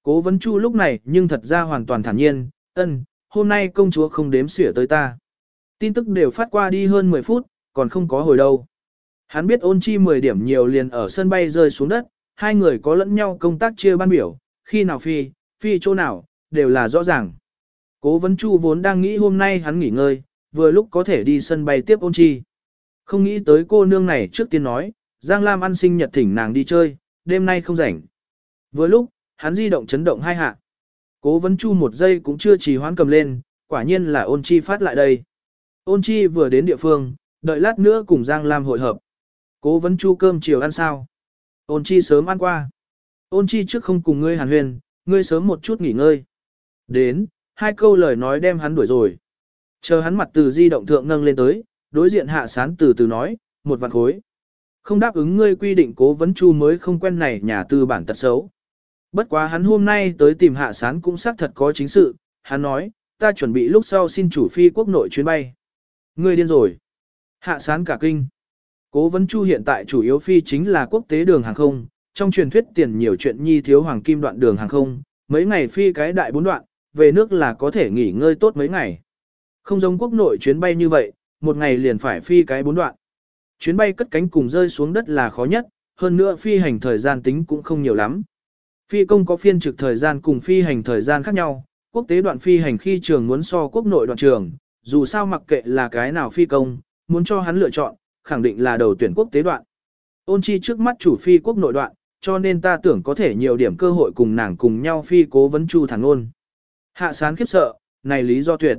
Cố vấn chu lúc này nhưng thật ra hoàn toàn thản nhiên, ân, hôm nay công chúa không đếm xỉa tới ta. Tin tức đều phát qua đi hơn 10 phút, còn không có hồi đâu. Hắn biết ôn chi 10 điểm nhiều liền ở sân bay rơi xuống đất, hai người có lẫn nhau công tác chia ban biểu, khi nào phi, phi chỗ nào, đều là rõ ràng. Cố vấn chu vốn đang nghĩ hôm nay hắn nghỉ ngơi, vừa lúc có thể đi sân bay tiếp ôn chi. Không nghĩ tới cô nương này trước tiên nói, Giang Lam ăn sinh nhật thỉnh nàng đi chơi, đêm nay không rảnh. Vừa lúc, hắn di động chấn động hai hạ. Cố vấn chu một giây cũng chưa trì hoãn cầm lên, quả nhiên là ôn chi phát lại đây. Ôn chi vừa đến địa phương, đợi lát nữa cùng Giang Lam hội hợp. Cố vấn chu cơm chiều ăn sao? Ôn chi sớm ăn qua. Ôn chi trước không cùng ngươi hàn huyền, ngươi sớm một chút nghỉ ngơi. Đến, hai câu lời nói đem hắn đuổi rồi. Chờ hắn mặt từ di động thượng nâng lên tới, đối diện hạ sán từ từ nói, một vạn khối. Không đáp ứng ngươi quy định cố vấn chu mới không quen này nhà tư bản tật xấu. Bất quá hắn hôm nay tới tìm hạ sán cũng xác thật có chính sự, hắn nói, ta chuẩn bị lúc sau xin chủ phi quốc nội chuyến bay. Ngươi điên rồi. Hạ sán cả kinh. Cố vấn chu hiện tại chủ yếu phi chính là quốc tế đường hàng không, trong truyền thuyết tiền nhiều chuyện nhi thiếu hoàng kim đoạn đường hàng không, mấy ngày phi cái đại bốn đoạn, về nước là có thể nghỉ ngơi tốt mấy ngày. Không giống quốc nội chuyến bay như vậy, một ngày liền phải phi cái bốn đoạn. Chuyến bay cất cánh cùng rơi xuống đất là khó nhất, hơn nữa phi hành thời gian tính cũng không nhiều lắm. Phi công có phiên trực thời gian cùng phi hành thời gian khác nhau, quốc tế đoạn phi hành khi trường muốn so quốc nội đoạn trường, dù sao mặc kệ là cái nào phi công, muốn cho hắn lựa chọn, khẳng định là đầu tuyển quốc tế đoạn. Ôn chi trước mắt chủ phi quốc nội đoạn, cho nên ta tưởng có thể nhiều điểm cơ hội cùng nàng cùng nhau phi cố vấn chu thẳng ôn. Hạ sán khiếp sợ, này lý do tuyệt.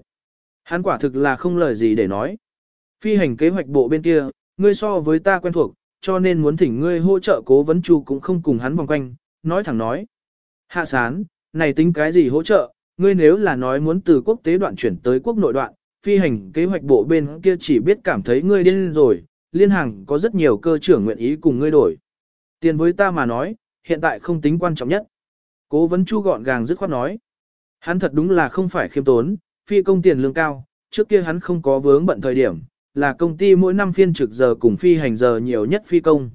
Hắn quả thực là không lời gì để nói. Phi hành kế hoạch bộ bên kia, ngươi so với ta quen thuộc, cho nên muốn thỉnh ngươi hỗ trợ cố vấn chu cũng không cùng hắn vòng quanh, nói thẳng nói. Hạ sán, này tính cái gì hỗ trợ, ngươi nếu là nói muốn từ quốc tế đoạn chuyển tới quốc nội đoạn, phi hành kế hoạch bộ bên kia chỉ biết cảm thấy ngươi điên rồi, liên hàng có rất nhiều cơ trưởng nguyện ý cùng ngươi đổi. Tiền với ta mà nói, hiện tại không tính quan trọng nhất. Cố vấn chu gọn gàng dứt khoát nói. Hắn thật đúng là không phải khiêm tốn, phi công tiền lương cao, trước kia hắn không có vướng bận thời điểm, là công ty mỗi năm phiên trực giờ cùng phi hành giờ nhiều nhất phi công.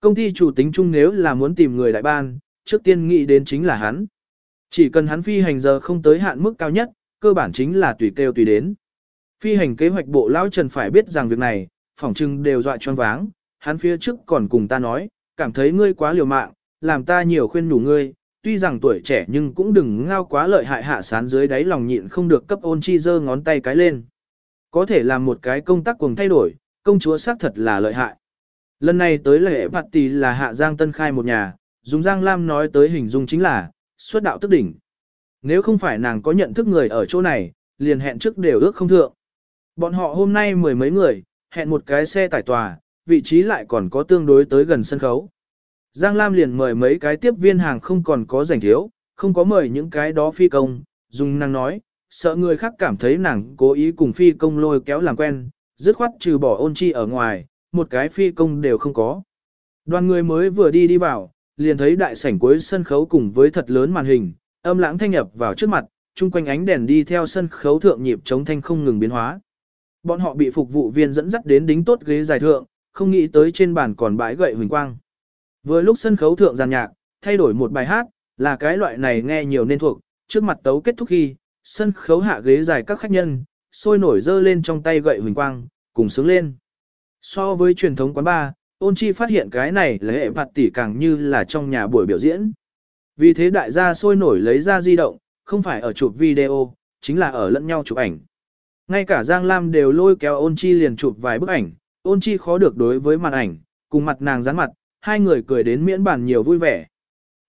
Công ty chủ tính chung nếu là muốn tìm người đại ban, trước tiên nghĩ đến chính là hắn. Chỉ cần hắn phi hành giờ không tới hạn mức cao nhất, cơ bản chính là tùy kêu tùy đến. Phi hành kế hoạch bộ lão Trần phải biết rằng việc này, phỏng chừng đều dọa choáng váng, hắn phía trước còn cùng ta nói, cảm thấy ngươi quá liều mạng, làm ta nhiều khuyên đủ ngươi, tuy rằng tuổi trẻ nhưng cũng đừng ngao quá lợi hại hạ sán dưới đáy lòng nhịn không được cấp ôn chi giơ ngón tay cái lên. Có thể làm một cái công tác cùng thay đổi, công chúa xác thật là lợi hại. Lần này tới lễ bạt tỷ là hạ giang tân khai một nhà, dùng giang lam nói tới hình dung chính là, xuất đạo tức đỉnh. Nếu không phải nàng có nhận thức người ở chỗ này, liền hẹn trước đều ước không thượng. Bọn họ hôm nay mười mấy người, hẹn một cái xe tải tòa, vị trí lại còn có tương đối tới gần sân khấu. Giang Lam liền mời mấy cái tiếp viên hàng không còn có rảnh thiếu, không có mời những cái đó phi công, dùng năng nói, sợ người khác cảm thấy nàng cố ý cùng phi công lôi kéo làm quen, dứt khoát trừ bỏ ôn chi ở ngoài, một cái phi công đều không có. Đoàn người mới vừa đi đi vào, liền thấy đại sảnh cuối sân khấu cùng với thật lớn màn hình, âm lãng thanh nhập vào trước mặt, chung quanh ánh đèn đi theo sân khấu thượng nhịp chống thanh không ngừng biến hóa. Bọn họ bị phục vụ viên dẫn dắt đến đính tốt ghế dài thượng, không nghĩ tới trên bàn còn bãi gậy huỳnh quang. Vừa lúc sân khấu thượng giàn nhạc, thay đổi một bài hát, là cái loại này nghe nhiều nên thuộc, trước mặt tấu kết thúc khi, sân khấu hạ ghế dài các khách nhân, sôi nổi dơ lên trong tay gậy huỳnh quang, cùng sướng lên. So với truyền thống quán bar, ôn chi phát hiện cái này là hệ phạt tỷ càng như là trong nhà buổi biểu diễn. Vì thế đại gia sôi nổi lấy ra di động, không phải ở chụp video, chính là ở lẫn nhau chụp ảnh. Ngay cả Giang Lam đều lôi kéo ôn chi liền chụp vài bức ảnh, ôn chi khó được đối với màn ảnh, cùng mặt nàng dán mặt, hai người cười đến miễn bàn nhiều vui vẻ.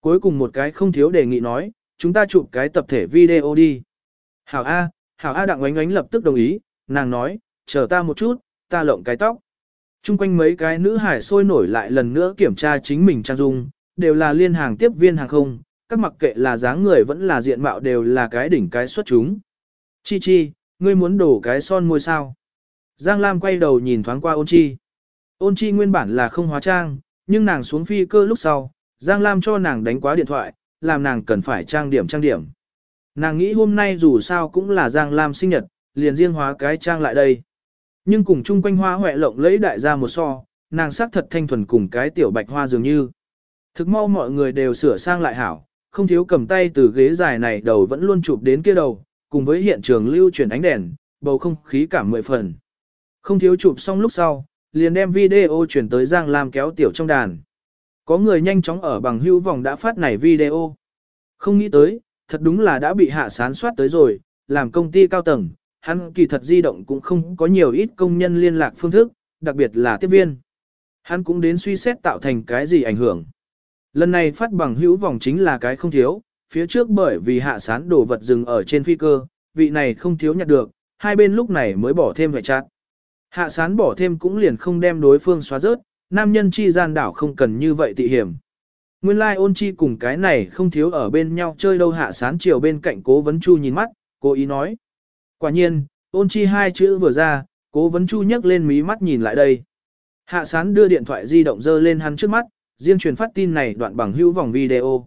Cuối cùng một cái không thiếu đề nghị nói, chúng ta chụp cái tập thể video đi. Hảo A, Hảo A đặng oánh oánh lập tức đồng ý, nàng nói, chờ ta một chút, ta lộng cái tóc. Trung quanh mấy cái nữ hải sôi nổi lại lần nữa kiểm tra chính mình trang dung, đều là liên hàng tiếp viên hàng không, các mặc kệ là dáng người vẫn là diện mạo đều là cái đỉnh cái xuất chúng. Chi chi, ngươi muốn đổ cái son môi sao? Giang Lam quay đầu nhìn thoáng qua ôn chi. Ôn chi nguyên bản là không hóa trang, nhưng nàng xuống phi cơ lúc sau, Giang Lam cho nàng đánh quá điện thoại, làm nàng cần phải trang điểm trang điểm. Nàng nghĩ hôm nay dù sao cũng là Giang Lam sinh nhật, liền riêng hóa cái trang lại đây. Nhưng cùng chung quanh hoa huệ lộng lấy đại ra một so, nàng sắc thật thanh thuần cùng cái tiểu bạch hoa dường như. Thực mau mọi người đều sửa sang lại hảo, không thiếu cầm tay từ ghế dài này đầu vẫn luôn chụp đến kia đầu, cùng với hiện trường lưu chuyển ánh đèn, bầu không khí cảm mười phần. Không thiếu chụp xong lúc sau, liền đem video chuyển tới Giang Lam kéo tiểu trong đàn. Có người nhanh chóng ở bằng hữu vòng đã phát này video. Không nghĩ tới, thật đúng là đã bị hạ sán soát tới rồi, làm công ty cao tầng, hắn kỳ thật di động cũng không có nhiều ít công nhân liên lạc phương thức, đặc biệt là tiếp viên. Hắn cũng đến suy xét tạo thành cái gì ảnh hưởng. Lần này phát bằng hữu vòng chính là cái không thiếu, phía trước bởi vì hạ sán đồ vật dừng ở trên phi cơ, vị này không thiếu nhặt được, hai bên lúc này mới bỏ thêm vài chát. Hạ sán bỏ thêm cũng liền không đem đối phương xóa rớt, nam nhân chi gian đảo không cần như vậy tị hiểm. Nguyên lai like ôn chi cùng cái này không thiếu ở bên nhau chơi đâu hạ sán chiều bên cạnh cố vấn chu nhìn mắt, cố ý nói. Quả nhiên, ôn chi hai chữ vừa ra, cố vấn chu nhấc lên mí mắt nhìn lại đây. Hạ sán đưa điện thoại di động dơ lên hắn trước mắt, riêng truyền phát tin này đoạn bằng hữu vòng video.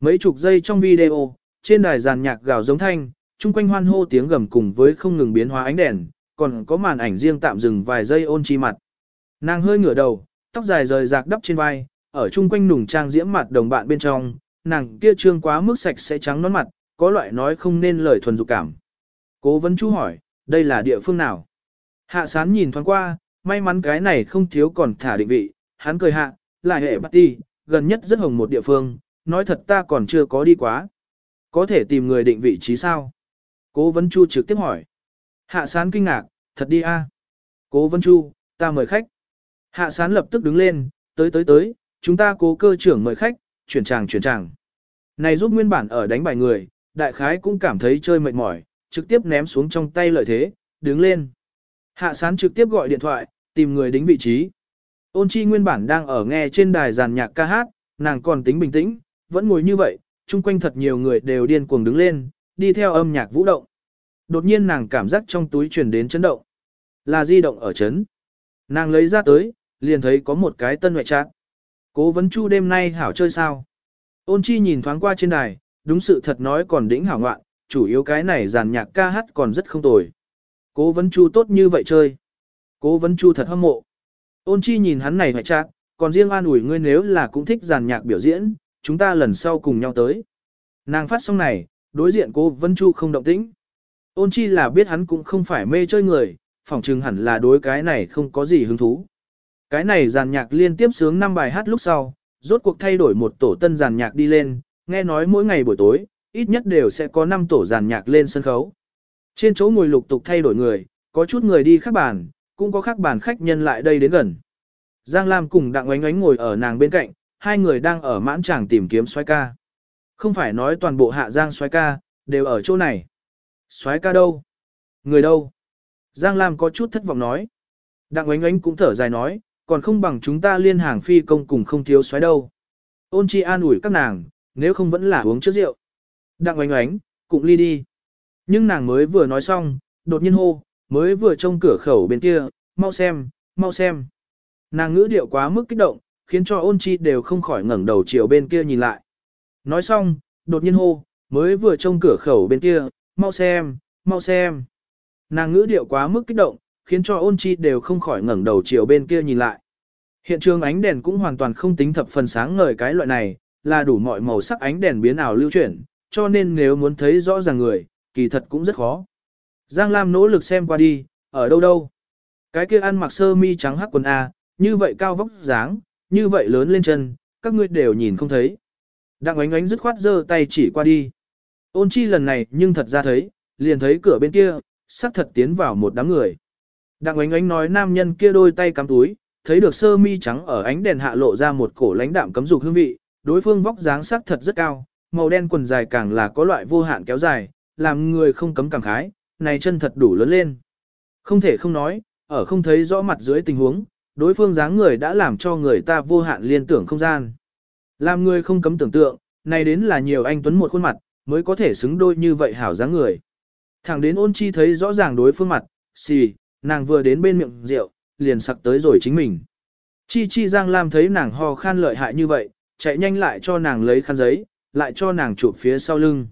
Mấy chục giây trong video, trên đài giàn nhạc gào giống thanh, chung quanh hoan hô tiếng gầm cùng với không ngừng biến hóa ánh đèn, còn có màn ảnh riêng tạm dừng vài giây ôn chi mặt. Nàng hơi ngửa đầu, tóc dài rời rạc đắp trên vai, ở chung quanh nùng trang diễm mặt đồng bạn bên trong, nàng kia trương quá mức sạch sẽ trắng nón mặt, có loại nói không nên lời thuần dục cảm. Cố vấn chú hỏi, đây là địa phương nào? Hạ sán nhìn thoáng qua, may mắn cái này không thiếu còn thả định vị, hắn cười hạ, lại hệ bắt ti, gần nhất rất hồng một địa phương, nói thật ta còn chưa có đi quá. Có thể tìm người định vị trí sao? Cố vấn chu trực tiếp hỏi. Hạ sán kinh ngạc, thật đi a. Cố Vân chu, ta mời khách. Hạ sán lập tức đứng lên, tới tới tới, chúng ta cố cơ trưởng mời khách, chuyển tràng chuyển tràng. Này giúp nguyên bản ở đánh bài người, đại khái cũng cảm thấy chơi mệt mỏi, trực tiếp ném xuống trong tay lợi thế, đứng lên. Hạ sán trực tiếp gọi điện thoại, tìm người đính vị trí. Ôn chi nguyên bản đang ở nghe trên đài giàn nhạc ca hát, nàng còn tính bình tĩnh, vẫn ngồi như vậy, chung quanh thật nhiều người đều điên cuồng đứng lên, đi theo âm nhạc vũ động. Đột nhiên nàng cảm giác trong túi truyền đến chấn động. Là di động ở chấn. Nàng lấy ra tới, liền thấy có một cái tân ngoại trạng. Cố vấn chu đêm nay hảo chơi sao? Ôn chi nhìn thoáng qua trên đài, đúng sự thật nói còn đỉnh hảo ngoạn, chủ yếu cái này giàn nhạc ca hát còn rất không tồi. Cố vấn chu tốt như vậy chơi. Cố vấn chu thật hâm mộ. Ôn chi nhìn hắn này ngoại trạng, còn riêng an ủi ngươi nếu là cũng thích giàn nhạc biểu diễn, chúng ta lần sau cùng nhau tới. Nàng phát xong này, đối diện cố vấn Chu không động tĩnh. Ôn chi là biết hắn cũng không phải mê chơi người, phỏng chừng hẳn là đối cái này không có gì hứng thú. Cái này giàn nhạc liên tiếp sướng năm bài hát lúc sau, rốt cuộc thay đổi một tổ tân giàn nhạc đi lên, nghe nói mỗi ngày buổi tối, ít nhất đều sẽ có 5 tổ giàn nhạc lên sân khấu. Trên chỗ ngồi lục tục thay đổi người, có chút người đi khác bàn, cũng có khác bàn khách nhân lại đây đến gần. Giang Lam cùng Đặng Oánh Oánh ngồi ở nàng bên cạnh, hai người đang ở mãn tràng tìm kiếm xoay ca. Không phải nói toàn bộ hạ Giang xoay ca, đều ở chỗ này soái ca đâu? Người đâu? Giang Lam có chút thất vọng nói. Đặng ánh ánh cũng thở dài nói, còn không bằng chúng ta liên hàng phi công cùng không thiếu soái đâu. Ôn chi an ủi các nàng, nếu không vẫn là uống trước rượu. Đặng ánh ánh, cũng ly đi. Nhưng nàng mới vừa nói xong, đột nhiên hô, mới vừa trông cửa khẩu bên kia, mau xem, mau xem. Nàng ngữ điệu quá mức kích động, khiến cho ôn chi đều không khỏi ngẩng đầu chiều bên kia nhìn lại. Nói xong, đột nhiên hô, mới vừa trông cửa khẩu bên kia, mau xem, mau xem. Nàng ngữ điệu quá mức kích động, khiến cho ôn chi đều không khỏi ngẩng đầu chiều bên kia nhìn lại. Hiện trường ánh đèn cũng hoàn toàn không tính thập phần sáng ngời cái loại này, là đủ mọi màu sắc ánh đèn biến ảo lưu chuyển, cho nên nếu muốn thấy rõ ràng người, kỳ thật cũng rất khó. Giang Lam nỗ lực xem qua đi, ở đâu đâu. Cái kia ăn mặc sơ mi trắng hắc quần A, như vậy cao vóc dáng, như vậy lớn lên chân, các ngươi đều nhìn không thấy. Đặng ánh ánh dứt khoát giơ tay chỉ qua đi. Ôn chi lần này nhưng thật ra thấy, liền thấy cửa bên kia, sắc thật tiến vào một đám người. Đặng ánh ánh nói nam nhân kia đôi tay cắm túi, thấy được sơ mi trắng ở ánh đèn hạ lộ ra một cổ lãnh đạm cấm dục hương vị, đối phương vóc dáng sắc thật rất cao, màu đen quần dài càng là có loại vô hạn kéo dài, làm người không cấm cảm khái, này chân thật đủ lớn lên. Không thể không nói, ở không thấy rõ mặt dưới tình huống, đối phương dáng người đã làm cho người ta vô hạn liên tưởng không gian. Làm người không cấm tưởng tượng, này đến là nhiều anh tuấn một khuôn mặt, mới có thể xứng đôi như vậy hảo dáng người. Thẳng đến ôn chi thấy rõ ràng đối phương mặt, xì, nàng vừa đến bên miệng rượu, liền sặc tới rồi chính mình. Chi chi Giang Lam thấy nàng ho khan lợi hại như vậy, chạy nhanh lại cho nàng lấy khăn giấy, lại cho nàng chụp phía sau lưng.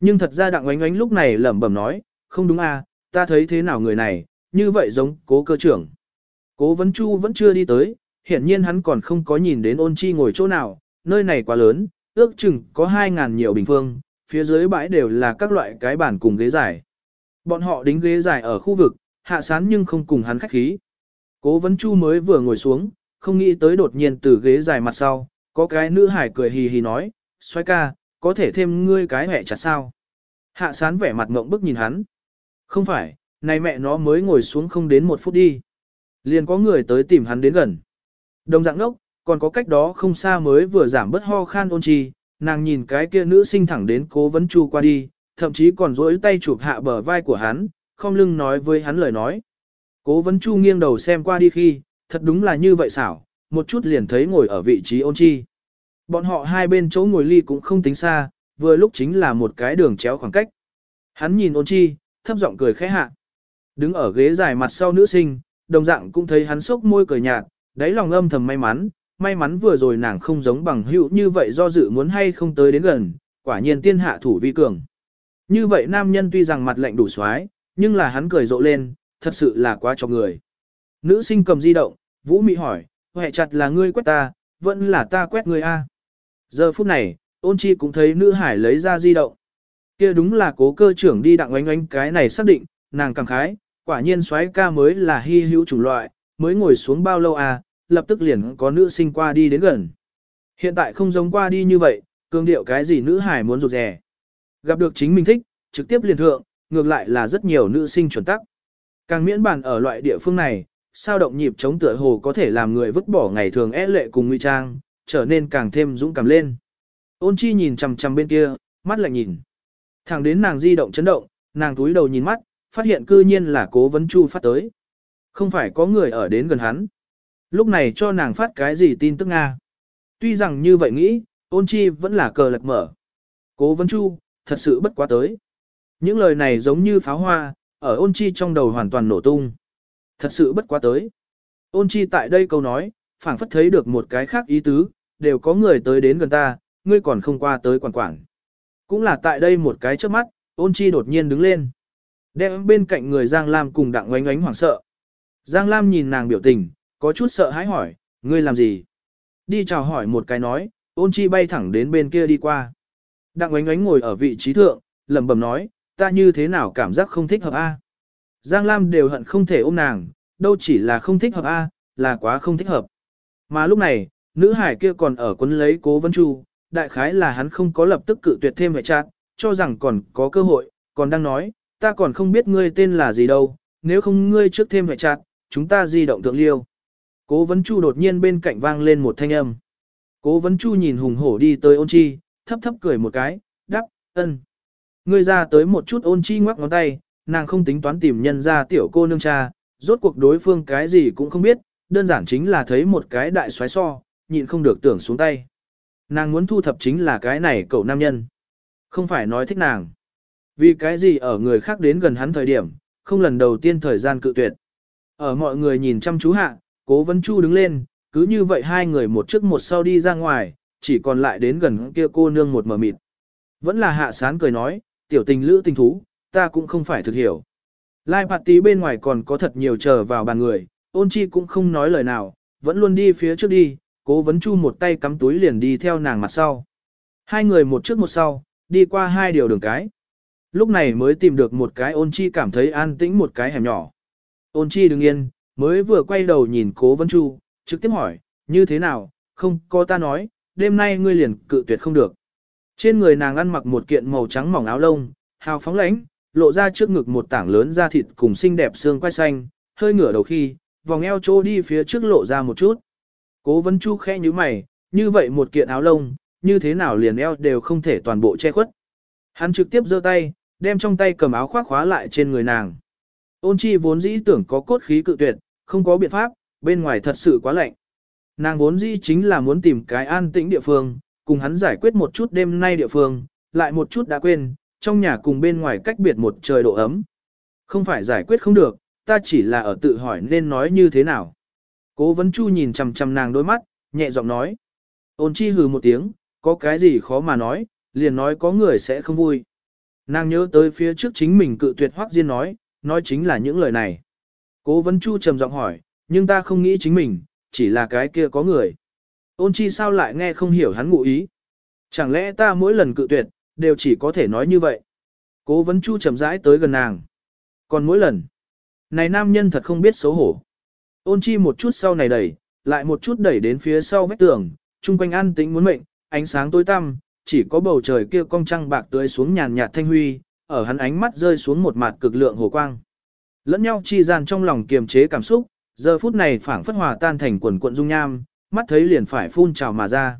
Nhưng thật ra đặng oánh oánh lúc này lẩm bẩm nói, không đúng à, ta thấy thế nào người này, như vậy giống cố cơ trưởng. Cố vấn chu vẫn chưa đi tới, hiển nhiên hắn còn không có nhìn đến ôn chi ngồi chỗ nào, nơi này quá lớn, ước chừng có 2.000 nhiều bình phương, phía dưới bãi đều là các loại cái bàn cùng ghế dài. Bọn họ đính ghế dài ở khu vực, hạ sán nhưng không cùng hắn khách khí. Cố vấn chu mới vừa ngồi xuống, không nghĩ tới đột nhiên từ ghế dài mặt sau, có cái nữ hải cười hì hì nói, xoay ca, có thể thêm ngươi cái hẹ chặt sao. Hạ sán vẻ mặt ngộng bức nhìn hắn. Không phải, này mẹ nó mới ngồi xuống không đến một phút đi. Liền có người tới tìm hắn đến gần. Đồng dạng đốc, còn có cách đó không xa mới vừa giảm bớt ho khan ôn chi, nàng nhìn cái kia nữ sinh thẳng đến cố vấn chu qua đi, thậm chí còn rỗi tay chụp hạ bờ vai của hắn, không lưng nói với hắn lời nói. Cố vấn chu nghiêng đầu xem qua đi khi, thật đúng là như vậy xảo, một chút liền thấy ngồi ở vị trí ôn chi. Bọn họ hai bên chỗ ngồi ly cũng không tính xa, vừa lúc chính là một cái đường chéo khoảng cách. Hắn nhìn ôn chi, thấp giọng cười khẽ hạ. Đứng ở ghế dài mặt sau nữ sinh, đồng dạng cũng thấy hắn sốc môi cười nhạt, đáy lòng âm thầm may mắn, may mắn vừa rồi nàng không giống bằng hữu như vậy do dự muốn hay không tới đến gần, quả nhiên tiên hạ thủ vi cường. Như vậy nam nhân tuy rằng mặt lạnh đủ xoái, nhưng là hắn cười rộ lên, thật sự là quá cho người. Nữ sinh cầm di động, Vũ Mị hỏi, hệ chặt là ngươi quét ta, vẫn là ta quét ngươi a. Giờ phút này, ôn chi cũng thấy nữ hải lấy ra di động. kia đúng là cố cơ trưởng đi đặng oánh oánh cái này xác định, nàng cảm khái, quả nhiên xoái ca mới là hy hữu chủng loại, mới ngồi xuống bao lâu à, lập tức liền có nữ sinh qua đi đến gần. Hiện tại không giống qua đi như vậy, cương điệu cái gì nữ hải muốn rụt rè. Gặp được chính mình thích, trực tiếp liền thượng, ngược lại là rất nhiều nữ sinh chuẩn tắc. Càng miễn bàn ở loại địa phương này, sao động nhịp chống tựa hồ có thể làm người vứt bỏ ngày thường é lệ cùng nguy trang, trở nên càng thêm dũng cảm lên. Ôn chi nhìn chằm chằm bên kia, mắt lại nhìn. Thẳng đến nàng di động chấn động, nàng túi đầu nhìn mắt, phát hiện cư nhiên là cố vấn chu phát tới. Không phải có người ở đến gần hắn. Lúc này cho nàng phát cái gì tin tức Nga. Tuy rằng như vậy nghĩ, ôn chi vẫn là cờ lật mở. Cố vấn chu, thật sự bất quá tới. Những lời này giống như pháo hoa, ở ôn chi trong đầu hoàn toàn nổ tung. Thật sự bất quá tới. Ôn chi tại đây câu nói, phảng phất thấy được một cái khác ý tứ, đều có người tới đến gần ta, ngươi còn không qua tới quản quản. Cũng là tại đây một cái trước mắt, ôn chi đột nhiên đứng lên. Đem bên cạnh người Giang Lam cùng đặng oánh oánh hoảng sợ. Giang Lam nhìn nàng biểu tình, có chút sợ hãi hỏi, ngươi làm gì? Đi chào hỏi một cái nói, ôn chi bay thẳng đến bên kia đi qua. Đặng oánh oánh ngồi ở vị trí thượng, lẩm bẩm nói, ta như thế nào cảm giác không thích hợp a? Giang Lam đều hận không thể ôm nàng, đâu chỉ là không thích hợp a, là quá không thích hợp. Mà lúc này, nữ hải kia còn ở quấn lấy cố vấn chu, đại khái là hắn không có lập tức cự tuyệt thêm hệ trạng, cho rằng còn có cơ hội, còn đang nói, ta còn không biết ngươi tên là gì đâu, nếu không ngươi trước thêm hệ trạng, chúng ta di động thượng liêu. Cố vấn chu đột nhiên bên cạnh vang lên một thanh âm. Cố vấn chu nhìn hùng hổ đi tới ôn chi, thấp thấp cười một cái, đắp, ân. Ngươi ra tới một chút ôn chi ngoắc ngón tay, nàng không tính toán tìm nhân ra tiểu cô nương cha, rốt cuộc đối phương cái gì cũng không biết, đơn giản chính là thấy một cái đại xoáy so, nhịn không được tưởng xuống tay. Nàng muốn thu thập chính là cái này cậu nam nhân. Không phải nói thích nàng. Vì cái gì ở người khác đến gần hắn thời điểm, không lần đầu tiên thời gian cự tuyệt. Ở mọi người nhìn chăm chú hạ, cố vấn chu đứng lên, cứ như vậy hai người một trước một sau đi ra ngoài, chỉ còn lại đến gần kia cô nương một mờ mịt. Vẫn là hạ sán cười nói, tiểu tình lữ tình thú, ta cũng không phải thực hiểu. Lai bạt tí bên ngoài còn có thật nhiều chờ vào bàn người, ôn chi cũng không nói lời nào, vẫn luôn đi phía trước đi, cố vấn chu một tay cắm túi liền đi theo nàng mặt sau. Hai người một trước một sau, đi qua hai điều đường cái. Lúc này mới tìm được một cái ôn chi cảm thấy an tĩnh một cái hẻm nhỏ. Ôn chi đứng yên, mới vừa quay đầu nhìn cố vấn chu, trực tiếp hỏi, như thế nào, không có ta nói, đêm nay ngươi liền cự tuyệt không được. Trên người nàng ăn mặc một kiện màu trắng mỏng áo lông, hào phóng lãnh, lộ ra trước ngực một tảng lớn da thịt cùng xinh đẹp xương quai xanh, hơi ngửa đầu khi, vòng eo trô đi phía trước lộ ra một chút. Cố vấn chu khẽ như mày, như vậy một kiện áo lông, như thế nào liền eo đều không thể toàn bộ che khuất. Hắn trực tiếp giơ tay, đem trong tay cầm áo khoác khóa lại trên người nàng. Ôn chi vốn dĩ tưởng có cốt khí cự tuyệt, không có biện pháp, bên ngoài thật sự quá lạnh. Nàng vốn dĩ chính là muốn tìm cái an tĩnh địa phương, cùng hắn giải quyết một chút đêm nay địa phương, lại một chút đã quên, trong nhà cùng bên ngoài cách biệt một trời độ ấm. Không phải giải quyết không được, ta chỉ là ở tự hỏi nên nói như thế nào. Cố vấn chu nhìn chằm chằm nàng đôi mắt, nhẹ giọng nói. Ôn chi hừ một tiếng, có cái gì khó mà nói, liền nói có người sẽ không vui. Nàng nhớ tới phía trước chính mình cự tuyệt hoác diên nói, nói chính là những lời này. Cố vấn chu trầm giọng hỏi, nhưng ta không nghĩ chính mình, chỉ là cái kia có người. Ôn chi sao lại nghe không hiểu hắn ngụ ý. Chẳng lẽ ta mỗi lần cự tuyệt, đều chỉ có thể nói như vậy. Cố vấn chu trầm rãi tới gần nàng. Còn mỗi lần, này nam nhân thật không biết xấu hổ. Ôn chi một chút sau này đẩy, lại một chút đẩy đến phía sau vách tường, chung quanh an tĩnh muốn mệnh, ánh sáng tối tăm, chỉ có bầu trời kia cong trăng bạc tưới xuống nhàn nhạt thanh huy, ở hắn ánh mắt rơi xuống một mặt cực lượng hồ quang. Lẫn nhau chi gian trong lòng kiềm chế cảm xúc, giờ phút này phảng phất hòa tan thành quần cuộn dung nham, mắt thấy liền phải phun trào mà ra.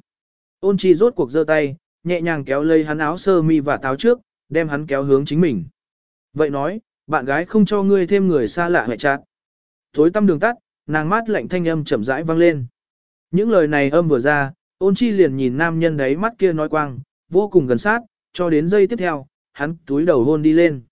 Ôn chi rốt cuộc giơ tay, nhẹ nhàng kéo lấy hắn áo sơ mi và táo trước, đem hắn kéo hướng chính mình. Vậy nói, bạn gái không cho ngươi thêm người xa lạ hệ chặt. Thối tâm đường tắt, nàng mát lạnh thanh âm chậm rãi vang lên. Những lời này âm vừa ra, ôn chi liền nhìn nam nhân đấy mắt kia nói quang, vô cùng gần sát, cho đến giây tiếp theo, hắn túi đầu hôn đi lên.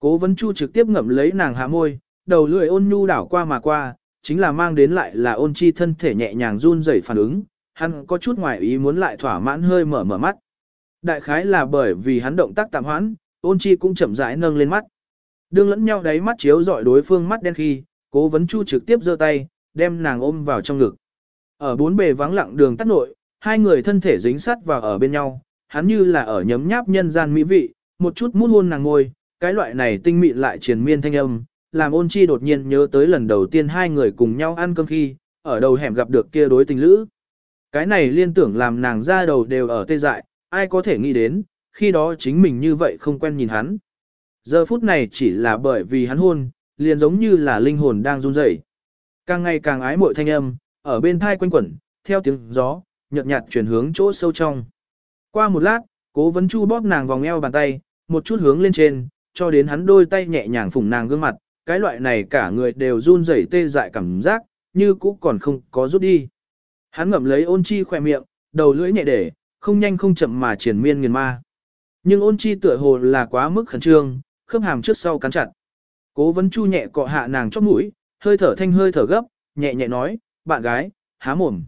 Cố vấn chu trực tiếp ngậm lấy nàng hạ môi, đầu lưỡi ôn nhu đảo qua mà qua, chính là mang đến lại là ôn chi thân thể nhẹ nhàng run rẩy phản ứng, hắn có chút ngoài ý muốn lại thỏa mãn hơi mở mở mắt. Đại khái là bởi vì hắn động tác tạm hoãn, ôn chi cũng chậm rãi nâng lên mắt. Đương lẫn nhau đáy mắt chiếu dọi đối phương mắt đen khi, cố vấn chu trực tiếp giơ tay, đem nàng ôm vào trong ngực. Ở bốn bề vắng lặng đường tắt nội, hai người thân thể dính sát vào ở bên nhau, hắn như là ở nhấm nháp nhân gian mỹ vị, một chút mút hôn nàng ngôi, cái loại này tinh mịn lại triền miên thanh âm, làm ôn chi đột nhiên nhớ tới lần đầu tiên hai người cùng nhau ăn cơm khi, ở đầu hẻm gặp được kia đối tình lữ. Cái này liên tưởng làm nàng ra đầu đều ở tê dại, ai có thể nghĩ đến, khi đó chính mình như vậy không quen nhìn hắn. Giờ phút này chỉ là bởi vì hắn hôn, liền giống như là linh hồn đang run rẩy. Càng ngày càng ái muội thanh âm, ở bên thai quanh quẩn, theo tiếng gió, nhợt nhạt chuyển hướng chỗ sâu trong. Qua một lát, cố vấn chu bóp nàng vòng eo bàn tay, một chút hướng lên trên, cho đến hắn đôi tay nhẹ nhàng phủng nàng gương mặt, cái loại này cả người đều run rẩy tê dại cảm giác, như cũ còn không có rút đi. Hắn ngậm lấy ôn chi khỏe miệng, đầu lưỡi nhẹ để, không nhanh không chậm mà triển miên nghiền ma. Nhưng ôn chi tựa hồ là quá mức khẩn trương, khớp hàm trước sau cắn chặt. Cố vấn chu nhẹ cọ hạ nàng chóp mũi, hơi thở thanh hơi thở gấp, nhẹ nhẹ nói, bạn gái, há mồm.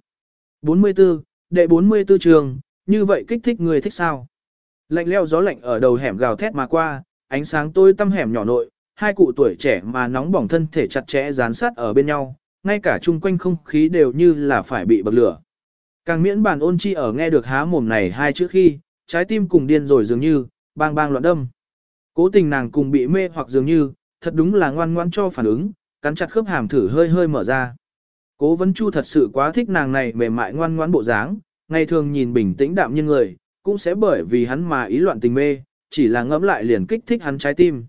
44, đệ 44 trường, như vậy kích thích người thích sao? Lạnh leo gió lạnh ở đầu hẻm gào thét mà qua, ánh sáng tôi tăm hẻm nhỏ nội, hai cụ tuổi trẻ mà nóng bỏng thân thể chặt chẽ dán sát ở bên nhau, ngay cả chung quanh không khí đều như là phải bị bậc lửa. Càng miễn bàn ôn chi ở nghe được há mồm này hai chữ khi, trái tim cùng điên rồi dường như, bang bang loạn đâm. Cố tình nàng cùng bị mê hoặc dường như, thật đúng là ngoan ngoan cho phản ứng, cắn chặt khớp hàm thử hơi hơi mở ra. Cố vấn chu thật sự quá thích nàng này mềm mại ngoan ngoãn bộ dáng, ngày thường nhìn bình tĩnh đạm như người, cũng sẽ bởi vì hắn mà ý loạn tình mê, chỉ là ngẫm lại liền kích thích hắn trái tim.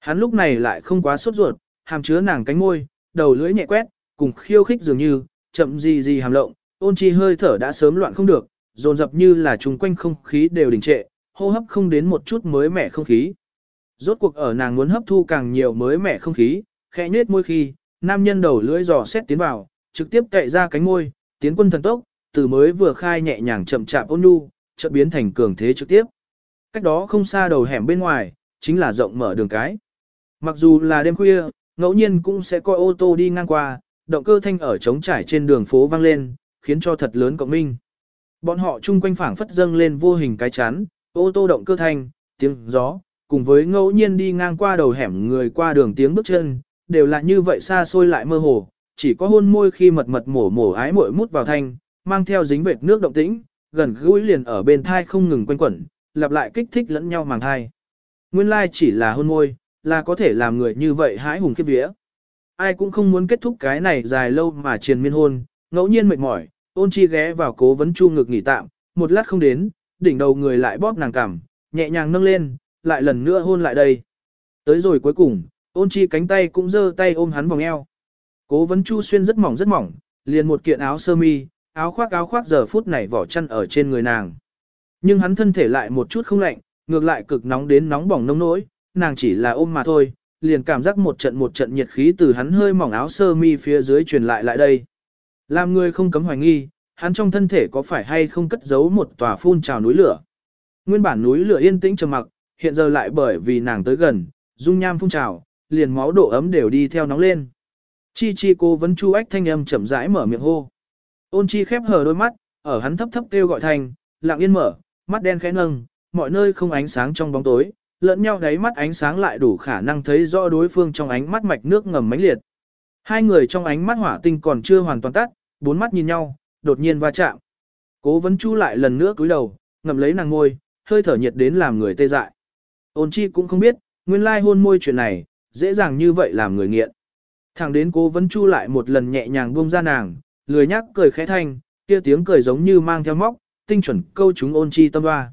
Hắn lúc này lại không quá sốt ruột, hàm chứa nàng cánh môi, đầu lưỡi nhẹ quét, cùng khiêu khích dường như, chậm gì gì hàm lộng, ôn chi hơi thở đã sớm loạn không được, dồn dập như là chung quanh không khí đều đình trệ, hô hấp không đến một chút mới mẻ không khí. Rốt cuộc ở nàng muốn hấp thu càng nhiều mới mẻ không khí, khẽ nhếch môi khi, nam nhân đầu lưỡi dò xét tiến vào, trực tiếp cậy ra cánh môi, tiến quân thần tốc, từ mới vừa khai nhẹ nhàng chậm chạp ôn nhu, chợt biến thành cường thế trực tiếp. Cách đó không xa đầu hẻm bên ngoài, chính là rộng mở đường cái. Mặc dù là đêm khuya, ngẫu nhiên cũng sẽ coi ô tô đi ngang qua, động cơ thanh ở trống trải trên đường phố vang lên, khiến cho thật lớn cộng minh. Bọn họ chung quanh phảng phất dâng lên vô hình cái chán ô tô động cơ thanh, tiếng gió, cùng với ngẫu nhiên đi ngang qua đầu hẻm người qua đường tiếng bước chân, đều là như vậy xa xôi lại mơ hồ, chỉ có hôn môi khi mật mật mổ mổ ái muội mút vào thanh, mang theo dính vệt nước động tĩnh, gần gũi liền ở bên thai không ngừng quanh quẩn, lặp lại kích thích lẫn nhau màng thai. Nguyên lai chỉ là hôn môi, là có thể làm người như vậy hãi hùng kiếp vía. Ai cũng không muốn kết thúc cái này dài lâu mà triền miên hôn, ngẫu nhiên mệt mỏi, ôn chi ghé vào cố vấn chu ngực nghỉ tạm, một lát không đến, đỉnh đầu người lại bóp nàng cằm, nhẹ nhàng nâng lên, lại lần nữa hôn lại đây. Tới rồi cuối cùng, ôn chi cánh tay cũng giơ tay ôm hắn vòng eo. Cố vấn chu xuyên rất mỏng rất mỏng, liền một kiện áo sơ mi, áo khoác áo khoác giờ phút này vỏ chăn ở trên người nàng. Nhưng hắn thân thể lại một chút không lạnh, ngược lại cực nóng đến nóng bỏng nông nỗi, nàng chỉ là ôm mà thôi, liền cảm giác một trận một trận nhiệt khí từ hắn hơi mỏng áo sơ mi phía dưới truyền lại lại đây. Làm người không cấm hoài nghi, hắn trong thân thể có phải hay không cất giấu một tòa phun trào núi lửa. Nguyên bản núi lửa yên tĩnh trầm mặc, hiện giờ lại bởi vì nàng tới gần, dung nham phun trào, liền máu độ ấm đều đi theo nóng lên. Chi chi cô vẫn chu ách thanh âm chậm rãi mở miệng hô. Ôn chi khép hờ đôi mắt, ở hắn thấp thấp kêu gọi thành, lặng yên mở, mắt đen khẽ nâng, mọi nơi không ánh sáng trong bóng tối, lẫn nhau đáy mắt ánh sáng lại đủ khả năng thấy rõ đối phương trong ánh mắt mạch nước ngầm mãnh liệt. Hai người trong ánh mắt hỏa tinh còn chưa hoàn toàn tắt, bốn mắt nhìn nhau, đột nhiên va chạm. Cố vấn chu lại lần nữa cúi đầu, ngậm lấy nàng ngôi, hơi thở nhiệt đến làm người tê dại. Ôn chi cũng không biết, nguyên lai hôn môi chuyện này, dễ dàng như vậy làm người nghiện. Thẳng đến cố vấn chu lại một lần nhẹ nhàng buông ra nàng, lười nhắc cười khẽ thanh, kia tiếng cười giống như mang theo móc, tinh chuẩn câu chúng ôn chi tâm hoa.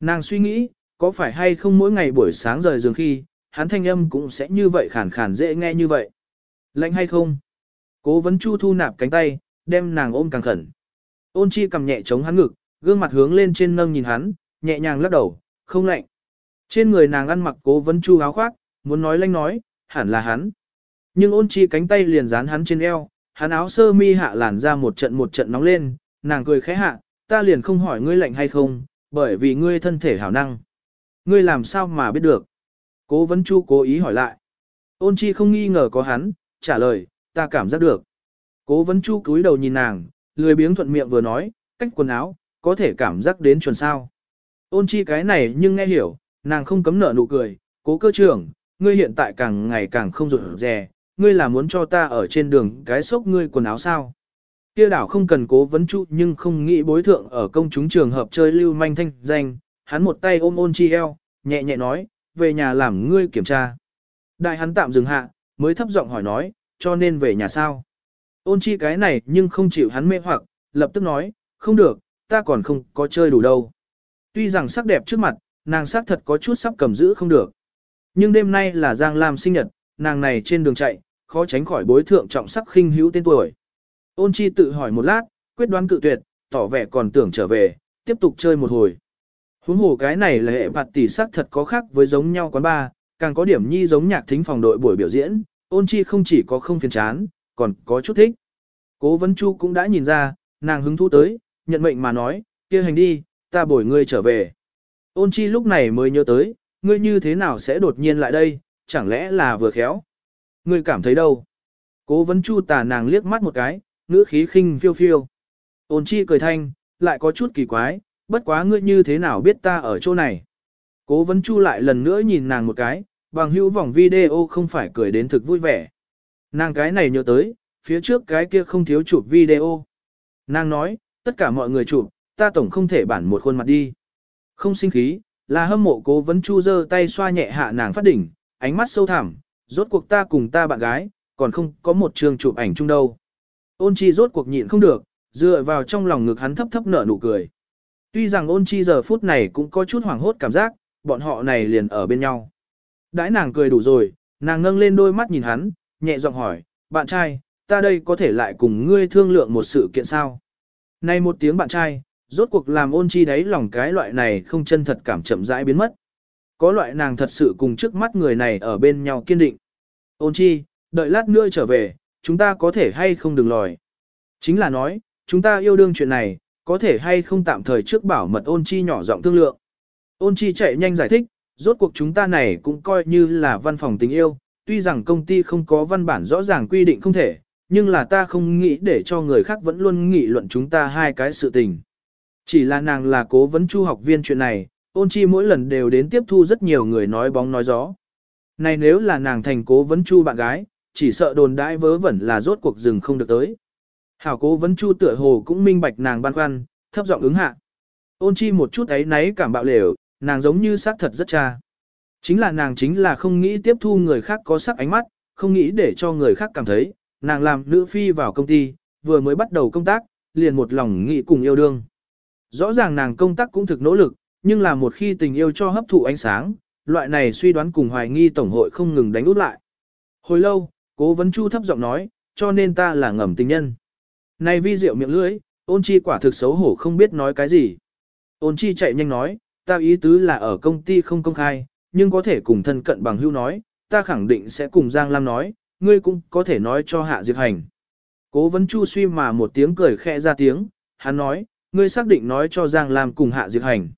Nàng suy nghĩ, có phải hay không mỗi ngày buổi sáng rời giường khi, hắn thanh âm cũng sẽ như vậy khàn khàn dễ nghe như vậy. Lạnh hay không? Cố vấn chu thu nạp cánh tay, đem nàng ôm càng khẩn. Ôn chi cầm nhẹ chống hắn ngực, gương mặt hướng lên trên nâng nhìn hắn, nhẹ nhàng lắc đầu, không lạnh. Trên người nàng ăn mặc cố vấn chu áo khoác, muốn nói lanh nói, hẳn là hắn. Nhưng ôn chi cánh tay liền dán hắn trên eo, hắn áo sơ mi hạ làn ra một trận một trận nóng lên, nàng cười khẽ hạ, ta liền không hỏi ngươi lạnh hay không, bởi vì ngươi thân thể hảo năng. Ngươi làm sao mà biết được? Cố vấn chu cố ý hỏi lại. Ôn chi không nghi ngờ có hắn, trả lời, ta cảm giác được. Cố vấn chu cúi đầu nhìn nàng, lười biếng thuận miệng vừa nói, cách quần áo, có thể cảm giác đến chuẩn sao. Ôn chi cái này nhưng nghe hiểu, nàng không cấm nở nụ cười, cố cơ trưởng, ngươi hiện tại càng ngày càng không rụt rè, ngươi là muốn cho ta ở trên đường cái sốc ngươi quần áo sao. Kia đảo không cần cố vấn trụ nhưng không nghĩ bối thượng ở công chúng trường hợp chơi lưu manh thanh danh, hắn một tay ôm ôn chi eo, nhẹ nhẹ nói, về nhà làm ngươi kiểm tra. Đại hắn tạm dừng hạ, mới thấp giọng hỏi nói, cho nên về nhà sao. Ôn chi cái này nhưng không chịu hắn mê hoặc, lập tức nói, không được, ta còn không có chơi đủ đâu. Tuy rằng sắc đẹp trước mặt, nàng sắc thật có chút sắp cầm giữ không được. Nhưng đêm nay là Giang Lam sinh nhật, nàng này trên đường chạy, khó tránh khỏi bối thượng trọng sắc khinh hữu tên tuổi. Ôn chi tự hỏi một lát, quyết đoán cự tuyệt, tỏ vẻ còn tưởng trở về, tiếp tục chơi một hồi. Huống hồ cái này là hệ bạt tỷ sắc thật có khác với giống nhau quán ba, càng có điểm nhi giống nhạc thính phòng đội buổi biểu diễn, ôn chi không chỉ có không phiền chán, còn có chút thích. Cố vấn chu cũng đã nhìn ra, nàng hứng thú tới, nhận mệnh mà nói, kia hành đi, ta bồi ngươi trở về. Ôn chi lúc này mới nhớ tới, ngươi như thế nào sẽ đột nhiên lại đây, chẳng lẽ là vừa khéo. Ngươi cảm thấy đâu? Cố vấn chu tà nàng liếc mắt một cái, ngữ khí khinh phiêu phiêu. Ôn chi cười thanh, lại có chút kỳ quái, bất quá ngươi như thế nào biết ta ở chỗ này. Cố vấn chu lại lần nữa nhìn nàng một cái, bằng hữu vòng video không phải cười đến thực vui vẻ. Nàng cái này nhớ tới, phía trước cái kia không thiếu chụp video. Nàng nói, tất cả mọi người chụp, ta tổng không thể bản một khuôn mặt đi. Không sinh khí, là hâm mộ cố vấn chu giơ tay xoa nhẹ hạ nàng phát đỉnh, ánh mắt sâu thẳm, rốt cuộc ta cùng ta bạn gái, còn không có một trường chụp ảnh chung đâu. Ôn chi rốt cuộc nhịn không được, dựa vào trong lòng ngực hắn thấp thấp nở nụ cười. Tuy rằng ôn chi giờ phút này cũng có chút hoảng hốt cảm giác, bọn họ này liền ở bên nhau. Đãi nàng cười đủ rồi, nàng nâng lên đôi mắt nhìn hắn, nhẹ giọng hỏi, bạn trai, ta đây có thể lại cùng ngươi thương lượng một sự kiện sao? Này một tiếng bạn trai, rốt cuộc làm ôn chi đáy lòng cái loại này không chân thật cảm chậm rãi biến mất. Có loại nàng thật sự cùng trước mắt người này ở bên nhau kiên định. Ôn chi, đợi lát nữa trở về, chúng ta có thể hay không đừng lòi. Chính là nói, chúng ta yêu đương chuyện này, có thể hay không tạm thời trước bảo mật ôn chi nhỏ giọng thương lượng. Ôn chi chạy nhanh giải thích, rốt cuộc chúng ta này cũng coi như là văn phòng tình yêu, tuy rằng công ty không có văn bản rõ ràng quy định không thể, nhưng là ta không nghĩ để cho người khác vẫn luôn nghị luận chúng ta hai cái sự tình. Chỉ là nàng là cố vấn chu học viên chuyện này, ôn chi mỗi lần đều đến tiếp thu rất nhiều người nói bóng nói gió. Này nếu là nàng thành cố vấn chu bạn gái, chỉ sợ đồn đãi vớ vẩn là rốt cuộc rừng không được tới. Hảo cố vấn chu tựa hồ cũng minh bạch nàng băn khoăn, thấp giọng ứng hạ. Ôn chi một chút ấy náy cảm bạo lều, nàng giống như xác thật rất cha. Chính là nàng chính là không nghĩ tiếp thu người khác có sắc ánh mắt, không nghĩ để cho người khác cảm thấy, nàng làm nữ phi vào công ty, vừa mới bắt đầu công tác, liền một lòng nghĩ cùng yêu đương. Rõ ràng nàng công tác cũng thực nỗ lực, nhưng là một khi tình yêu cho hấp thụ ánh sáng, loại này suy đoán cùng hoài nghi tổng hội không ngừng đánh út lại. Hồi lâu, cố vấn chu thấp giọng nói, cho nên ta là ngầm tình nhân. Này vi diệu miệng lưỡi, ôn chi quả thực xấu hổ không biết nói cái gì. Ôn chi chạy nhanh nói, ta ý tứ là ở công ty không công khai, nhưng có thể cùng thân cận bằng hưu nói, ta khẳng định sẽ cùng Giang Lam nói, ngươi cũng có thể nói cho Hạ Diệt Hành. Cố vấn chu suy mà một tiếng cười khẽ ra tiếng, hắn nói, ngươi xác định nói cho Giang Lam cùng Hạ Diệt Hành.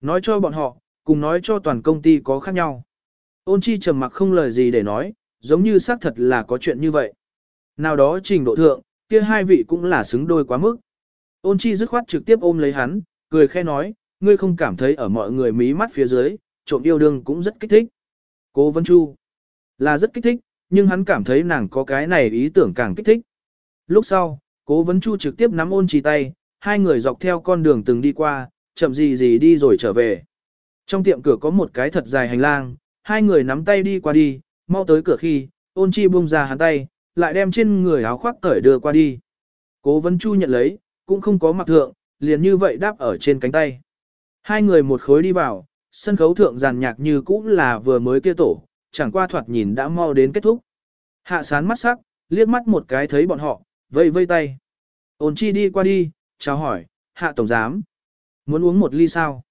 Nói cho bọn họ, cùng nói cho toàn công ty có khác nhau. Ôn chi trầm mặc không lời gì để nói, giống như xác thật là có chuyện như vậy. Nào đó trình độ thượng, kia hai vị cũng là xứng đôi quá mức. Ôn chi dứt khoát trực tiếp ôm lấy hắn, cười khẽ nói, ngươi không cảm thấy ở mọi người mí mắt phía dưới, trộm yêu đương cũng rất kích thích. Cố Vân Chu là rất kích thích, nhưng hắn cảm thấy nàng có cái này ý tưởng càng kích thích. Lúc sau, Cố Vân Chu trực tiếp nắm ôn chi tay, hai người dọc theo con đường từng đi qua, chậm gì gì đi rồi trở về. Trong tiệm cửa có một cái thật dài hành lang, hai người nắm tay đi qua đi, mau tới cửa khi, ôn chi buông ra hắn tay, lại đem trên người áo khoác cởi đưa qua đi. Cố vấn Chu nhận lấy, cũng không có mặc thượng, liền như vậy đáp ở trên cánh tay. Hai người một khối đi vào, sân khấu thượng giàn nhạc như cũ là vừa mới kia tổ, chẳng qua thoạt nhìn đã mau đến kết thúc. Hạ sán mắt sắc, liếc mắt một cái thấy bọn họ, vây vây tay. Ôn chi đi qua đi, chào hỏi, hạ tổng giám. Muốn uống một ly sao?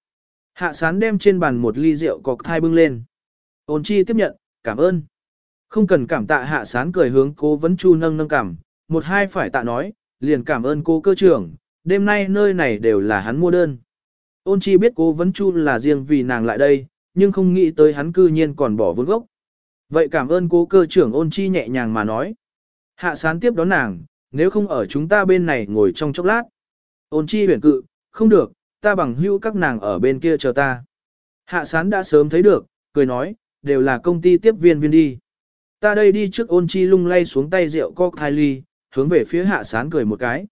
Hạ sán đem trên bàn một ly rượu cọc thai bưng lên. Ôn chi tiếp nhận, cảm ơn. Không cần cảm tạ hạ sán cười hướng cố vấn chu nâng nâng cảm, một hai phải tạ nói, liền cảm ơn cô cơ trưởng, đêm nay nơi này đều là hắn mua đơn. Ôn chi biết cố vấn chu là riêng vì nàng lại đây, nhưng không nghĩ tới hắn cư nhiên còn bỏ vốn gốc. Vậy cảm ơn cố cơ trưởng ôn chi nhẹ nhàng mà nói. Hạ sán tiếp đón nàng, nếu không ở chúng ta bên này ngồi trong chốc lát. Ôn chi huyền cự, không được, ta bằng hữu các nàng ở bên kia chờ ta. Hạ sán đã sớm thấy được, cười nói, đều là công ty tiếp viên viên đi. Ta đây đi trước ôn chi lung lay xuống tay rượu cocktail ly, hướng về phía hạ sán cười một cái.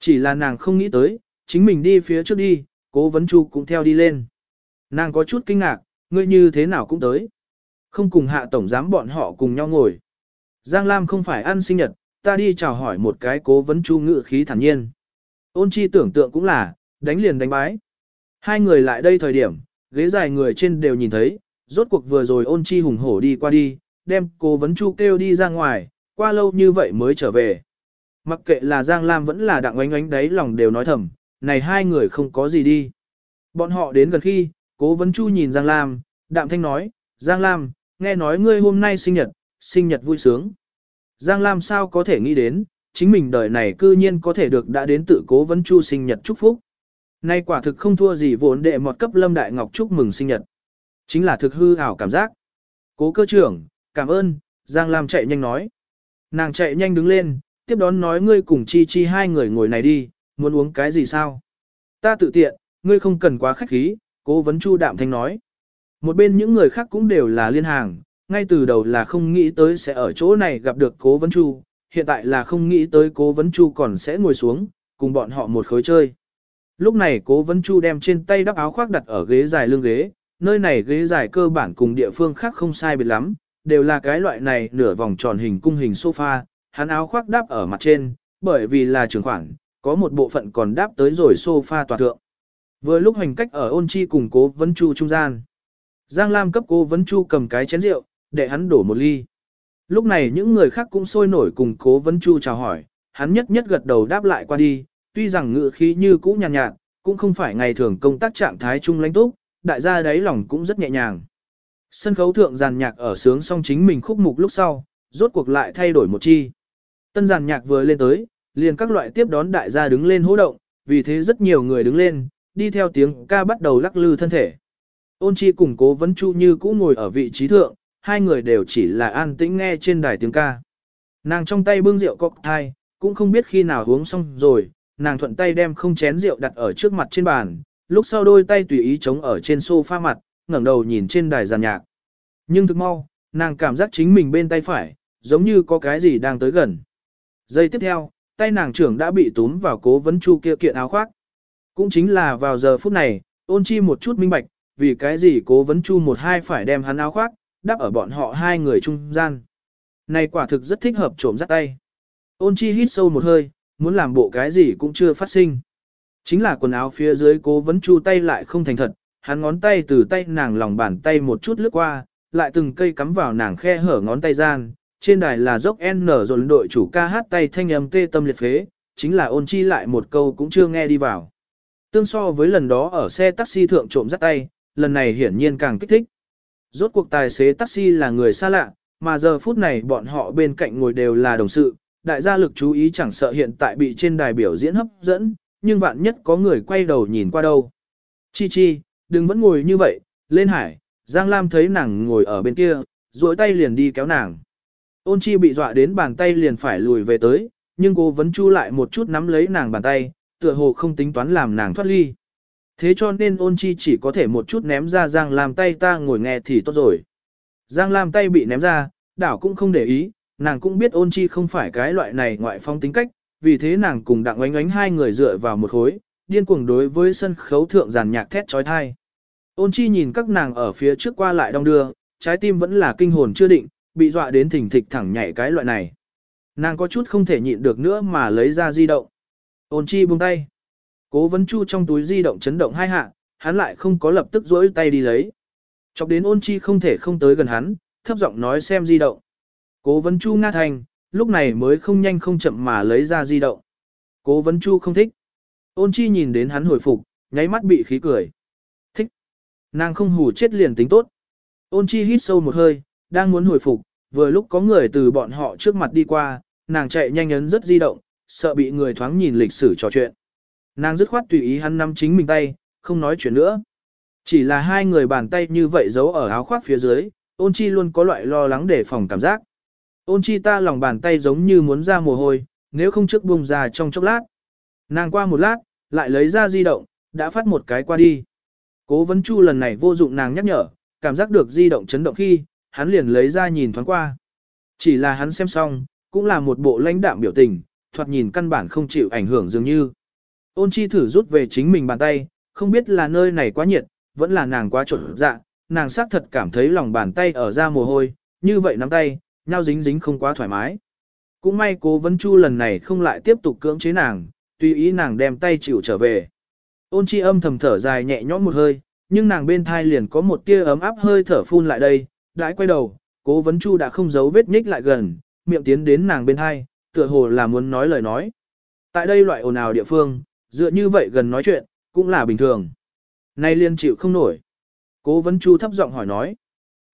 Chỉ là nàng không nghĩ tới, chính mình đi phía trước đi, cố vấn chu cũng theo đi lên. Nàng có chút kinh ngạc, ngươi như thế nào cũng tới. Không cùng hạ tổng giám bọn họ cùng nhau ngồi. Giang Lam không phải ăn sinh nhật, ta đi chào hỏi một cái cố vấn chu ngự khí thản nhiên. Ôn chi tưởng tượng cũng là, đánh liền đánh bái. Hai người lại đây thời điểm, ghế dài người trên đều nhìn thấy, rốt cuộc vừa rồi ôn chi hùng hổ đi qua đi, đem cố vấn chu kêu đi ra ngoài, qua lâu như vậy mới trở về. Mặc kệ là Giang Lam vẫn là đặng oánh oánh đấy lòng đều nói thầm, này hai người không có gì đi. Bọn họ đến gần khi, cố vấn chu nhìn Giang Lam, đạm thanh nói, Giang Lam, nghe nói ngươi hôm nay sinh nhật, sinh nhật vui sướng. Giang Lam sao có thể nghĩ đến, chính mình đời này cư nhiên có thể được đã đến tự cố vấn chu sinh nhật chúc phúc. Nay quả thực không thua gì vốn đệ một cấp Lâm Đại Ngọc chúc mừng sinh nhật. Chính là thực hư ảo cảm giác. Cố cơ trưởng, cảm ơn, Giang Lam chạy nhanh nói. Nàng chạy nhanh đứng lên, tiếp đón nói ngươi cùng chi chi hai người ngồi này đi, muốn uống cái gì sao? Ta tự tiện, ngươi không cần quá khách khí, cố vấn chu đạm thanh nói. Một bên những người khác cũng đều là liên hàng, ngay từ đầu là không nghĩ tới sẽ ở chỗ này gặp được cố vấn chu, hiện tại là không nghĩ tới cố vấn chu còn sẽ ngồi xuống, cùng bọn họ một khối chơi. Lúc này cố vấn chu đem trên tay đắp áo khoác đặt ở ghế dài lưng ghế, nơi này ghế dài cơ bản cùng địa phương khác không sai biệt lắm, đều là cái loại này nửa vòng tròn hình cung hình sofa, hắn áo khoác đáp ở mặt trên, bởi vì là trường khoản, có một bộ phận còn đáp tới rồi sofa toàn thượng. Vừa lúc hành cách ở ôn chi cùng cố vấn chu trung gian. Giang Lam cấp cố vấn chu cầm cái chén rượu, để hắn đổ một ly. Lúc này những người khác cũng sôi nổi cùng cố vấn chu chào hỏi, hắn nhất nhất gật đầu đáp lại qua đi, tuy rằng ngựa khí như cũ nhàn nhạt, nhạt, cũng không phải ngày thường công tác trạng thái trung lãnh túc, đại gia đáy lòng cũng rất nhẹ nhàng. Sân khấu thượng giàn nhạc ở sướng xong chính mình khúc mục lúc sau, rốt cuộc lại thay đổi một chi. Tân giàn nhạc vừa lên tới, liền các loại tiếp đón đại gia đứng lên hỗ động, vì thế rất nhiều người đứng lên, đi theo tiếng ca bắt đầu lắc lư thân thể. Ôn chi cùng cố vấn chu như cũ ngồi ở vị trí thượng, hai người đều chỉ là an tĩnh nghe trên đài tiếng ca. Nàng trong tay bưng rượu cocktail, cũng không biết khi nào uống xong rồi, nàng thuận tay đem không chén rượu đặt ở trước mặt trên bàn, lúc sau đôi tay tùy ý chống ở trên sofa mặt, ngẩng đầu nhìn trên đài giàn nhạc. Nhưng thực mau, nàng cảm giác chính mình bên tay phải, giống như có cái gì đang tới gần. Giây tiếp theo, tay nàng trưởng đã bị túm vào cố vấn chu kia kiện áo khoác. Cũng chính là vào giờ phút này, ôn chi một chút minh bạch, vì cái gì cố vấn chu một hai phải đem hắn áo khoác, đắp ở bọn họ hai người trung gian. Này quả thực rất thích hợp trộm dắt tay. Ôn chi hít sâu một hơi, muốn làm bộ cái gì cũng chưa phát sinh. Chính là quần áo phía dưới cố vấn chu tay lại không thành thật, hắn ngón tay từ tay nàng lòng bàn tay một chút lướt qua, lại từng cây cắm vào nàng khe hở ngón tay gian. Trên đài là dốc N dồn đội chủ ca hát tay thanh âm tê tâm liệt phế, chính là ôn chi lại một câu cũng chưa nghe đi vào. Tương so với lần đó ở xe taxi thượng trộm dắt tay, lần này hiển nhiên càng kích thích. Rốt cuộc tài xế taxi là người xa lạ, mà giờ phút này bọn họ bên cạnh ngồi đều là đồng sự, đại gia lực chú ý chẳng sợ hiện tại bị trên đài biểu diễn hấp dẫn, nhưng vạn nhất có người quay đầu nhìn qua đâu. Chi chi, đừng vẫn ngồi như vậy, lên hải, Giang Lam thấy nàng ngồi ở bên kia, duỗi tay liền đi kéo nàng. Ôn chi bị dọa đến bàn tay liền phải lùi về tới, nhưng cô vẫn chu lại một chút nắm lấy nàng bàn tay, tựa hồ không tính toán làm nàng thoát ly. Thế cho nên ôn chi chỉ có thể một chút ném ra Giang Lam tay ta ngồi nghe thì tốt rồi. Giang Lam tay bị ném ra, đảo cũng không để ý, nàng cũng biết ôn chi không phải cái loại này ngoại phong tính cách, vì thế nàng cùng đặng oánh oánh hai người dựa vào một khối, điên cuồng đối với sân khấu thượng giàn nhạc thét trói thai. Ôn chi nhìn các nàng ở phía trước qua lại đong đưa, trái tim vẫn là kinh hồn chưa định, bị dọa đến thỉnh thịch thẳng nhảy cái loại này. Nàng có chút không thể nhịn được nữa mà lấy ra di động. Ôn chi buông tay. Cố vấn chu trong túi di động chấn động hai hạ, hắn lại không có lập tức rỗi tay đi lấy. Chọc đến ôn chi không thể không tới gần hắn, thấp giọng nói xem di động. Cố vấn chu nga thành, lúc này mới không nhanh không chậm mà lấy ra di động. Cố vấn chu không thích. Ôn chi nhìn đến hắn hồi phục, nháy mắt bị khí cười. Nàng không hù chết liền tính tốt. Ôn chi hít sâu một hơi, đang muốn hồi phục, vừa lúc có người từ bọn họ trước mặt đi qua, nàng chạy nhanh ấn rất di động, sợ bị người thoáng nhìn lịch sử trò chuyện. Nàng dứt khoát tùy ý hắn nắm chính mình tay, không nói chuyện nữa. Chỉ là hai người bàn tay như vậy giấu ở áo khoác phía dưới, ôn chi luôn có loại lo lắng để phòng cảm giác. Ôn chi ta lòng bàn tay giống như muốn ra mồ hôi, nếu không trước bung ra trong chốc lát. Nàng qua một lát, lại lấy ra di động, đã phát một cái qua đi. Cố vấn chu lần này vô dụng nàng nhắc nhở, cảm giác được di động chấn động khi, hắn liền lấy ra nhìn thoáng qua. Chỉ là hắn xem xong, cũng là một bộ lãnh đạm biểu tình, thoạt nhìn căn bản không chịu ảnh hưởng dường như. Ôn chi thử rút về chính mình bàn tay, không biết là nơi này quá nhiệt, vẫn là nàng quá trộn dạ, nàng xác thật cảm thấy lòng bàn tay ở ra mồ hôi, như vậy nắm tay, nhau dính dính không quá thoải mái. Cũng may cố vấn chu lần này không lại tiếp tục cưỡng chế nàng, tùy ý nàng đem tay chịu trở về. Ôn chi âm thầm thở dài nhẹ nhõm một hơi, nhưng nàng bên thai liền có một tia ấm áp hơi thở phun lại đây, đãi quay đầu, cố vấn chu đã không giấu vết nhích lại gần, miệng tiến đến nàng bên thai, tựa hồ là muốn nói lời nói. Tại đây loại ồn ào địa phương, dựa như vậy gần nói chuyện, cũng là bình thường. Nay liên chịu không nổi. Cố vấn chu thấp giọng hỏi nói.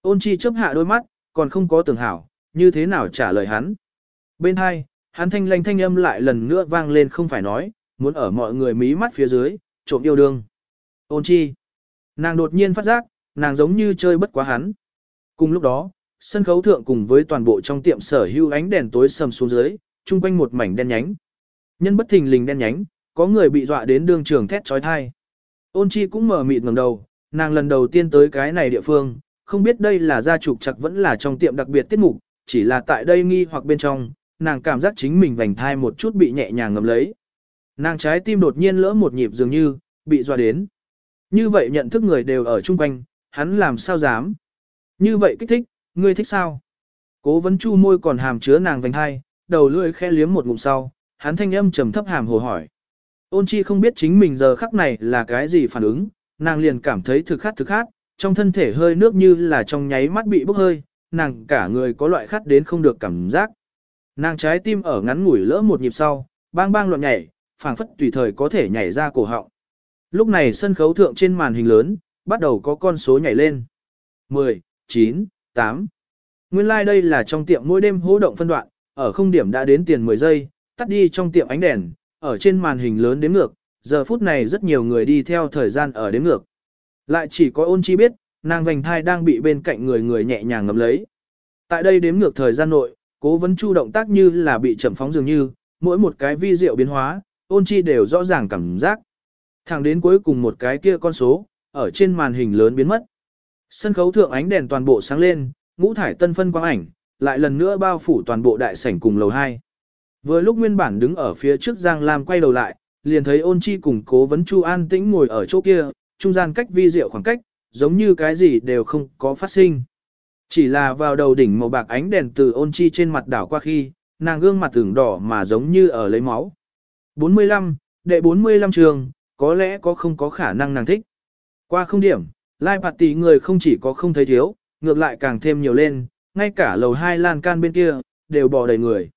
Ôn chi chấp hạ đôi mắt, còn không có tưởng hảo, như thế nào trả lời hắn. Bên hai, hắn thanh lanh thanh âm lại lần nữa vang lên không phải nói, muốn ở mọi người mí mắt phía dưới, trộm yêu đương. Ôn chi. Nàng đột nhiên phát giác, nàng giống như chơi bất quá hắn. Cùng lúc đó, sân khấu thượng cùng với toàn bộ trong tiệm sở hữu ánh đèn tối sầm xuống dưới, chung quanh một mảnh đen nhánh. Nhân bất thình lình đen nhánh, có người bị dọa đến đường trường thét trói thai. Ôn chi cũng mở mịt ngẩng đầu, nàng lần đầu tiên tới cái này địa phương, không biết đây là gia trục chặt vẫn là trong tiệm đặc biệt tiết mục, chỉ là tại đây nghi hoặc bên trong, nàng cảm giác chính mình vành thai một chút bị nhẹ nhàng ngầm lấy. Nàng trái tim đột nhiên lỡ một nhịp dường như, bị dọa đến. Như vậy nhận thức người đều ở chung quanh, hắn làm sao dám. Như vậy kích thích, ngươi thích sao? Cố vấn chu môi còn hàm chứa nàng vành hai, đầu lưỡi khe liếm một ngụm sau, hắn thanh âm trầm thấp hàm hồ hỏi. Ôn chi không biết chính mình giờ khắc này là cái gì phản ứng, nàng liền cảm thấy thực khát thực khát, trong thân thể hơi nước như là trong nháy mắt bị bốc hơi, nàng cả người có loại khát đến không được cảm giác. Nàng trái tim ở ngắn ngủi lỡ một nhịp sau, bang bang loạn nhảy, phảng phất tùy thời có thể nhảy ra cổ họng. Lúc này sân khấu thượng trên màn hình lớn, bắt đầu có con số nhảy lên. 10, 9, 8. Nguyên lai like đây là trong tiệm mỗi đêm hỗ động phân đoạn, ở không điểm đã đến tiền 10 giây, tắt đi trong tiệm ánh đèn, ở trên màn hình lớn đếm ngược, giờ phút này rất nhiều người đi theo thời gian ở đếm ngược. Lại chỉ có ôn chi biết, nàng vành thai đang bị bên cạnh người người nhẹ nhàng ngầm lấy. Tại đây đếm ngược thời gian nội, cố vấn chu động tác như là bị chậm phóng dường như, mỗi một cái vi diệu biến hóa, ôn chi đều rõ ràng cảm giác. Thẳng đến cuối cùng một cái kia con số, ở trên màn hình lớn biến mất. Sân khấu thượng ánh đèn toàn bộ sáng lên, ngũ thải tân phân quang ảnh, lại lần nữa bao phủ toàn bộ đại sảnh cùng lầu 2. Vừa lúc nguyên bản đứng ở phía trước Giang Lam quay đầu lại, liền thấy ôn chi cùng cố vấn Chu An tĩnh ngồi ở chỗ kia, trung gian cách vi diệu khoảng cách, giống như cái gì đều không có phát sinh. Chỉ là vào đầu đỉnh màu bạc ánh đèn từ ôn chi trên mặt đảo qua khi, nàng gương mặt tưởng đỏ mà giống như ở lấy máu. 45, đệ 45 trường, có lẽ có không có khả năng nàng thích. Qua không điểm, lai bạt tỷ người không chỉ có không thấy thiếu, ngược lại càng thêm nhiều lên, ngay cả lầu hai lan can bên kia, đều bò đầy người.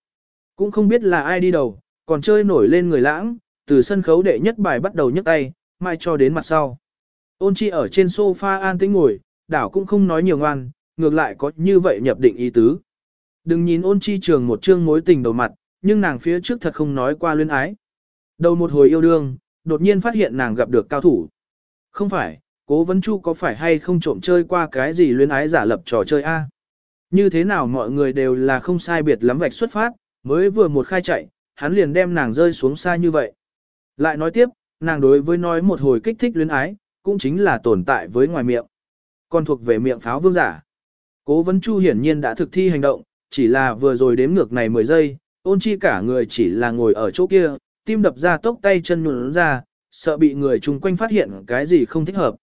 Cũng không biết là ai đi đầu, còn chơi nổi lên người lãng, từ sân khấu đệ nhất bài bắt đầu nhấc tay, mai cho đến mặt sau. Ôn chi ở trên sofa an tĩnh ngồi, đảo cũng không nói nhiều ngoan, ngược lại có như vậy nhập định ý tứ. Đừng nhìn ôn chi trường một chương mối tình đầu mặt, nhưng nàng phía trước thật không nói qua luyến ái. Đầu một hồi yêu đương, đột nhiên phát hiện nàng gặp được cao thủ. Không phải, cố vấn chu có phải hay không trộm chơi qua cái gì luyến ái giả lập trò chơi A. Như thế nào mọi người đều là không sai biệt lắm vạch xuất phát, mới vừa một khai chạy, hắn liền đem nàng rơi xuống xa như vậy. Lại nói tiếp, nàng đối với nói một hồi kích thích luyến ái, cũng chính là tồn tại với ngoài miệng. Còn thuộc về miệng pháo vương giả. Cố vấn chu hiển nhiên đã thực thi hành động, chỉ là vừa rồi đếm ngược này 10 giây, ôn chi cả người chỉ là ngồi ở chỗ kia, tim đập ra tốc tay chân nhuận ra, sợ bị người chung quanh phát hiện cái gì không thích hợp.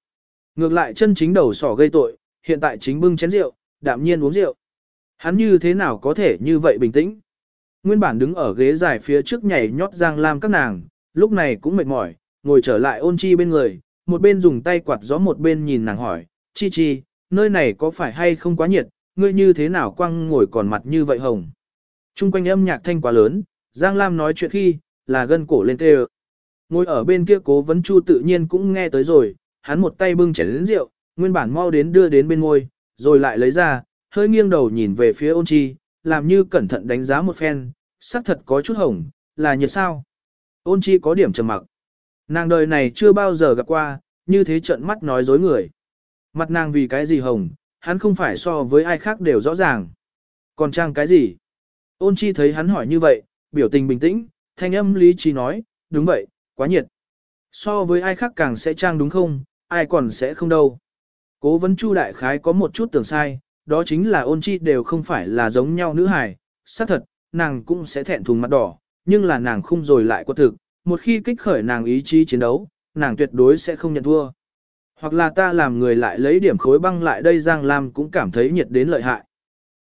Ngược lại chân chính đầu sỏ gây tội, hiện tại chính bưng chén rượu, đạm nhiên uống rượu. Hắn như thế nào có thể như vậy bình tĩnh? Nguyên bản đứng ở ghế dài phía trước nhảy nhót giang lam các nàng, lúc này cũng mệt mỏi, ngồi trở lại ôn chi bên người, một bên dùng tay quạt gió một bên nhìn nàng hỏi, chi chi, nơi này có phải hay không quá nhiệt, ngươi như thế nào quăng ngồi còn mặt như vậy hồng. Trung quanh âm nhạc thanh quá lớn, Giang Lam nói chuyện khi, là gân cổ lên tê Ngồi ở bên kia cố vấn chu tự nhiên cũng nghe tới rồi, hắn một tay bưng chén đến rượu, nguyên bản mau đến đưa đến bên ngôi, rồi lại lấy ra, hơi nghiêng đầu nhìn về phía ôn chi, làm như cẩn thận đánh giá một phen, sắc thật có chút hồng, là nhiệt sao. Ôn chi có điểm trầm mặc. Nàng đời này chưa bao giờ gặp qua, như thế trận mắt nói dối người. Mặt nàng vì cái gì hồng, hắn không phải so với ai khác đều rõ ràng. Còn trang cái gì? Ôn chi thấy hắn hỏi như vậy, biểu tình bình tĩnh, thanh âm lý trí nói, đúng vậy, quá nhiệt. So với ai khác càng sẽ trang đúng không, ai còn sẽ không đâu. Cố vấn Chu đại khái có một chút tưởng sai, đó chính là ôn chi đều không phải là giống nhau nữ hài, xác thật, nàng cũng sẽ thẹn thùng mặt đỏ, nhưng là nàng không rồi lại có thực, một khi kích khởi nàng ý chí chiến đấu, nàng tuyệt đối sẽ không nhận thua. Hoặc là ta làm người lại lấy điểm khối băng lại đây Giang Lam cũng cảm thấy nhiệt đến lợi hại.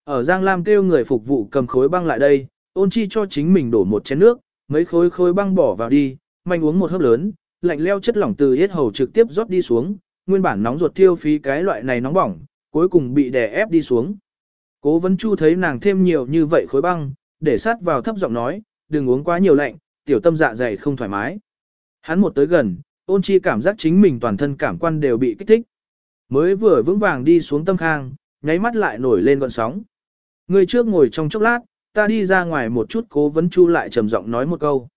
Ở Giang Lam kêu người phục vụ cầm khối băng lại đây, ôn chi cho chính mình đổ một chén nước, mấy khối khối băng bỏ vào đi, mạnh uống một hớp lớn, lạnh leo chất lỏng từ yết hầu trực tiếp rót đi xuống, nguyên bản nóng ruột tiêu phí cái loại này nóng bỏng, cuối cùng bị đè ép đi xuống. Cố vấn chu thấy nàng thêm nhiều như vậy khối băng, để sát vào thấp giọng nói, đừng uống quá nhiều lạnh, tiểu tâm dạ dày không thoải mái. Hắn một tới gần, ôn chi cảm giác chính mình toàn thân cảm quan đều bị kích thích. Mới vừa vững vàng đi xuống tâm khang, nháy mắt lại nổi lên gọn sóng. Người trước ngồi trong chốc lát, ta đi ra ngoài một chút cố vấn chu lại trầm giọng nói một câu.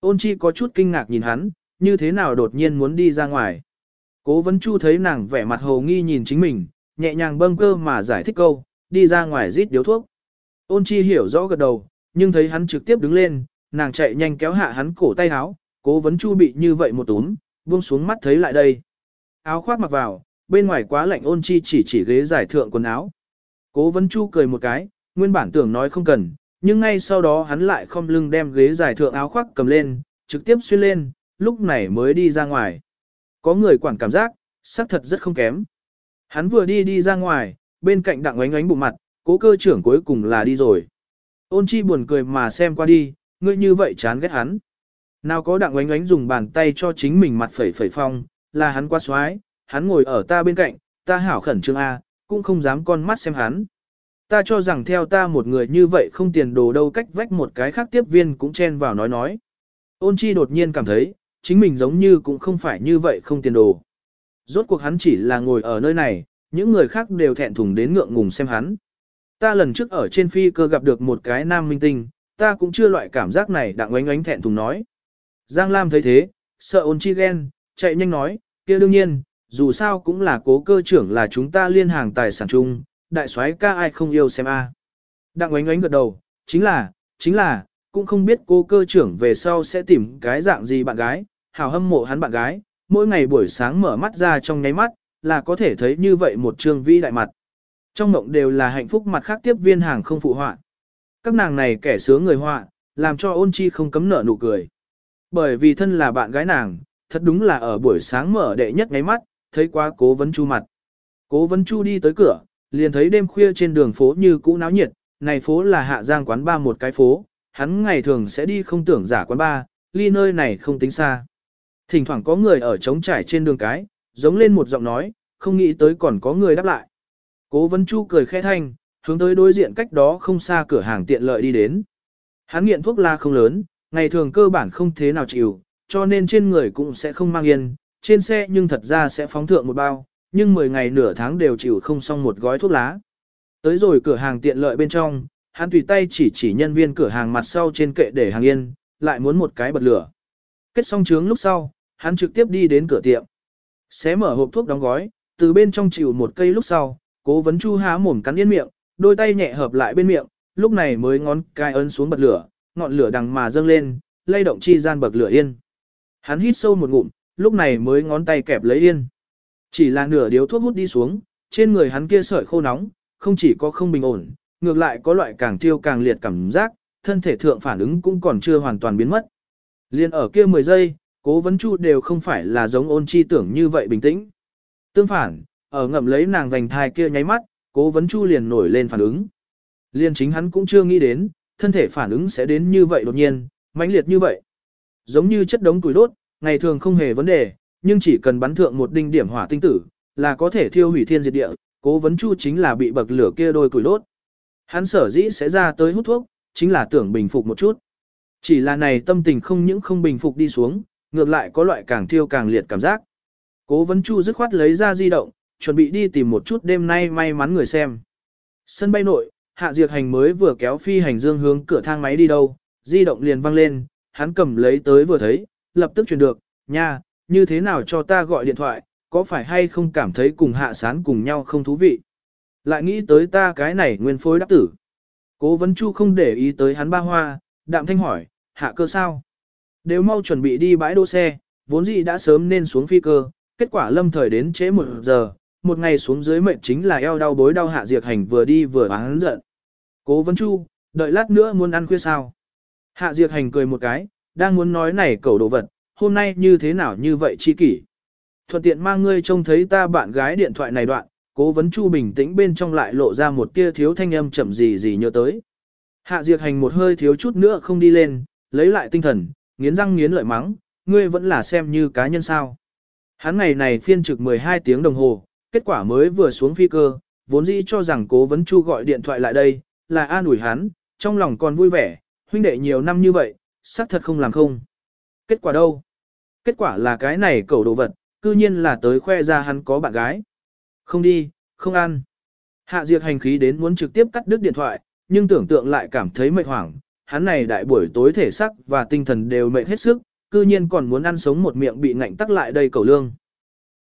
Ôn chi có chút kinh ngạc nhìn hắn, như thế nào đột nhiên muốn đi ra ngoài. Cố vấn chu thấy nàng vẻ mặt hồ nghi nhìn chính mình, nhẹ nhàng bâng cơ mà giải thích câu, đi ra ngoài rít điếu thuốc. Ôn chi hiểu rõ gật đầu, nhưng thấy hắn trực tiếp đứng lên, nàng chạy nhanh kéo hạ hắn cổ tay áo, cố vấn chu bị như vậy một túm, buông xuống mắt thấy lại đây. Áo khoác mặc vào, bên ngoài quá lạnh ôn chi chỉ chỉ ghế giải thượng quần áo. Cố vấn chu cười một cái, nguyên bản tưởng nói không cần, nhưng ngay sau đó hắn lại không lưng đem ghế giải thượng áo khoác cầm lên, trực tiếp xuyên lên, lúc này mới đi ra ngoài. Có người quản cảm giác, xác thật rất không kém. Hắn vừa đi đi ra ngoài, bên cạnh đặng ánh ánh bụng mặt, cố cơ trưởng cuối cùng là đi rồi. Ôn chi buồn cười mà xem qua đi, ngươi như vậy chán ghét hắn. Nào có đặng ánh ánh dùng bàn tay cho chính mình mặt phẩy phẩy phong, là hắn qua xoái, hắn ngồi ở ta bên cạnh, ta hảo khẩn trương A, cũng không dám con mắt xem hắn. Ta cho rằng theo ta một người như vậy không tiền đồ đâu cách vách một cái khác tiếp viên cũng chen vào nói nói. Ôn chi đột nhiên cảm thấy, chính mình giống như cũng không phải như vậy không tiền đồ. Rốt cuộc hắn chỉ là ngồi ở nơi này, những người khác đều thẹn thùng đến ngượng ngùng xem hắn. Ta lần trước ở trên phi cơ gặp được một cái nam minh tinh, ta cũng chưa loại cảm giác này đặng oánh oánh thẹn thùng nói. Giang Lam thấy thế, sợ ôn chi ghen, chạy nhanh nói, kia đương nhiên, dù sao cũng là cố cơ trưởng là chúng ta liên hàng tài sản chung, đại soái ca ai không yêu xem a. Đặng oánh oánh gật đầu, chính là, chính là, cũng không biết cô cơ trưởng về sau sẽ tìm cái dạng gì bạn gái, hào hâm mộ hắn bạn gái, mỗi ngày buổi sáng mở mắt ra trong nháy mắt, là có thể thấy như vậy một trương vĩ đại mặt. Trong mộng đều là hạnh phúc mặt khác tiếp viên hàng không phụ họa. Các nàng này kẻ sướng người họa, làm cho ôn chi không cấm nở nụ cười. Bởi vì thân là bạn gái nàng, thật đúng là ở buổi sáng mở đệ nhất ngáy mắt, thấy quá cố vấn chu mặt. Cố vấn chu đi tới cửa, liền thấy đêm khuya trên đường phố như cũ náo nhiệt, này phố là hạ giang quán ba một cái phố, hắn ngày thường sẽ đi không tưởng giả quán ba, ly nơi này không tính xa. Thỉnh thoảng có người ở trống trải trên đường cái, giống lên một giọng nói, không nghĩ tới còn có người đáp lại. Cố vấn chu cười khẽ thanh, hướng tới đối diện cách đó không xa cửa hàng tiện lợi đi đến. Hắn nghiện thuốc la không lớn, ngày thường cơ bản không thế nào chịu, cho nên trên người cũng sẽ không mang yên, trên xe nhưng thật ra sẽ phóng thượng một bao, nhưng 10 ngày nửa tháng đều chịu không xong một gói thuốc lá. Tới rồi cửa hàng tiện lợi bên trong, hắn tùy tay chỉ chỉ nhân viên cửa hàng mặt sau trên kệ để hàng yên, lại muốn một cái bật lửa. Kết xong trướng lúc sau, hắn trực tiếp đi đến cửa tiệm. Xé mở hộp thuốc đóng gói, từ bên trong chịu một cây lúc sau, cố vấn chu há mồm cắn yên miệng, đôi tay nhẹ hợp lại bên miệng, lúc này mới ngón cai ấn xuống bật lửa, ngọn lửa đằng mà dâng lên, lay động chi gian bậc lửa yên. Hắn hít sâu một ngụm, lúc này mới ngón tay kẹp lấy yên. Chỉ là nửa điếu thuốc hút đi xuống, trên người hắn kia sợi khô nóng, không chỉ có không bình ổn, ngược lại có loại càng tiêu càng liệt cảm giác, thân thể thượng phản ứng cũng còn chưa hoàn toàn biến mất. Liên ở kia 10 giây, cố vấn chu đều không phải là giống ôn chi tưởng như vậy bình tĩnh. Tương phản, ở ngậm lấy nàng vành thai kia nháy mắt, cố vấn chu liền nổi lên phản ứng. Liên chính hắn cũng chưa nghĩ đến, thân thể phản ứng sẽ đến như vậy đột nhiên, mãnh liệt như vậy. Giống như chất đống củi đốt, ngày thường không hề vấn đề, nhưng chỉ cần bắn thượng một đinh điểm hỏa tinh tử, là có thể thiêu hủy thiên diệt địa, cố vấn chu chính là bị bậc lửa kia đôi củi đốt. Hắn sở dĩ sẽ ra tới hút thuốc, chính là tưởng bình phục một chút. Chỉ là này tâm tình không những không bình phục đi xuống, ngược lại có loại càng thiêu càng liệt cảm giác. Cố vấn chu dứt khoát lấy ra di động, chuẩn bị đi tìm một chút đêm nay may mắn người xem. Sân bay nội, hạ diệt hành mới vừa kéo phi hành dương hướng cửa thang máy đi đâu, di động liền văng lên, hắn cầm lấy tới vừa thấy, lập tức truyền được, nha, như thế nào cho ta gọi điện thoại, có phải hay không cảm thấy cùng hạ sán cùng nhau không thú vị. Lại nghĩ tới ta cái này nguyên phối đáp tử. Cố vấn chu không để ý tới hắn ba hoa, đạm thanh hỏi, hạ cơ sao? Đều mau chuẩn bị đi bãi đỗ xe, vốn dĩ đã sớm nên xuống phi cơ, Kết quả lâm thời đến trễ một giờ, một ngày xuống dưới mệnh chính là eo đau bối đau hạ diệt hành vừa đi vừa hắn giận. Cố vấn chu, đợi lát nữa muốn ăn khuya sao. Hạ diệt hành cười một cái, đang muốn nói này cẩu đồ vật, hôm nay như thế nào như vậy chi kỷ. Thuận tiện mang ngươi trông thấy ta bạn gái điện thoại này đoạn, cố vấn chu bình tĩnh bên trong lại lộ ra một tia thiếu thanh âm chậm gì gì nhớ tới. Hạ diệt hành một hơi thiếu chút nữa không đi lên, lấy lại tinh thần, nghiến răng nghiến lợi mắng, ngươi vẫn là xem như cá nhân sao. Hắn ngày này phiên trực 12 tiếng đồng hồ, kết quả mới vừa xuống phi cơ, vốn dĩ cho rằng cố vấn chu gọi điện thoại lại đây, là an ủi hắn, trong lòng còn vui vẻ, huynh đệ nhiều năm như vậy, xác thật không làm không. Kết quả đâu? Kết quả là cái này cầu đồ vật, cư nhiên là tới khoe ra hắn có bạn gái. Không đi, không ăn. Hạ diệt hành khí đến muốn trực tiếp cắt đứt điện thoại, nhưng tưởng tượng lại cảm thấy mệt hoảng, hắn này đại buổi tối thể sắc và tinh thần đều mệt hết sức, cư nhiên còn muốn ăn sống một miệng bị ngạnh tắc lại đây cầu lương.